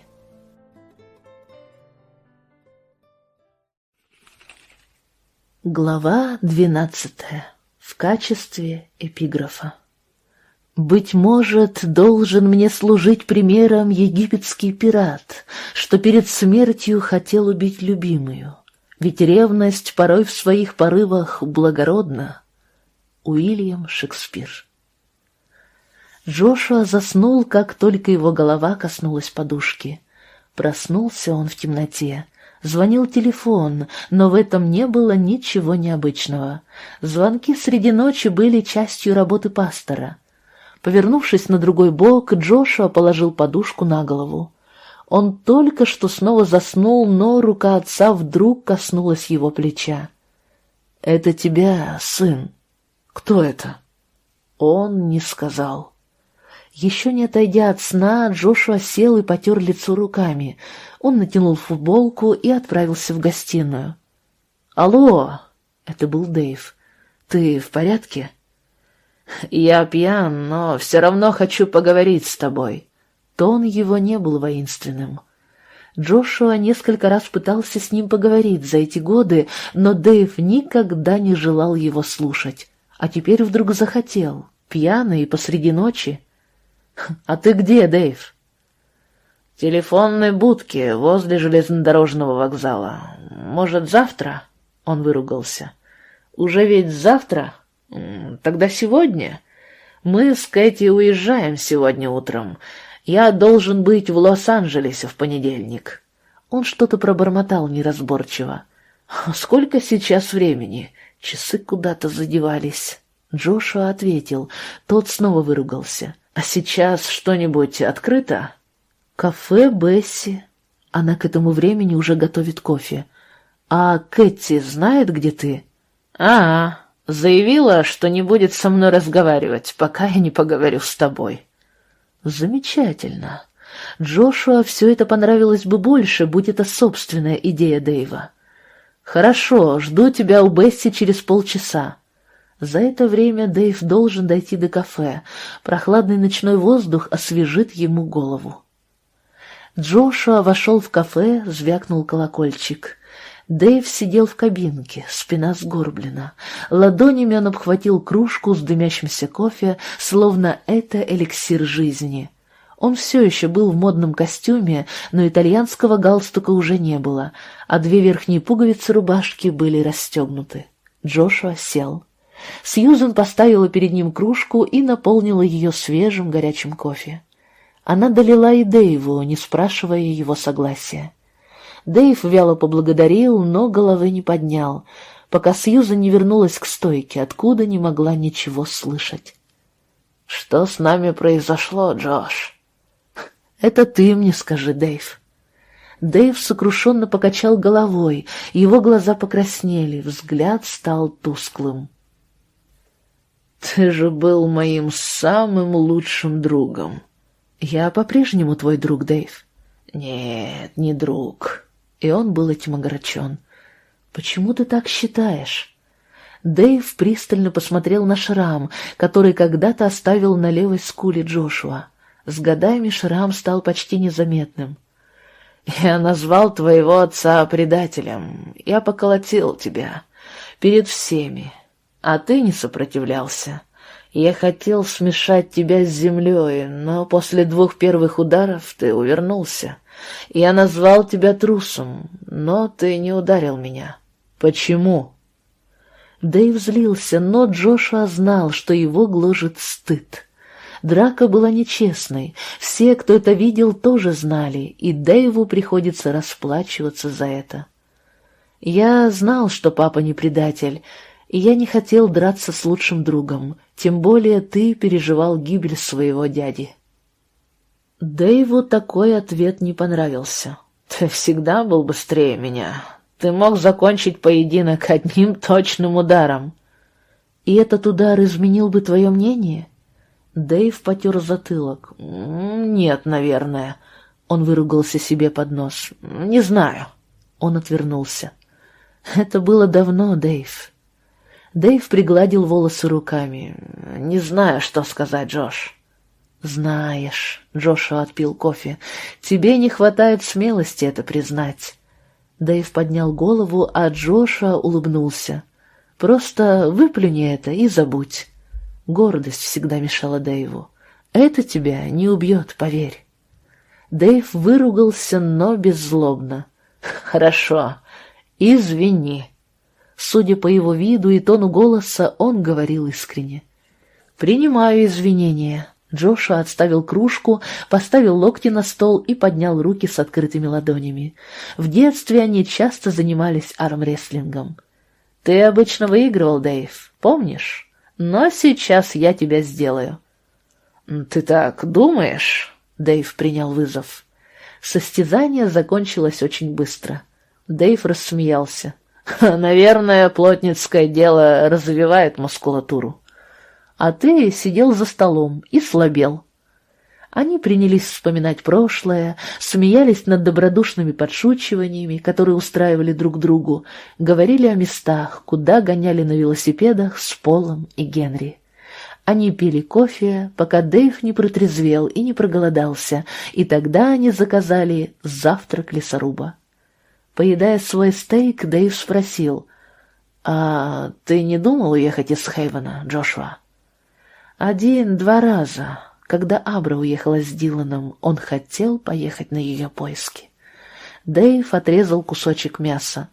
Глава двенадцатая. В качестве эпиграфа. «Быть может, должен мне служить примером египетский пират, что перед смертью хотел убить любимую, ведь ревность порой в своих порывах благородна». Уильям Шекспир. Джошуа заснул, как только его голова коснулась подушки. Проснулся он в темноте, Звонил телефон, но в этом не было ничего необычного. Звонки среди ночи были частью работы пастора. Повернувшись на другой бок, Джошуа положил подушку на голову. Он только что снова заснул, но рука отца вдруг коснулась его плеча. «Это тебя, сын». «Кто это?» Он не сказал. Еще не отойдя от сна, Джошуа сел и потер лицо руками. Он натянул футболку и отправился в гостиную. «Алло!» — это был Дэйв. «Ты в порядке?» «Я пьян, но все равно хочу поговорить с тобой». Тон его не был воинственным. Джошуа несколько раз пытался с ним поговорить за эти годы, но Дэйв никогда не желал его слушать. А теперь вдруг захотел, пьяный и посреди ночи. «А ты где, Дэйв?» «В телефонной будке возле железнодорожного вокзала. Может, завтра?» Он выругался. «Уже ведь завтра? Тогда сегодня? Мы с Кэти уезжаем сегодня утром. Я должен быть в Лос-Анджелесе в понедельник». Он что-то пробормотал неразборчиво. «Сколько сейчас времени? Часы куда-то задевались». Джошуа ответил. Тот снова выругался. «А сейчас что-нибудь открыто?» «Кафе Бесси». Она к этому времени уже готовит кофе. «А Кэти знает, где ты?» «А, заявила, что не будет со мной разговаривать, пока я не поговорю с тобой». «Замечательно. Джошуа все это понравилось бы больше, будь это собственная идея Дэйва». «Хорошо, жду тебя у Бесси через полчаса». За это время Дэйв должен дойти до кафе. Прохладный ночной воздух освежит ему голову. Джошуа вошел в кафе, звякнул колокольчик. Дэйв сидел в кабинке, спина сгорблена. Ладонями он обхватил кружку с дымящимся кофе, словно это эликсир жизни. Он все еще был в модном костюме, но итальянского галстука уже не было, а две верхние пуговицы рубашки были расстегнуты. Джошуа сел. Сьюзен поставила перед ним кружку и наполнила ее свежим горячим кофе. Она долила и Дэйву, не спрашивая его согласия. Дэйв вяло поблагодарил, но головы не поднял, пока Сьюзан не вернулась к стойке, откуда не могла ничего слышать. «Что с нами произошло, Джош?» «Это ты мне скажи, Дэйв». Дэйв сокрушенно покачал головой, его глаза покраснели, взгляд стал тусклым. «Ты же был моим самым лучшим другом». «Я по-прежнему твой друг, Дэйв». «Нет, не друг». И он был этим огорчен. Почему ты так считаешь?» Дэйв пристально посмотрел на шрам, который когда-то оставил на левой скуле Джошуа. С годами шрам стал почти незаметным. «Я назвал твоего отца предателем. Я поколотил тебя. Перед всеми. А ты не сопротивлялся. Я хотел смешать тебя с землей, но после двух первых ударов ты увернулся. Я назвал тебя трусом, но ты не ударил меня. Почему?» Дэйв злился, но Джошуа знал, что его гложет стыд. Драка была нечестной, все, кто это видел, тоже знали, и Дэйву приходится расплачиваться за это. Я знал, что папа не предатель, и я не хотел драться с лучшим другом, тем более ты переживал гибель своего дяди. Дэйву такой ответ не понравился. «Ты всегда был быстрее меня. Ты мог закончить поединок одним точным ударом. И этот удар изменил бы твое мнение? Дэйв потер затылок. Нет, наверное. Он выругался себе под нос. Не знаю. Он отвернулся. Это было давно, Дэйв. Дэйв пригладил волосы руками. Не знаю, что сказать, Джош. «Знаешь», — Джоша отпил кофе, — «тебе не хватает смелости это признать. Дэйв поднял голову, а Джоша улыбнулся. «Просто выплюни это и забудь». Гордость всегда мешала Дэйву. «Это тебя не убьет, поверь». Дэйв выругался, но беззлобно. «Хорошо, извини». Судя по его виду и тону голоса, он говорил искренне. «Принимаю извинения. Джоша отставил кружку, поставил локти на стол и поднял руки с открытыми ладонями. В детстве они часто занимались армрестлингом. «Ты обычно выигрывал, Дэйв, помнишь? Но сейчас я тебя сделаю». «Ты так думаешь?» — Дэйв принял вызов. Состязание закончилось очень быстро. Дэйв рассмеялся. «Наверное, плотницкое дело развивает мускулатуру» а ты сидел за столом и слабел. Они принялись вспоминать прошлое, смеялись над добродушными подшучиваниями, которые устраивали друг другу, говорили о местах, куда гоняли на велосипедах с Полом и Генри. Они пили кофе, пока Дэйв не протрезвел и не проголодался, и тогда они заказали завтрак лесоруба. Поедая свой стейк, Дэйв спросил, «А ты не думал уехать из Хейвена, Джошуа?» Один-два раза, когда Абра уехала с Диланом, он хотел поехать на ее поиски. Дэйв отрезал кусочек мяса.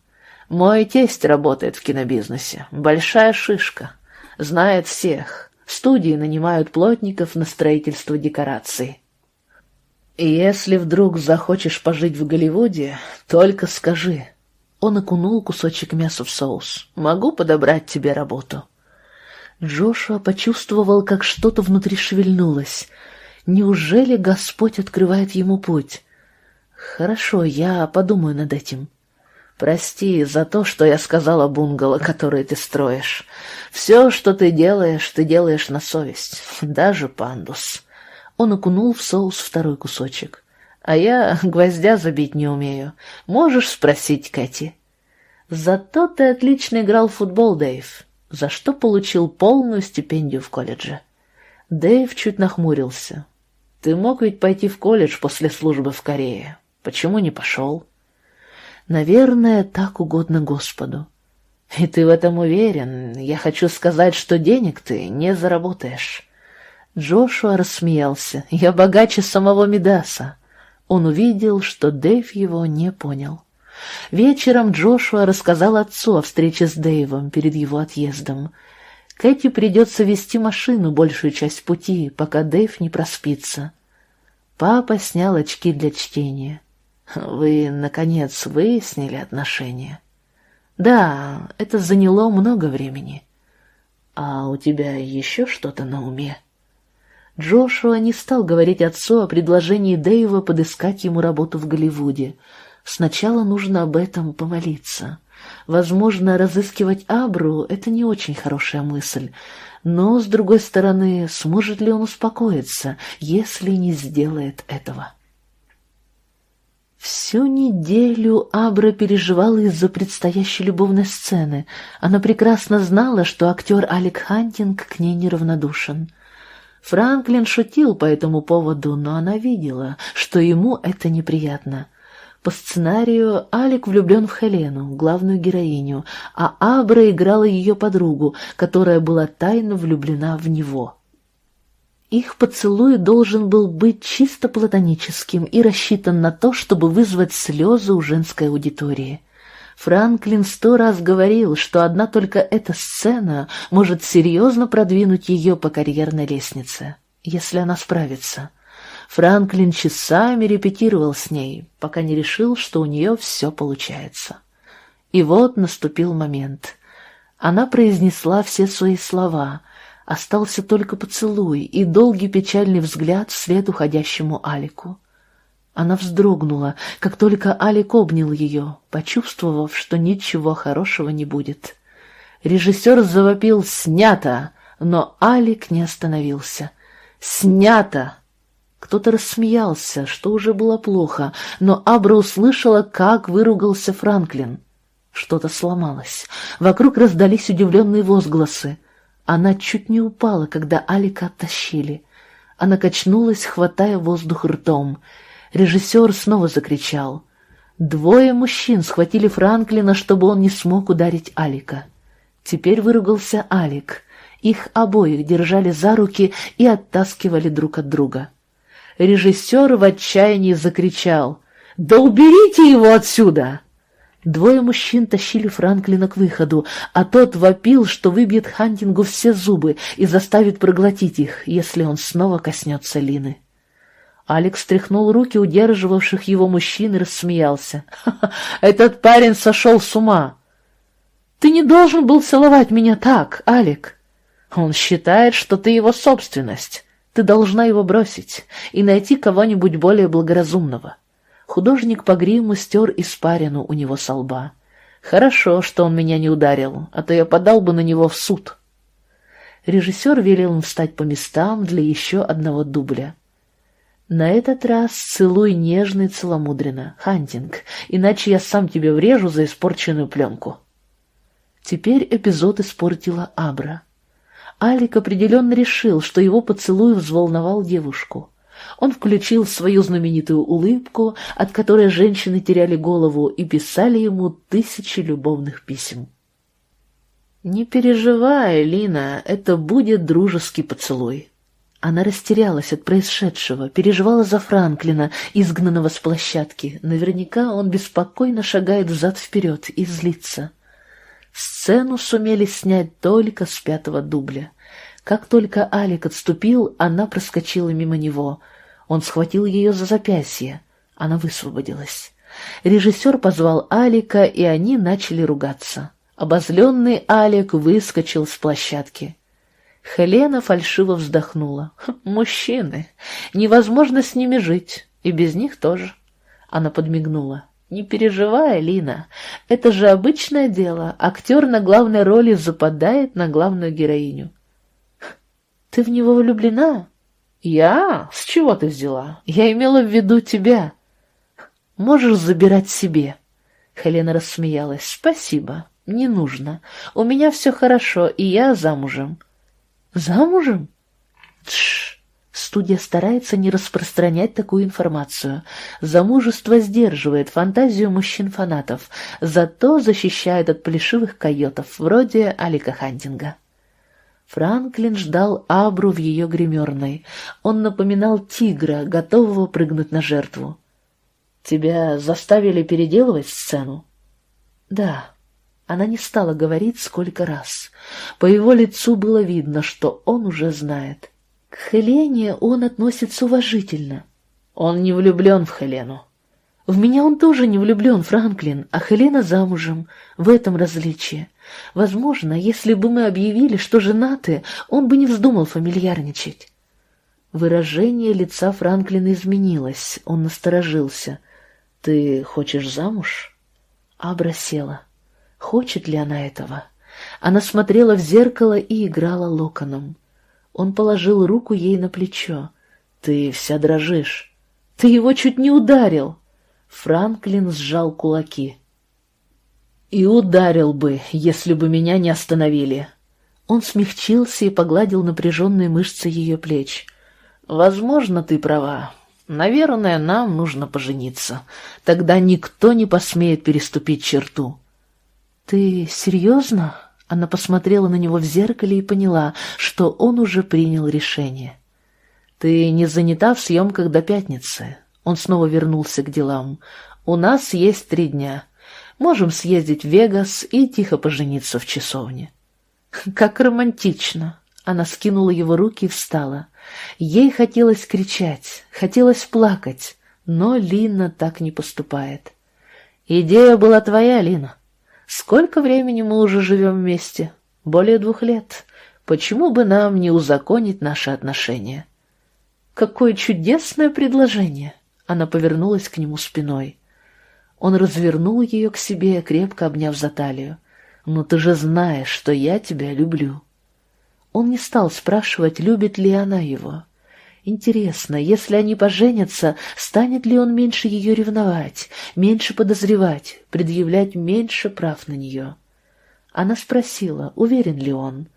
«Мой тесть работает в кинобизнесе. Большая шишка. Знает всех. Студии нанимают плотников на строительство декораций. «Если вдруг захочешь пожить в Голливуде, только скажи». Он окунул кусочек мяса в соус. «Могу подобрать тебе работу». Джошуа почувствовал, как что-то внутри шевельнулось. Неужели Господь открывает ему путь? Хорошо, я подумаю над этим. Прости за то, что я сказала бунгало, которое ты строишь. Все, что ты делаешь, ты делаешь на совесть, даже пандус. Он окунул в соус второй кусочек. А я гвоздя забить не умею. Можешь спросить Кэти? Зато ты отлично играл в футбол, Дэйв за что получил полную стипендию в колледже. Дэйв чуть нахмурился. «Ты мог ведь пойти в колледж после службы в Корее. Почему не пошел?» «Наверное, так угодно Господу». «И ты в этом уверен? Я хочу сказать, что денег ты не заработаешь». Джошуа рассмеялся. «Я богаче самого Медаса». Он увидел, что Дэйв его не понял. Вечером Джошуа рассказал отцу о встрече с Дэйвом перед его отъездом. Кэти придется вести машину большую часть пути, пока Дэйв не проспится. Папа снял очки для чтения. «Вы, наконец, выяснили отношения?» «Да, это заняло много времени». «А у тебя еще что-то на уме?» Джошуа не стал говорить отцу о предложении Дэйва подыскать ему работу в Голливуде — Сначала нужно об этом помолиться. Возможно, разыскивать Абру — это не очень хорошая мысль, но, с другой стороны, сможет ли он успокоиться, если не сделает этого? Всю неделю Абра переживала из-за предстоящей любовной сцены. Она прекрасно знала, что актер Алек Хантинг к ней неравнодушен. Франклин шутил по этому поводу, но она видела, что ему это неприятно. По сценарию Алик влюблен в Хелену, главную героиню, а Абра играла ее подругу, которая была тайно влюблена в него. Их поцелуй должен был быть чисто платоническим и рассчитан на то, чтобы вызвать слезы у женской аудитории. Франклин сто раз говорил, что одна только эта сцена может серьезно продвинуть ее по карьерной лестнице, если она справится. Франклин часами репетировал с ней, пока не решил, что у нее все получается. И вот наступил момент. Она произнесла все свои слова — Остался только поцелуй и долгий печальный взгляд вслед уходящему Алику. Она вздрогнула, как только Алик обнял ее, почувствовав, что ничего хорошего не будет. Режиссер завопил «Снято!», но Алик не остановился. «Снято!» Кто-то рассмеялся, что уже было плохо, но Абра услышала, как выругался Франклин. Что-то сломалось. Вокруг раздались удивленные возгласы. Она чуть не упала, когда Алика оттащили. Она качнулась, хватая воздух ртом. Режиссер снова закричал. Двое мужчин схватили Франклина, чтобы он не смог ударить Алика. Теперь выругался Алик. Их обоих держали за руки и оттаскивали друг от друга. Режиссер в отчаянии закричал. «Да уберите его отсюда!» Двое мужчин тащили Франклина к выходу, а тот вопил, что выбьет Хантингу все зубы и заставит проглотить их, если он снова коснется Лины. Алекс стряхнул руки удерживавших его мужчин и рассмеялся. «Ха -ха, «Этот парень сошел с ума!» «Ты не должен был целовать меня так, Алек!» «Он считает, что ты его собственность. Ты должна его бросить и найти кого-нибудь более благоразумного». Художник по гриму стер испарину у него со лба. Хорошо, что он меня не ударил, а то я подал бы на него в суд. Режиссер велел им встать по местам для еще одного дубля. На этот раз целуй нежно и целомудренно, Хантинг, иначе я сам тебе врежу за испорченную пленку. Теперь эпизод испортила Абра. Алик определенно решил, что его поцелуй взволновал девушку. Он включил свою знаменитую улыбку, от которой женщины теряли голову и писали ему тысячи любовных писем. «Не переживай, Лина, это будет дружеский поцелуй». Она растерялась от происшедшего, переживала за Франклина, изгнанного с площадки. Наверняка он беспокойно шагает взад-вперед и злится. Сцену сумели снять только с пятого дубля. Как только Алик отступил, она проскочила мимо него — он схватил ее за запястье. Она высвободилась. Режиссер позвал Алика, и они начали ругаться. Обозленный Алик выскочил с площадки. Хелена фальшиво вздохнула. «Хм, «Мужчины. Невозможно с ними жить. И без них тоже». Она подмигнула. «Не переживай, Лина. Это же обычное дело. Актер на главной роли западает на главную героиню». «Ты в него влюблена?» «Я? С чего ты взяла? Я имела в виду тебя». «Можешь забирать себе». Хелена рассмеялась. «Спасибо, не нужно. У меня все хорошо, и я замужем». «Замужем?» «Тш!» Студия старается не распространять такую информацию. Замужество сдерживает фантазию мужчин-фанатов, зато защищает от плешивых койотов, вроде Алика Хантинга. Франклин ждал Абру в ее гримерной. Он напоминал тигра, готового прыгнуть на жертву. «Тебя заставили переделывать сцену?» «Да». Она не стала говорить, сколько раз. По его лицу было видно, что он уже знает. К Хелене он относится уважительно. Он не влюблен в Хелену. В меня он тоже не влюблен, Франклин, а Хелена замужем. В этом различие. Возможно, если бы мы объявили, что женаты, он бы не вздумал фамильярничать. Выражение лица Франклина изменилось, он насторожился. «Ты хочешь замуж?» Абра села. Хочет ли она этого? Она смотрела в зеркало и играла локоном. Он положил руку ей на плечо. «Ты вся дрожишь. Ты его чуть не ударил!» Франклин сжал кулаки. «И ударил бы, если бы меня не остановили». Он смягчился и погладил напряженные мышцы ее плеч. «Возможно, ты права. Наверное, нам нужно пожениться. Тогда никто не посмеет переступить черту». «Ты серьезно?» Она посмотрела на него в зеркале и поняла, что он уже принял решение. «Ты не занята в съемках до пятницы?» Он снова вернулся к делам. «У нас есть три дня. Можем съездить в Вегас и тихо пожениться в часовне». «Как романтично!» Она скинула его руки и встала. Ей хотелось кричать, хотелось плакать, но Лина так не поступает. «Идея была твоя, Лина. Сколько времени мы уже живем вместе? Более двух лет. Почему бы нам не узаконить наши отношения?» «Какое чудесное предложение!» Она повернулась к нему спиной. Он развернул ее к себе, крепко обняв за талию. «Но ты же знаешь, что я тебя люблю». Он не стал спрашивать, любит ли она его. Интересно, если они поженятся, станет ли он меньше ее ревновать, меньше подозревать, предъявлять меньше прав на нее? Она спросила, уверен ли он.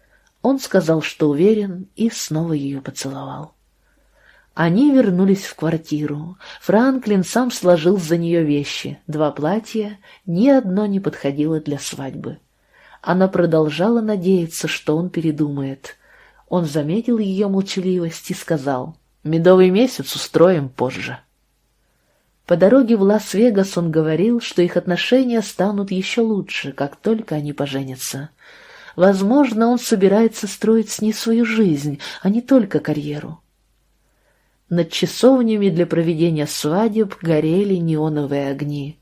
Он сказал, что уверен, и снова ее поцеловал. Они вернулись в квартиру. Франклин сам сложил за нее вещи. Два платья, ни одно не подходило для свадьбы. Она продолжала надеяться, что он передумает. Он заметил ее молчаливость и сказал, «Медовый месяц устроим позже». По дороге в Лас-Вегас он говорил, что их отношения станут еще лучше, как только они поженятся. Возможно, он собирается строить с ней свою жизнь, а не только карьеру. Над часовнями для проведения свадеб горели неоновые огни.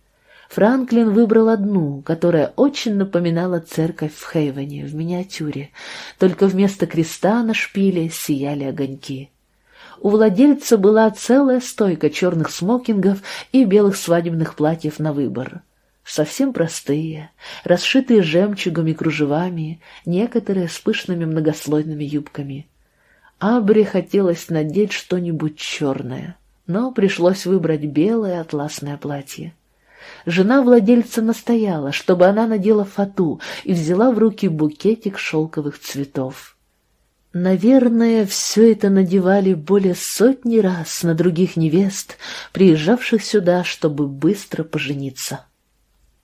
Франклин выбрал одну, которая очень напоминала церковь в Хейвене, в миниатюре, только вместо креста на шпиле сияли огоньки. У владельца была целая стойка черных смокингов и белых свадебных платьев на выбор. Совсем простые, расшитые жемчугами кружевами, некоторые с пышными многослойными юбками — Абре хотелось надеть что-нибудь черное, но пришлось выбрать белое атласное платье. Жена владельца настояла, чтобы она надела фату и взяла в руки букетик шелковых цветов. Наверное, все это надевали более сотни раз на других невест, приезжавших сюда, чтобы быстро пожениться.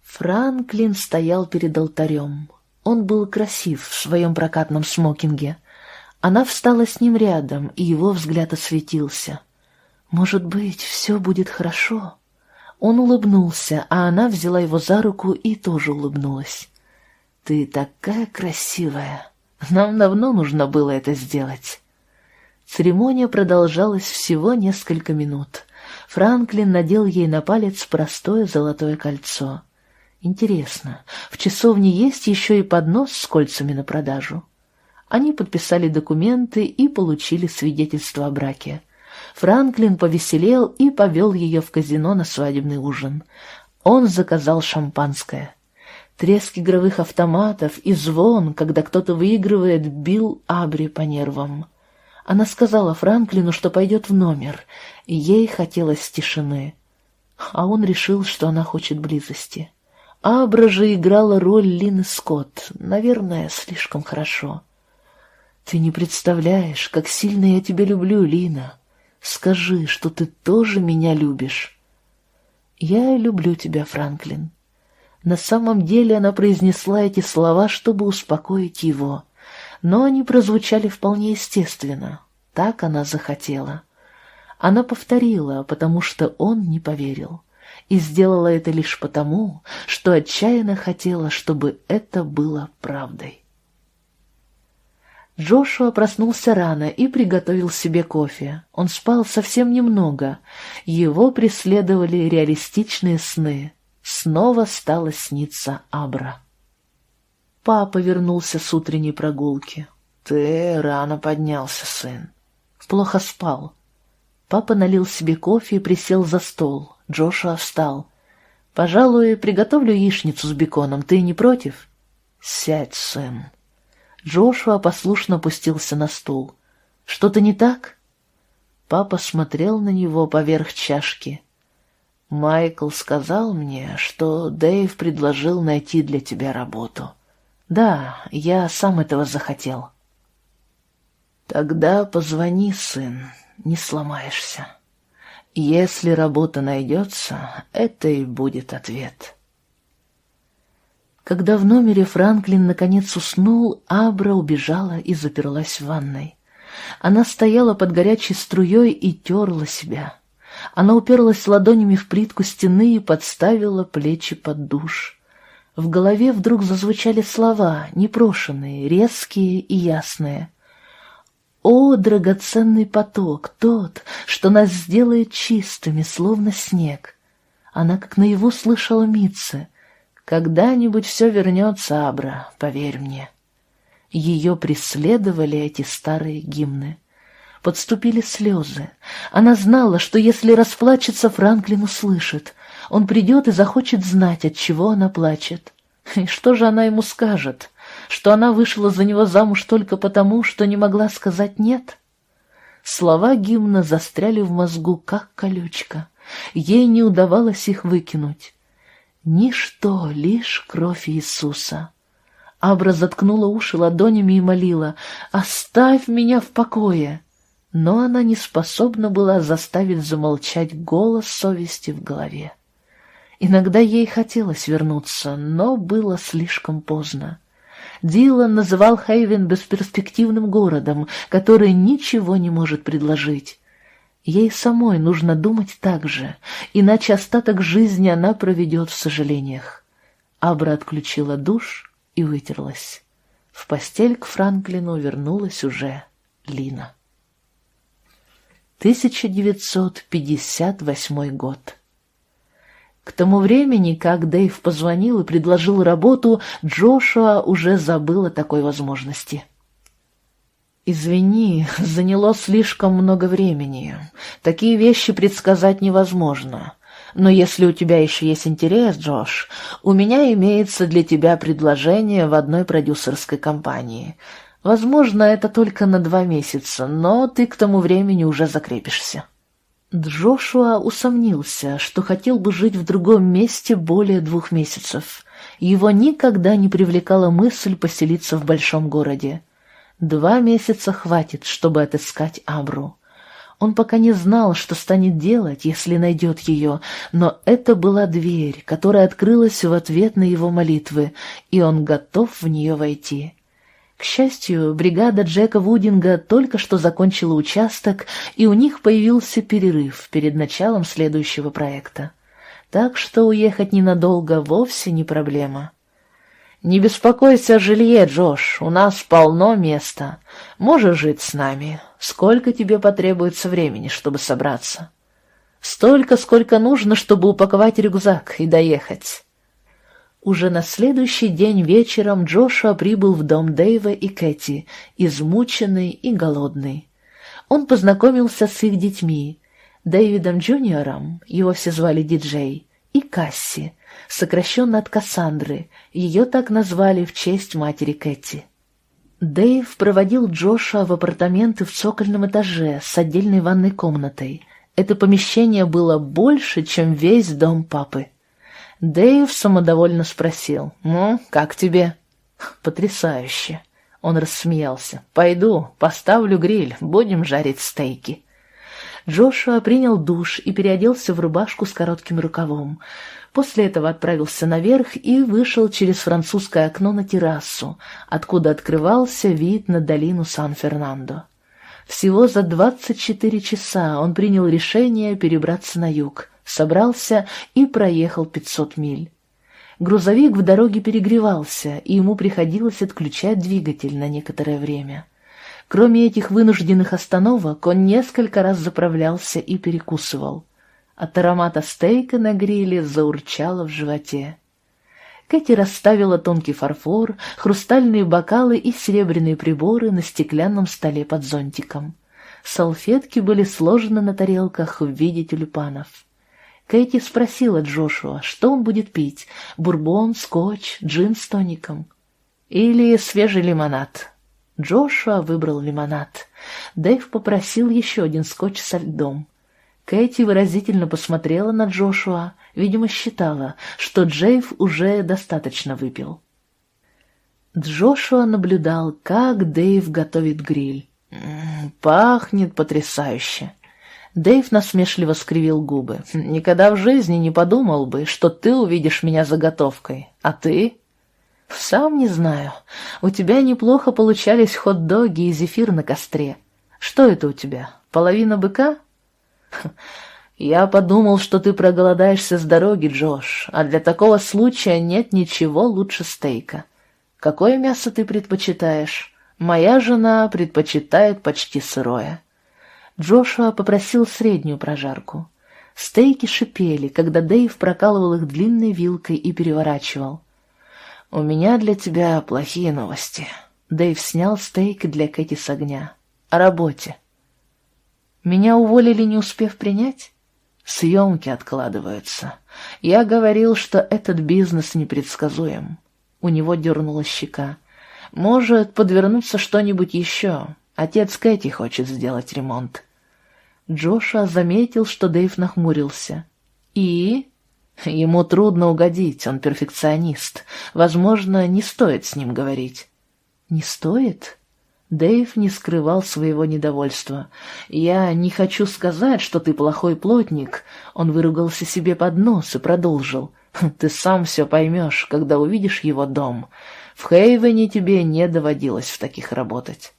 Франклин стоял перед алтарем. Он был красив в своем прокатном смокинге — она встала с ним рядом, и его взгляд осветился. «Может быть, все будет хорошо?» Он улыбнулся, а она взяла его за руку и тоже улыбнулась. «Ты такая красивая! Нам давно нужно было это сделать!» Церемония продолжалась всего несколько минут. Франклин надел ей на палец простое золотое кольцо. Интересно, в часовне есть еще и поднос с кольцами на продажу? Они подписали документы и получили свидетельство о браке. Франклин повеселел и повел ее в казино на свадебный ужин. Он заказал шампанское. Треск игровых автоматов и звон, когда кто-то выигрывает, бил Абри по нервам. Она сказала Франклину, что пойдет в номер, ей хотелось тишины. А он решил, что она хочет близости. Абра же играла роль Лины Скотт, наверное, слишком хорошо. Ты не представляешь, как сильно я тебя люблю, Лина. Скажи, что ты тоже меня любишь. Я люблю тебя, Франклин. На самом деле она произнесла эти слова, чтобы успокоить его, но они прозвучали вполне естественно. Так она захотела. Она повторила, потому что он не поверил, и сделала это лишь потому, что отчаянно хотела, чтобы это было правдой. Джошуа проснулся рано и приготовил себе кофе. Он спал совсем немного. Его преследовали реалистичные сны. Снова стало сниться Абра. Папа вернулся с утренней прогулки. «Ты рано поднялся, сын». Плохо спал. Папа налил себе кофе и присел за стол. Джошуа встал. «Пожалуй, приготовлю яичницу с беконом. Ты не против?» «Сядь, сын». Джошуа послушно опустился на стул. «Что-то не так?» Папа смотрел на него поверх чашки. Майкл сказал мне, что Дэйв предложил найти для тебя работу. Да, я сам этого захотел. Тогда позвони, сын, не сломаешься. Если работа найдется, это и будет ответ. Когда в номере Франклин наконец уснул, Абра убежала и заперлась в ванной. Она стояла под горячей струей и терла себя. Она уперлась ладонями в плитку стены и подставила плечи под душ. В голове вдруг зазвучали слова, непрошенные, резкие и ясные. «О, драгоценный поток, тот, что нас сделает чистыми, словно снег!» Она как наяву слышала Митце. «Когда-нибудь все вернется, Абра, поверь мне». Ее преследовали эти старые гимны. Подступили слезы. Она знала, что если расплачется, Франклин услышит. Он придет и захочет знать, от чего она плачет. И что же она ему скажет? Что она вышла за него замуж только потому, что не могла сказать «нет»? Слова гимна застряли в мозгу, как колючка. Ей не удавалось их выкинуть. Ничто, лишь кровь Иисуса. Абра заткнула уши ладонями и молила «Оставь меня в покое!» Но она не способна была заставить замолчать голос совести в голове. Иногда ей хотелось вернуться, но было слишком поздно. Дилан называл Хейвен бесперспективным городом, который ничего не может предложить. Ей самой нужно думать так же, иначе остаток жизни она проведет в сожалениях. Абра отключила душ и вытерлась. В постель к Франклину вернулась уже Лина. 1958 год. К тому времени, как Дэйв позвонил и предложил работу, Джошуа уже забыл о такой возможности. «Извини, заняло слишком много времени. Такие вещи предсказать невозможно. Но если у тебя еще есть интерес, Джош, у меня имеется для тебя предложение в одной продюсерской компании. Возможно, это только на два месяца, но ты к тому времени уже закрепишься». Джошуа усомнился, что хотел бы жить в другом месте более двух месяцев. Его никогда не привлекала мысль поселиться в большом городе. Два месяца хватит, чтобы отыскать Абру. Он пока не знал, что станет делать, если найдет ее, но это была дверь, которая открылась в ответ на его молитвы, и он готов в нее войти. К счастью, бригада Джека Вудинга только что закончила участок, и у них появился перерыв перед началом следующего проекта. Так что уехать ненадолго вовсе не проблема. «Не беспокойся о жилье, Джош, у нас полно места. Можешь жить с нами. Сколько тебе потребуется времени, чтобы собраться?» «Столько, сколько нужно, чтобы упаковать рюкзак и доехать». Уже на следующий день вечером Джошуа прибыл в дом Дэйва и Кэти, измученный и голодный. Он познакомился с их детьми, Дэвидом Джуниором, его все звали Диджей, и Касси, сокращенно от Кассандры, ее так назвали в честь матери Кэти. Дэйв проводил Джоша в апартаменты в цокольном этаже с отдельной ванной комнатой. Это помещение было больше, чем весь дом папы. Дэйв самодовольно спросил, «Ну, как тебе?» «Потрясающе!» Он рассмеялся. «Пойду, поставлю гриль, будем жарить стейки». Джошуа принял душ и переоделся в рубашку с коротким рукавом. После этого отправился наверх и вышел через французское окно на террасу, откуда открывался вид на долину Сан-Фернандо. Всего за двадцать четыре часа он принял решение перебраться на юг, собрался и проехал пятьсот миль. Грузовик в дороге перегревался, и ему приходилось отключать двигатель на некоторое время. Кроме этих вынужденных остановок, он несколько раз заправлялся и перекусывал. От аромата стейка на гриле заурчало в животе. Кэти расставила тонкий фарфор, хрустальные бокалы и серебряные приборы на стеклянном столе под зонтиком. Салфетки были сложены на тарелках в виде тюльпанов. Кэти спросила Джошуа, что он будет пить — бурбон, скотч, джин с тоником. Или свежий лимонад. Джошуа выбрал лимонад. Дэйв попросил еще один скотч со льдом. Кэти выразительно посмотрела на Джошуа, видимо, считала, что Джейв уже достаточно выпил. Джошуа наблюдал, как Дэйв готовит гриль. «Пахнет потрясающе!» Дэйв насмешливо скривил губы. «Никогда в жизни не подумал бы, что ты увидишь меня заготовкой. А ты?» «Сам не знаю. У тебя неплохо получались хот-доги и зефир на костре. Что это у тебя? Половина быка?» «Я подумал, что ты проголодаешься с дороги, Джош, а для такого случая нет ничего лучше стейка. Какое мясо ты предпочитаешь? Моя жена предпочитает почти сырое». Джошуа попросил среднюю прожарку. Стейки шипели, когда Дэйв прокалывал их длинной вилкой и переворачивал. «У меня для тебя плохие новости». Дэйв снял стейк для Кэти с огня. «О работе». «Меня уволили, не успев принять?» «Съемки откладываются. Я говорил, что этот бизнес непредсказуем». У него дернула щека. «Может подвернуться что-нибудь еще. Отец Кэти хочет сделать ремонт». Джоша заметил, что Дэйв нахмурился. «И?» «Ему трудно угодить, он перфекционист. Возможно, не стоит с ним говорить». «Не стоит?» Дэйв не скрывал своего недовольства. «Я не хочу сказать, что ты плохой плотник». Он выругался себе под нос и продолжил. «Ты сам все поймешь, когда увидишь его дом. В Хейвене тебе не доводилось в таких работать».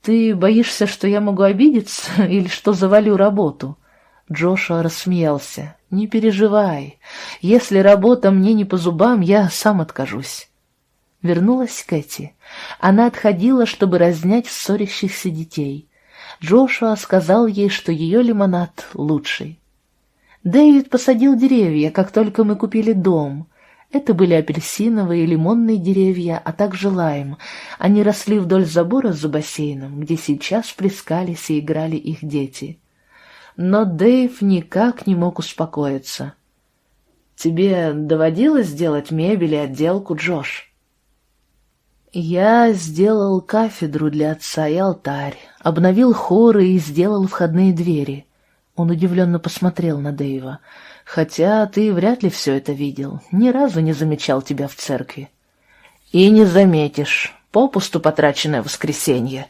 «Ты боишься, что я могу обидеться или что завалю работу?» Джошуа рассмеялся. «Не переживай. Если работа мне не по зубам, я сам откажусь». Вернулась Кэти. Она отходила, чтобы разнять ссорящихся детей. Джошуа сказал ей, что ее лимонад лучший. Дэвид посадил деревья, как только мы купили дом. Это были апельсиновые и лимонные деревья, а также лайм. Они росли вдоль забора за бассейном, где сейчас плескались и играли их дети. Но Дэйв никак не мог успокоиться. «Тебе доводилось сделать мебель и отделку, Джош?» «Я сделал кафедру для отца и алтарь, обновил хоры и сделал входные двери». Он удивленно посмотрел на Дэйва. Хотя ты вряд ли все это видел, ни разу не замечал тебя в церкви. И не заметишь, попусту потраченное воскресенье.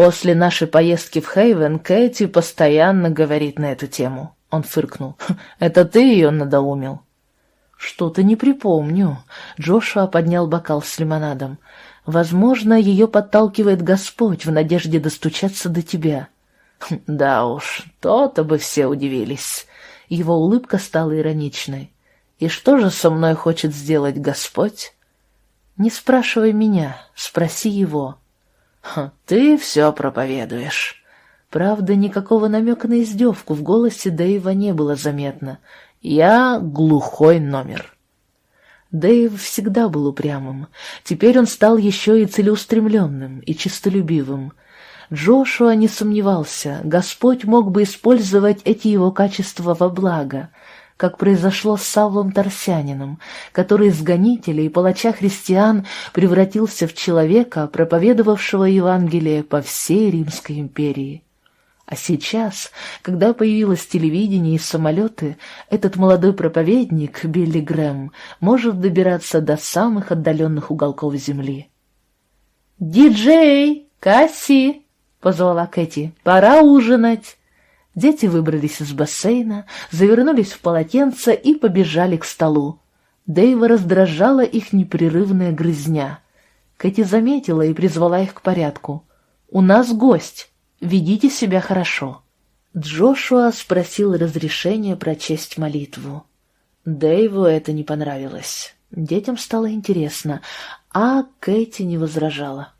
После нашей поездки в Хейвен Кэти постоянно говорит на эту тему. Он фыркнул. «Это ты ее надоумил?» «Что-то не припомню». Джошуа поднял бокал с лимонадом. «Возможно, ее подталкивает Господь в надежде достучаться до тебя». «Да уж, то-то бы все удивились. Его улыбка стала ироничной. «И что же со мной хочет сделать Господь?» «Не спрашивай меня, спроси его». «Ты все проповедуешь». Правда, никакого намека на издевку в голосе Дэйва не было заметно. «Я глухой номер». Дэйв всегда был упрямым. Теперь он стал еще и целеустремленным, и честолюбивым. Джошуа не сомневался, Господь мог бы использовать эти его качества во благо, как произошло с Савлом Тарсянином, который из гонителя и палача христиан превратился в человека, проповедовавшего Евангелие по всей Римской империи. А сейчас, когда появилось телевидение и самолеты, этот молодой проповедник, Билли Грэм, может добираться до самых отдаленных уголков земли. «Диджей! Касси!» — позвала Кэти. «Пора ужинать!» Дети выбрались из бассейна, завернулись в полотенце и побежали к столу. Дэйва раздражала их непрерывная грызня. Кэти заметила и призвала их к порядку. «У нас гость. Ведите себя хорошо». Джошуа спросил разрешения прочесть молитву. Дэйву это не понравилось. Детям стало интересно, а Кэти не возражала.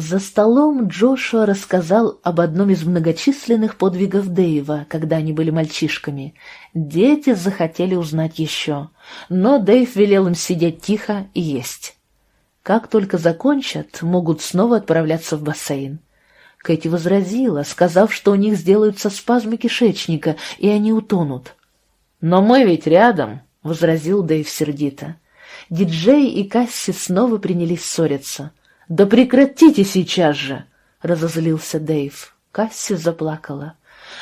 За столом Джошуа рассказал об одном из многочисленных подвигов Дэйва, когда они были мальчишками. Дети захотели узнать еще, но Дэйв велел им сидеть тихо и есть. Как только закончат, могут снова отправляться в бассейн. Кэти возразила, сказав, что у них сделаются спазмы кишечника, и они утонут. «Но мы ведь рядом», — возразил Дэйв сердито. Диджей и Касси снова принялись ссориться. «Да прекратите сейчас же!» — разозлился Дэйв. Касси заплакала.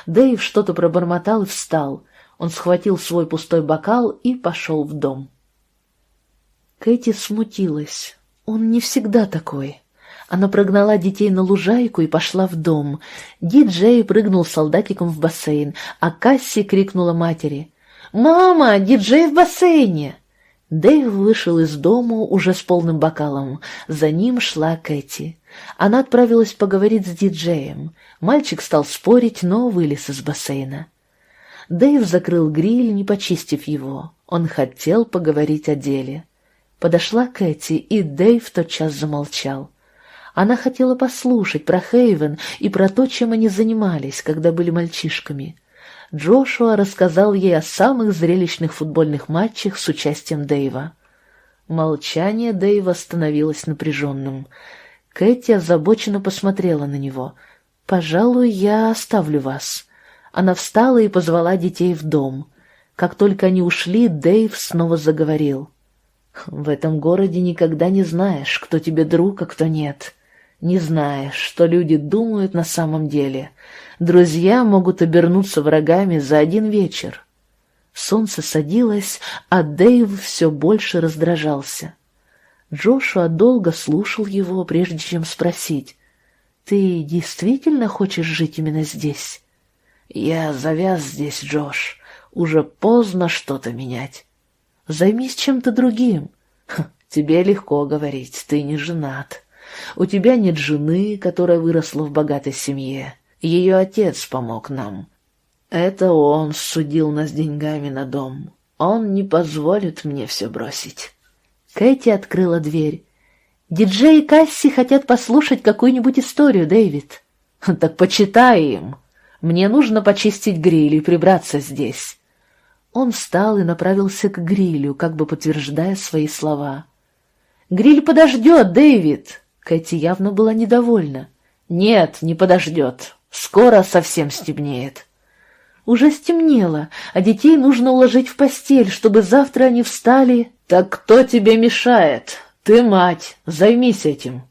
Дэйв что-то пробормотал и встал. Он схватил свой пустой бокал и пошел в дом. Кэти смутилась. Он не всегда такой. Она прогнала детей на лужайку и пошла в дом. Диджей прыгнул солдатиком в бассейн, а Касси крикнула матери. «Мама, диджей в бассейне!» Дэйв вышел из дому уже с полным бокалом. За ним шла Кэти. Она отправилась поговорить с диджеем. Мальчик стал спорить, но вылез из бассейна. Дэйв закрыл гриль, не почистив его. Он хотел поговорить о деле. Подошла Кэти, и Дэйв тотчас замолчал. Она хотела послушать про Хейвен и про то, чем они занимались, когда были мальчишками. Джошуа рассказал ей о самых зрелищных футбольных матчах с участием Дэйва. Молчание Дэйва становилось напряженным. Кэти озабоченно посмотрела на него. «Пожалуй, я оставлю вас». Она встала и позвала детей в дом. Как только они ушли, Дэйв снова заговорил. «В этом городе никогда не знаешь, кто тебе друг, а кто нет не зная, что люди думают на самом деле. Друзья могут обернуться врагами за один вечер. Солнце садилось, а Дэйв все больше раздражался. Джошуа долго слушал его, прежде чем спросить, «Ты действительно хочешь жить именно здесь?» «Я завяз здесь, Джош. Уже поздно что-то менять. Займись чем-то другим. тебе легко говорить, ты не женат». У тебя нет жены, которая выросла в богатой семье. Ее отец помог нам. Это он судил нас деньгами на дом. Он не позволит мне все бросить». Кэти открыла дверь. «Диджей и Касси хотят послушать какую-нибудь историю, Дэвид». «Так почитай им. Мне нужно почистить гриль и прибраться здесь». Он встал и направился к грилю, как бы подтверждая свои слова. «Гриль подождет, Дэвид!» Кэти явно была недовольна. «Нет, не подождет. Скоро совсем стемнеет». Уже стемнело, а детей нужно уложить в постель, чтобы завтра они встали. «Так кто тебе мешает? Ты мать, займись этим».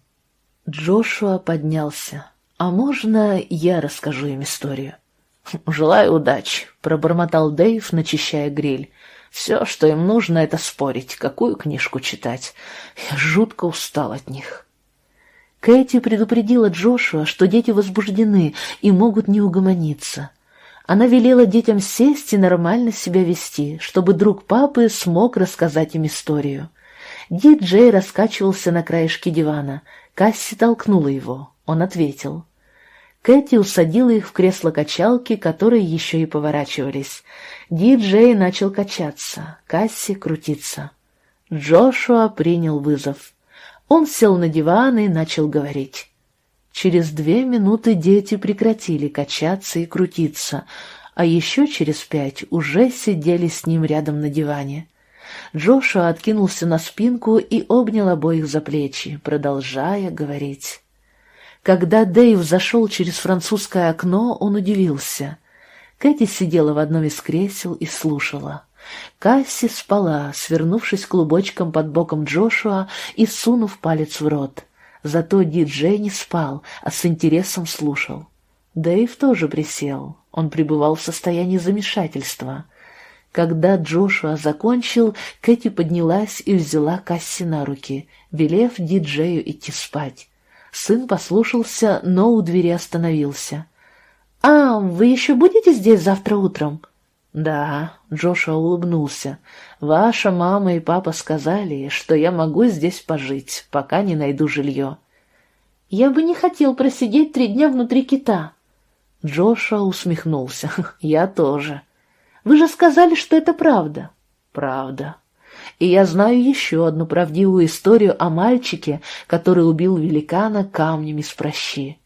Джошуа поднялся. «А можно я расскажу им историю?» «Желаю удачи», — пробормотал Дэйв, начищая гриль. «Все, что им нужно, это спорить, какую книжку читать. Я жутко устал от них». Кэти предупредила Джошуа, что дети возбуждены и могут не угомониться. Она велела детям сесть и нормально себя вести, чтобы друг папы смог рассказать им историю. Ди-Джей раскачивался на краешке дивана. Касси толкнула его. Он ответил. Кэти усадила их в кресло-качалки, которые еще и поворачивались. Ди-Джей начал качаться, Касси крутиться. Джошуа принял вызов. Он сел на диван и начал говорить. Через две минуты дети прекратили качаться и крутиться, а еще через пять уже сидели с ним рядом на диване. Джошуа откинулся на спинку и обнял обоих за плечи, продолжая говорить. Когда Дэйв зашел через французское окно, он удивился. Кэти сидела в одном из кресел и слушала. Касси спала, свернувшись клубочком под боком Джошуа и сунув палец в рот. Зато диджей не спал, а с интересом слушал. Дэйв тоже присел. Он пребывал в состоянии замешательства. Когда Джошуа закончил, Кэти поднялась и взяла Касси на руки, велев диджею идти спать. Сын послушался, но у двери остановился. «А, вы еще будете здесь завтра утром?» «Да», — Джоша улыбнулся, — «ваша мама и папа сказали, что я могу здесь пожить, пока не найду жилье». «Я бы не хотел просидеть три дня внутри кита». Джоша усмехнулся. «Я тоже». «Вы же сказали, что это правда». «Правда». И я знаю еще одну правдивую историю о мальчике, который убил великана камнем из прощи.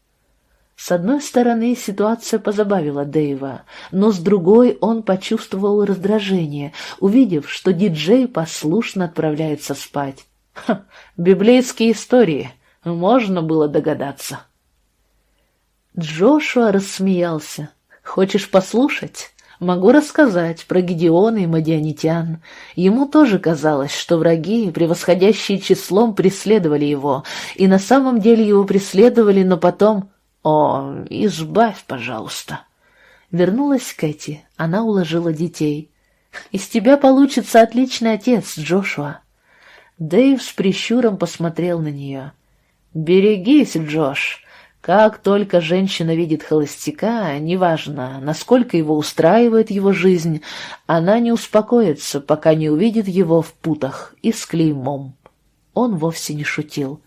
С одной стороны, ситуация позабавила Дэйва, но с другой он почувствовал раздражение, увидев, что диджей послушно отправляется спать. Ха, библейские истории, можно было догадаться. Джошуа рассмеялся. «Хочешь послушать?» Могу рассказать про Гедеона и Мадианитян. Ему тоже казалось, что враги, превосходящие числом, преследовали его, и на самом деле его преследовали, но потом... О, избавь, пожалуйста. Вернулась Кэти, она уложила детей. «Из тебя получится отличный отец, Джошуа». Дэйв с прищуром посмотрел на нее. «Берегись, Джош. Как только женщина видит холостяка, неважно, насколько его устраивает его жизнь, она не успокоится, пока не увидит его в путах и с клеймом». Он вовсе не шутил.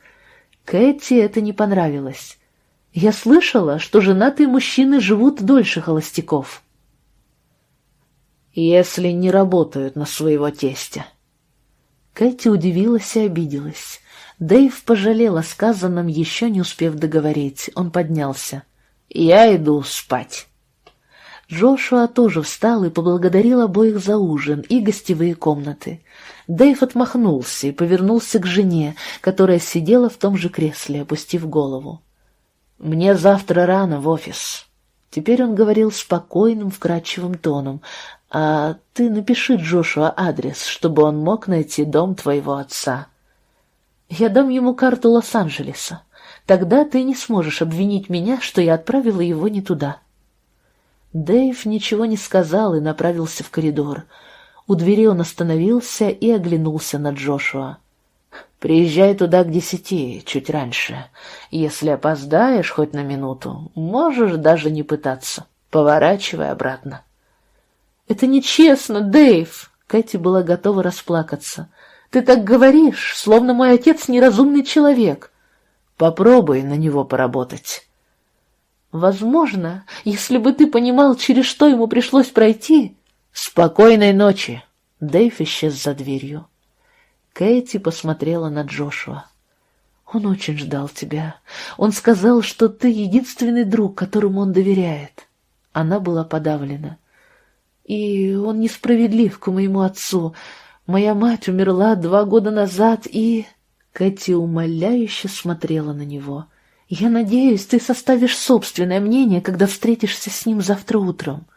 Кэти это не понравилось. Я слышала, что женатые мужчины живут дольше холостяков. Если не работают на своего тестя. Кэти удивилась и обиделась. Дэйв пожалел о сказанном, еще не успев договорить. Он поднялся. «Я иду спать». Джошуа тоже встал и поблагодарил обоих за ужин и гостевые комнаты. Дэйв отмахнулся и повернулся к жене, которая сидела в том же кресле, опустив голову. «Мне завтра рано в офис». Теперь он говорил спокойным, вкрадчивым тоном. «А ты напиши Джошуа адрес, чтобы он мог найти дом твоего отца». «Я дам ему карту Лос-Анджелеса. Тогда ты не сможешь обвинить меня, что я отправила его не туда». Дэйв ничего не сказал и направился в коридор. У двери он остановился и оглянулся на Джошуа. Приезжай туда к десяти, чуть раньше. Если опоздаешь хоть на минуту, можешь даже не пытаться. Поворачивай обратно. Это нечестно, Дэйв. Кэти была готова расплакаться. Ты так говоришь, словно мой отец неразумный человек. Попробуй на него поработать. Возможно, если бы ты понимал, через что ему пришлось пройти. Спокойной ночи. Дэйв исчез за дверью. Кэти посмотрела на Джошуа. «Он очень ждал тебя. Он сказал, что ты единственный друг, которому он доверяет». Она была подавлена. «И он несправедлив к моему отцу. Моя мать умерла два года назад, и...» Кэти умоляюще смотрела на него. «Я надеюсь, ты составишь собственное мнение, когда встретишься с ним завтра утром.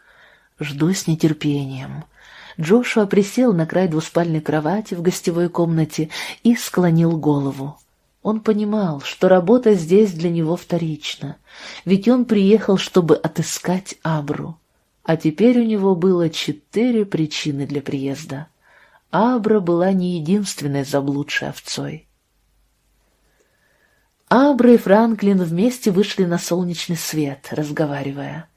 Жду с нетерпением». Джошуа присел на край двуспальной кровати в гостевой комнате и склонил голову. Он понимал, что работа здесь для него вторична, ведь он приехал, чтобы отыскать Абру. А теперь у него было четыре причины для приезда. Абра была не единственной заблудшей овцой. Абра и Франклин вместе вышли на солнечный свет, разговаривая.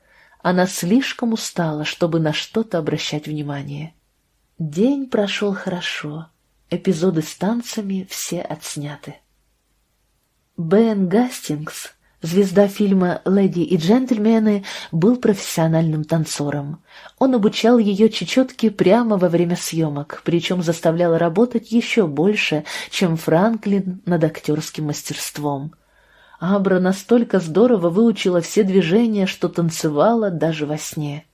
Она слишком устала, чтобы на что-то обращать внимание. День прошел хорошо. Эпизоды с танцами все отсняты. Бен Гастингс, звезда фильма «Леди и джентльмены», был профессиональным танцором. Он обучал ее чечетке прямо во время съемок, причем заставлял работать еще больше, чем Франклин над актерским мастерством. Абра настолько здорово выучила все движения, что танцевала даже во сне.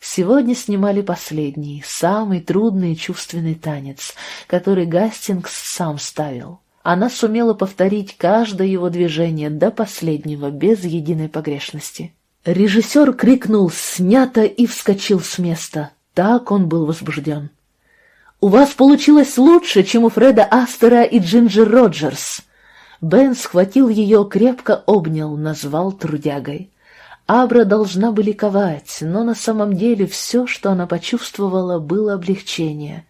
Сегодня снимали последний, самый трудный чувственный танец, который Гастингс сам ставил. Она сумела повторить каждое его движение до последнего, без единой погрешности. Режиссер крикнул «Снято!» и вскочил с места. Так он был возбужден. «У вас получилось лучше, чем у Фреда Астера и Джинджер Роджерс!» Бен схватил ее, крепко обнял, назвал трудягой. Абра должна бы ликовать, но на самом деле все, что она почувствовала, было облегчение.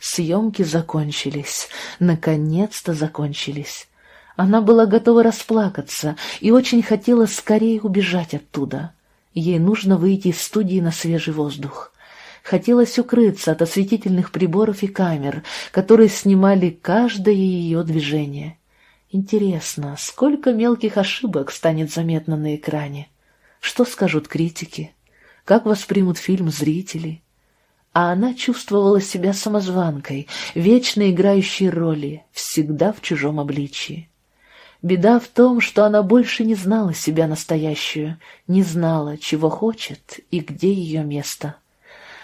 Съемки закончились, наконец-то закончились. Она была готова расплакаться и очень хотела скорее убежать оттуда. Ей нужно выйти из студии на свежий воздух. Хотелось укрыться от осветительных приборов и камер, которые снимали каждое ее движение. Интересно, сколько мелких ошибок станет заметно на экране? Что скажут критики? Как воспримут фильм зрители? А она чувствовала себя самозванкой, вечно играющей роли, всегда в чужом обличии. Беда в том, что она больше не знала себя настоящую, не знала, чего хочет и где ее место.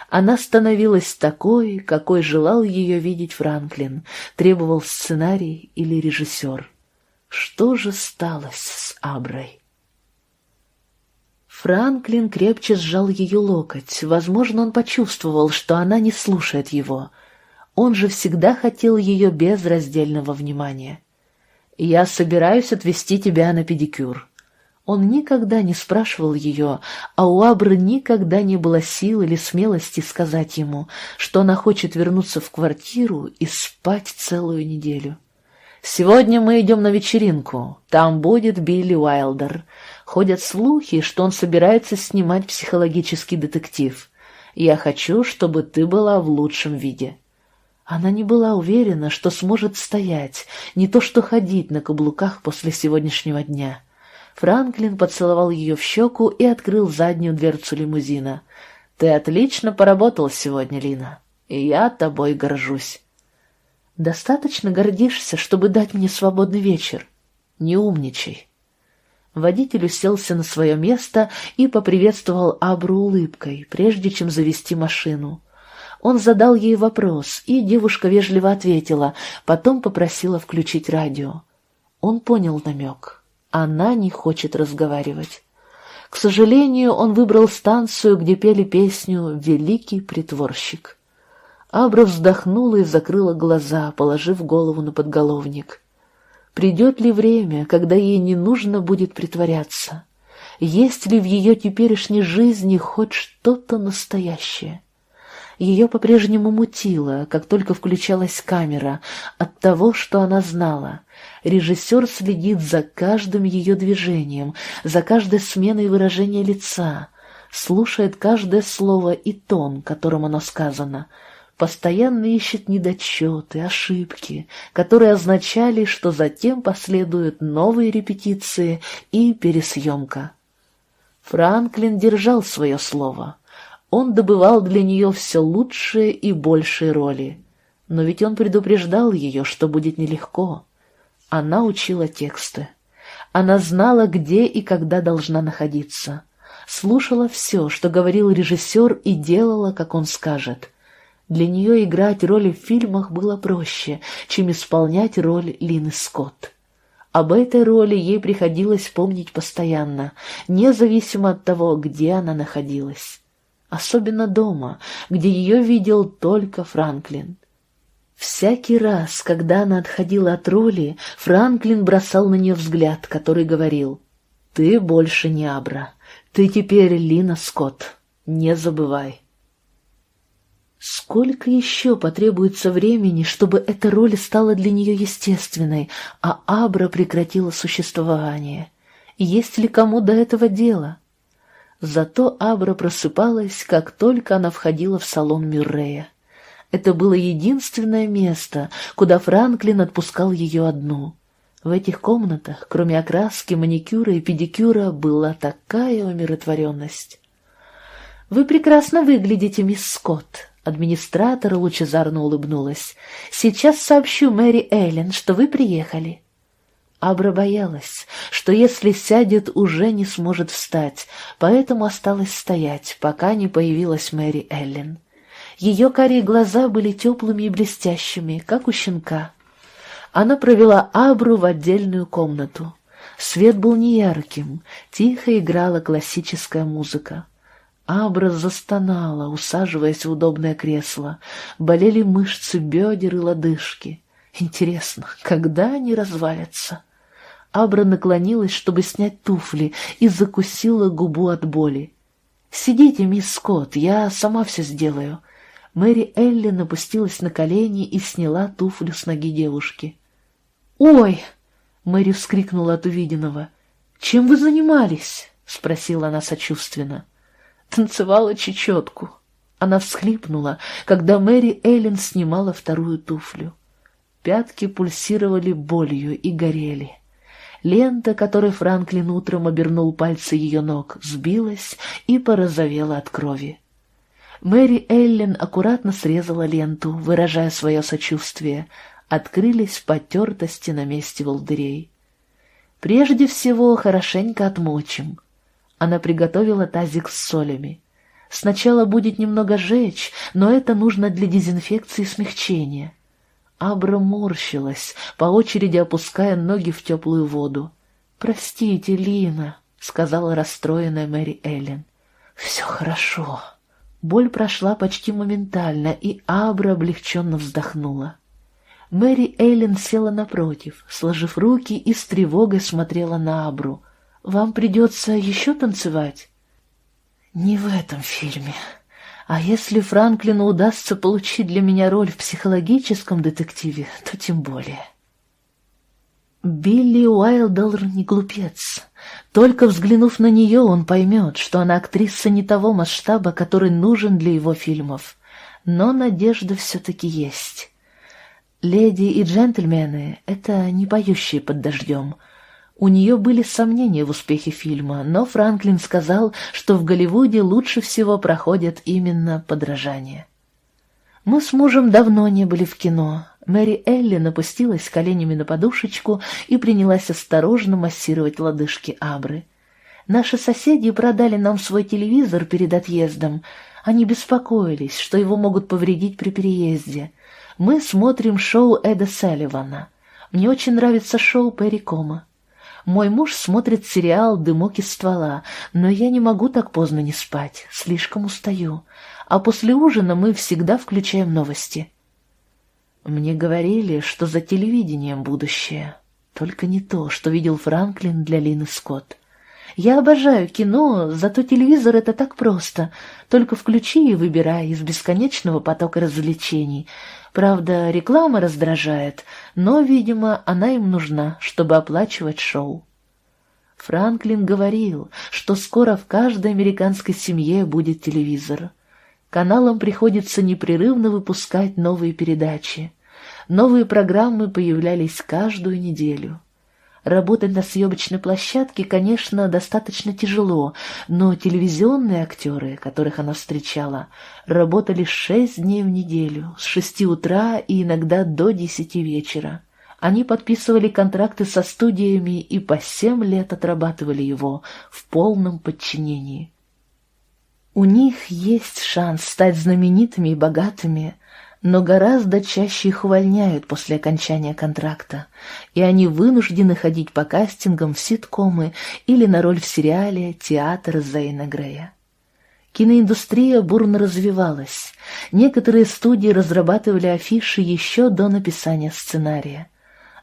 Она становилась такой, какой желал ее видеть Франклин, требовал сценарий или режиссер. Что же сталось с Аброй? Франклин крепче сжал ее локоть. Возможно, он почувствовал, что она не слушает его. Он же всегда хотел ее без раздельного внимания. «Я собираюсь отвезти тебя на педикюр». Он никогда не спрашивал ее, а у Абры никогда не было сил или смелости сказать ему, что она хочет вернуться в квартиру и спать целую неделю. «Сегодня мы идем на вечеринку. Там будет Билли Уайлдер. Ходят слухи, что он собирается снимать психологический детектив. Я хочу, чтобы ты была в лучшем виде». Она не была уверена, что сможет стоять, не то что ходить на каблуках после сегодняшнего дня. Франклин поцеловал ее в щеку и открыл заднюю дверцу лимузина. «Ты отлично поработал сегодня, Лина, и я тобой горжусь». «Достаточно гордишься, чтобы дать мне свободный вечер? Не умничай». Водитель уселся на свое место и поприветствовал Абру улыбкой, прежде чем завести машину. Он задал ей вопрос, и девушка вежливо ответила, потом попросила включить радио. Он понял намек. Она не хочет разговаривать. К сожалению, он выбрал станцию, где пели песню «Великий притворщик». Абра вздохнула и закрыла глаза, положив голову на подголовник. Придет ли время, когда ей не нужно будет притворяться? Есть ли в ее теперешней жизни хоть что-то настоящее? Ее по-прежнему мутило, как только включалась камера, от того, что она знала. Режиссер следит за каждым ее движением, за каждой сменой выражения лица, слушает каждое слово и тон, которым оно сказано, постоянно ищет недочеты, ошибки, которые означали, что затем последуют новые репетиции и пересъемка. Франклин держал свое слово — он добывал для нее все лучшие и большие роли. Но ведь он предупреждал ее, что будет нелегко. Она учила тексты. Она знала, где и когда должна находиться. Слушала все, что говорил режиссер, и делала, как он скажет. Для нее играть роли в фильмах было проще, чем исполнять роль Лины Скотт. Об этой роли ей приходилось помнить постоянно, независимо от того, где она находилась особенно дома, где ее видел только Франклин. Всякий раз, когда она отходила от роли, Франклин бросал на нее взгляд, который говорил «Ты больше не Абра, ты теперь Лина Скотт, не забывай». Сколько еще потребуется времени, чтобы эта роль стала для нее естественной, а Абра прекратила существование? Есть ли кому до этого дело? Зато Абра просыпалась, как только она входила в салон Мюррея. Это было единственное место, куда Франклин отпускал ее одну. В этих комнатах, кроме окраски, маникюра и педикюра, была такая умиротворенность. «Вы прекрасно выглядите, мисс Скотт», — администратор лучезарно улыбнулась. «Сейчас сообщу Мэри Эллен, что вы приехали». Абра боялась, что если сядет, уже не сможет встать, поэтому осталась стоять, пока не появилась Мэри Эллен. Ее карие глаза были теплыми и блестящими, как у щенка. Она провела Абру в отдельную комнату. Свет был неярким, тихо играла классическая музыка. Абра застонала, усаживаясь в удобное кресло. Болели мышцы бедер и лодыжки. Интересно, когда они развалятся? Абра наклонилась, чтобы снять туфли, и закусила губу от боли. «Сидите, мисс Скотт, я сама все сделаю». Мэри Элли напустилась на колени и сняла туфлю с ноги девушки. «Ой!» — Мэри вскрикнула от увиденного. «Чем вы занимались?» — спросила она сочувственно. «Танцевала чечетку». Она всхлипнула, когда Мэри Эллен снимала вторую туфлю. Пятки пульсировали болью и горели. Лента, которой Франклин утром обернул пальцы ее ног, сбилась и порозовела от крови. Мэри Эллен аккуратно срезала ленту, выражая свое сочувствие. Открылись потертости на месте волдырей. Прежде всего, хорошенько отмочим. Она приготовила тазик с солями. Сначала будет немного жечь, но это нужно для дезинфекции и смягчения. Абра морщилась, по очереди опуская ноги в теплую воду. «Простите, Лина», — сказала расстроенная Мэри Эллен. «Все хорошо». Боль прошла почти моментально, и Абра облегченно вздохнула. Мэри Эллен села напротив, сложив руки и с тревогой смотрела на Абру. Вам придется еще танцевать?» «Не в этом фильме. А если Франклину удастся получить для меня роль в психологическом детективе, то тем более». Билли Уайлдер не глупец. Только взглянув на нее, он поймет, что она актриса не того масштаба, который нужен для его фильмов. Но надежда все-таки есть. Леди и джентльмены — это не поющие под дождем. У нее были сомнения в успехе фильма, но Франклин сказал, что в Голливуде лучше всего проходят именно подражания. Мы с мужем давно не были в кино, Мэри Элли напустилась коленями на подушечку и принялась осторожно массировать лодыжки Абры. Наши соседи продали нам свой телевизор перед отъездом. Они беспокоились, что его могут повредить при переезде. Мы смотрим шоу Эда Салливана. Мне очень нравится шоу Перри Кома. Мой муж смотрит сериал «Дымок из ствола», но я не могу так поздно не спать, слишком устаю. А после ужина мы всегда включаем новости. Мне говорили, что за телевидением будущее. Только не то, что видел Франклин для Лины Скотт. Я обожаю кино, зато телевизор — это так просто. Только включи и выбирай из бесконечного потока развлечений. Правда, реклама раздражает, но, видимо, она им нужна, чтобы оплачивать шоу. Франклин говорил, что скоро в каждой американской семье будет телевизор — Каналам приходится непрерывно выпускать новые передачи. Новые программы появлялись каждую неделю. Работать на съемочной площадке, конечно, достаточно тяжело, но телевизионные актеры, которых она встречала, работали шесть дней в неделю, с шести утра и иногда до десяти вечера. Они подписывали контракты со студиями и по семь лет отрабатывали его в полном подчинении. У них есть шанс стать знаменитыми и богатыми, но гораздо чаще их увольняют после окончания контракта, и они вынуждены ходить по кастингам в ситкомы или на роль в сериале «Театр Зейна Грея». Киноиндустрия бурно развивалась. Некоторые студии разрабатывали афиши еще до написания сценария.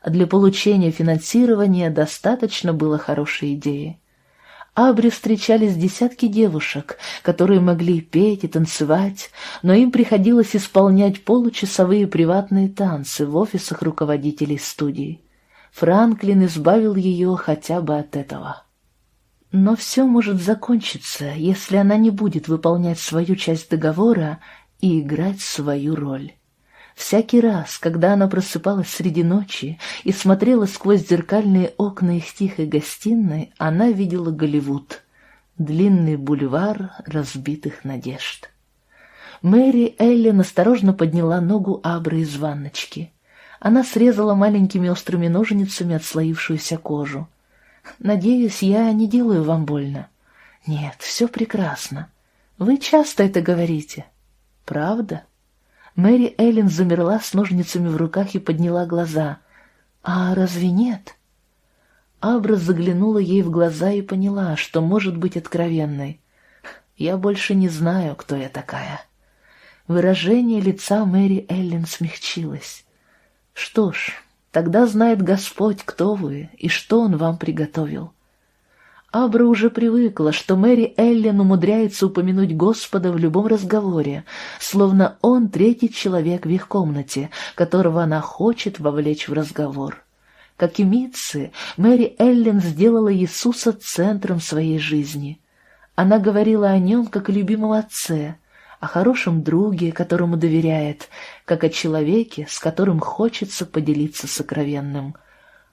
Для получения финансирования достаточно было хорошей идеи. Абре встречались десятки девушек, которые могли петь и танцевать, но им приходилось исполнять получасовые приватные танцы в офисах руководителей студии. Франклин избавил ее хотя бы от этого. Но все может закончиться, если она не будет выполнять свою часть договора и играть свою роль. Всякий раз, когда она просыпалась среди ночи и смотрела сквозь зеркальные окна их тихой гостиной, она видела Голливуд, длинный бульвар разбитых надежд. Мэри Эллен осторожно подняла ногу Абры из ванночки. Она срезала маленькими острыми ножницами отслоившуюся кожу. «Надеюсь, я не делаю вам больно?» «Нет, все прекрасно. Вы часто это говорите». «Правда?» Мэри Эллен замерла с ножницами в руках и подняла глаза. «А разве нет?» Абра заглянула ей в глаза и поняла, что может быть откровенной. «Я больше не знаю, кто я такая». Выражение лица Мэри Эллен смягчилось. «Что ж, тогда знает Господь, кто вы и что Он вам приготовил». Абра уже привыкла, что Мэри Эллен умудряется упомянуть Господа в любом разговоре, словно он третий человек в их комнате, которого она хочет вовлечь в разговор. Как и Митцы, Мэри Эллен сделала Иисуса центром своей жизни. Она говорила о нем как о любимом отце, о хорошем друге, которому доверяет, как о человеке, с которым хочется поделиться сокровенным —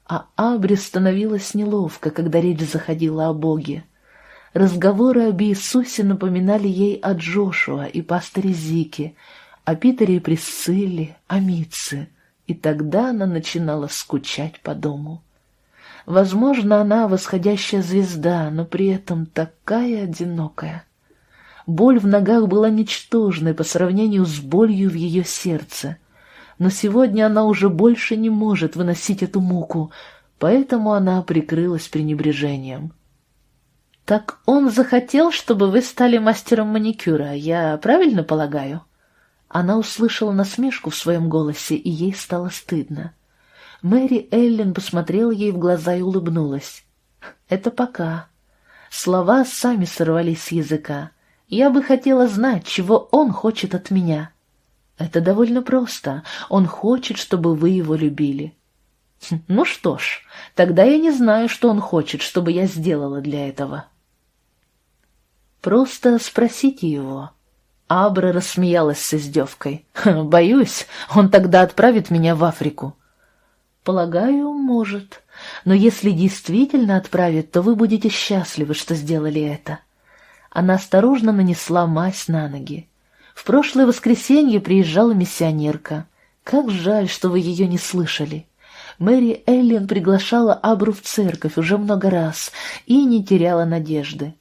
а Абре становилось неловко, когда речь заходила о Боге. Разговоры об Иисусе напоминали ей о Джошуа и пасторе Зике, о Питере и Присцилле, о Митце, и тогда она начинала скучать по дому. Возможно, она восходящая звезда, но при этом такая одинокая. Боль в ногах была ничтожной по сравнению с болью в ее сердце — но сегодня она уже больше не может выносить эту муку, поэтому она прикрылась пренебрежением. «Так он захотел, чтобы вы стали мастером маникюра, я правильно полагаю?» Она услышала насмешку в своем голосе, и ей стало стыдно. Мэри Эллен посмотрела ей в глаза и улыбнулась. Это пока. Слова сами сорвались с языка. Я бы хотела знать, чего он хочет от меня. Это довольно просто. Он хочет, чтобы вы его любили. Хм, ну что ж, тогда я не знаю, что он хочет, чтобы я сделала для этого. Просто спросите его. Абра рассмеялась с издевкой. «Боюсь, он тогда отправит меня в Африку». «Полагаю, может. Но если действительно отправит, то вы будете счастливы, что сделали это». Она осторожно нанесла мазь на ноги. В прошлое воскресенье приезжала миссионерка. Как жаль, что вы ее не слышали. Мэри Эллен приглашала Абру в церковь уже много раз и не теряла надежды.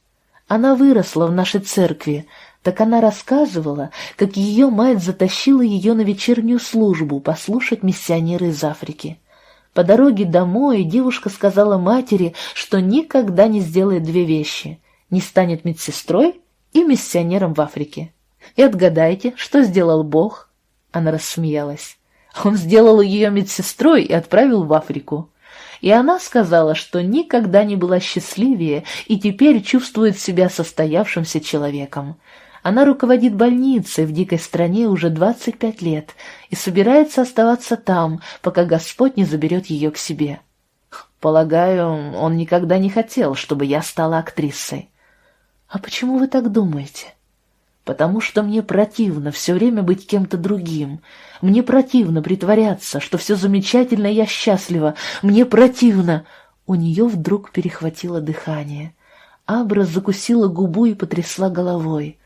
Она выросла в нашей церкви, так она рассказывала, как ее мать затащила ее на вечернюю службу послушать миссионера из Африки. По дороге домой девушка сказала матери, что никогда не сделает две вещи — не станет медсестрой и миссионером в Африке. И отгадайте, что сделал Бог? Она рассмеялась. Он сделал ее медсестрой и отправил в Африку. И она сказала, что никогда не была счастливее и теперь чувствует себя состоявшимся человеком. Она руководит больницей в дикой стране уже 25 лет и собирается оставаться там, пока Господь не заберет ее к себе. Полагаю, он никогда не хотел, чтобы я стала актрисой. А почему вы так думаете? Потому что мне противно все время быть кем-то другим. Мне противно притворяться, что все замечательно, я счастлива. Мне противно. У нее вдруг перехватило дыхание. Абра закусила губу и потрясла головой.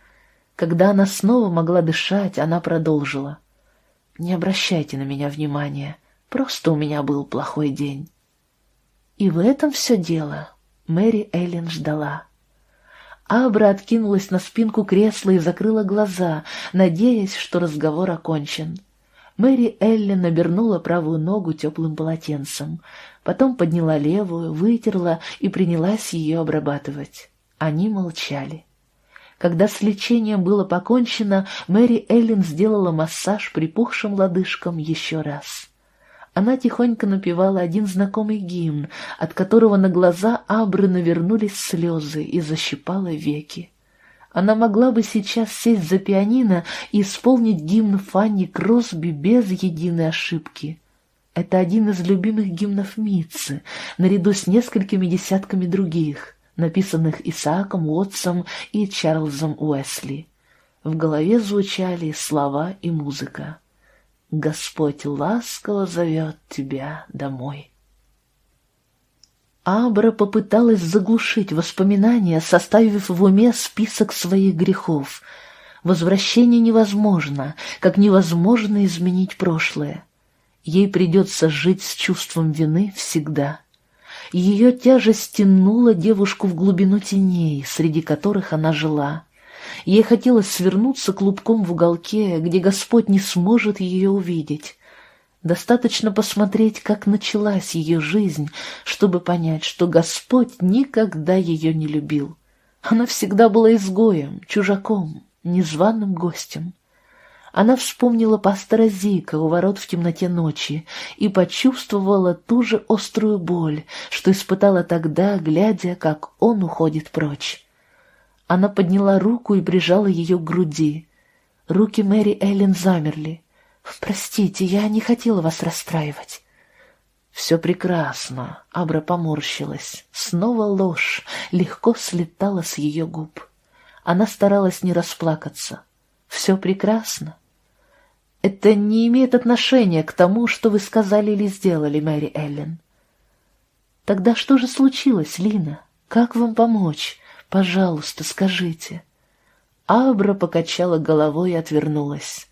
Когда она снова могла дышать, она продолжила. «Не обращайте на меня внимания, просто у меня был плохой день». И в этом все дело. Мэри Эллен ждала. Абра откинулась на спинку кресла и закрыла глаза, надеясь, что разговор окончен. Мэри Эллен обернула правую ногу теплым полотенцем, потом подняла левую, вытерла и принялась ее обрабатывать. Они молчали. Когда с лечением было покончено, Мэри Эллен сделала массаж припухшим лодыжкам еще раз. Она тихонько напевала один знакомый гимн, от которого на глаза Абры навернулись слезы и защипала веки. Она могла бы сейчас сесть за пианино и исполнить гимн Фанни Кросби без единой ошибки. Это один из любимых гимнов Митцы, наряду с несколькими десятками других написанных Исааком Уотсом и Чарльзом Уэсли. В голове звучали слова и музыка. «Господь ласково зовет тебя домой». Абра попыталась заглушить воспоминания, составив в уме список своих грехов. Возвращение невозможно, как невозможно изменить прошлое. Ей придется жить с чувством вины всегда. Ее тяжесть тянула девушку в глубину теней, среди которых она жила. Ей хотелось свернуться клубком в уголке, где Господь не сможет ее увидеть. Достаточно посмотреть, как началась ее жизнь, чтобы понять, что Господь никогда ее не любил. Она всегда была изгоем, чужаком, незваным гостем. Она вспомнила пастора Зика у ворот в темноте ночи и почувствовала ту же острую боль, что испытала тогда, глядя, как он уходит прочь. Она подняла руку и прижала ее к груди. Руки Мэри Эллен замерли. «Простите, я не хотела вас расстраивать». «Все прекрасно», — Абра поморщилась. Снова ложь легко слетала с ее губ. Она старалась не расплакаться. «Все прекрасно. Это не имеет отношения к тому, что вы сказали или сделали, Мэри Эллен. Тогда что же случилось, Лина? Как вам помочь? Пожалуйста, скажите. Абра покачала головой и отвернулась.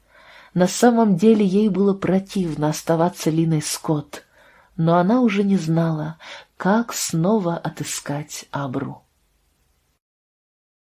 На самом деле ей было противно оставаться Линой Скотт, но она уже не знала, как снова отыскать Абру.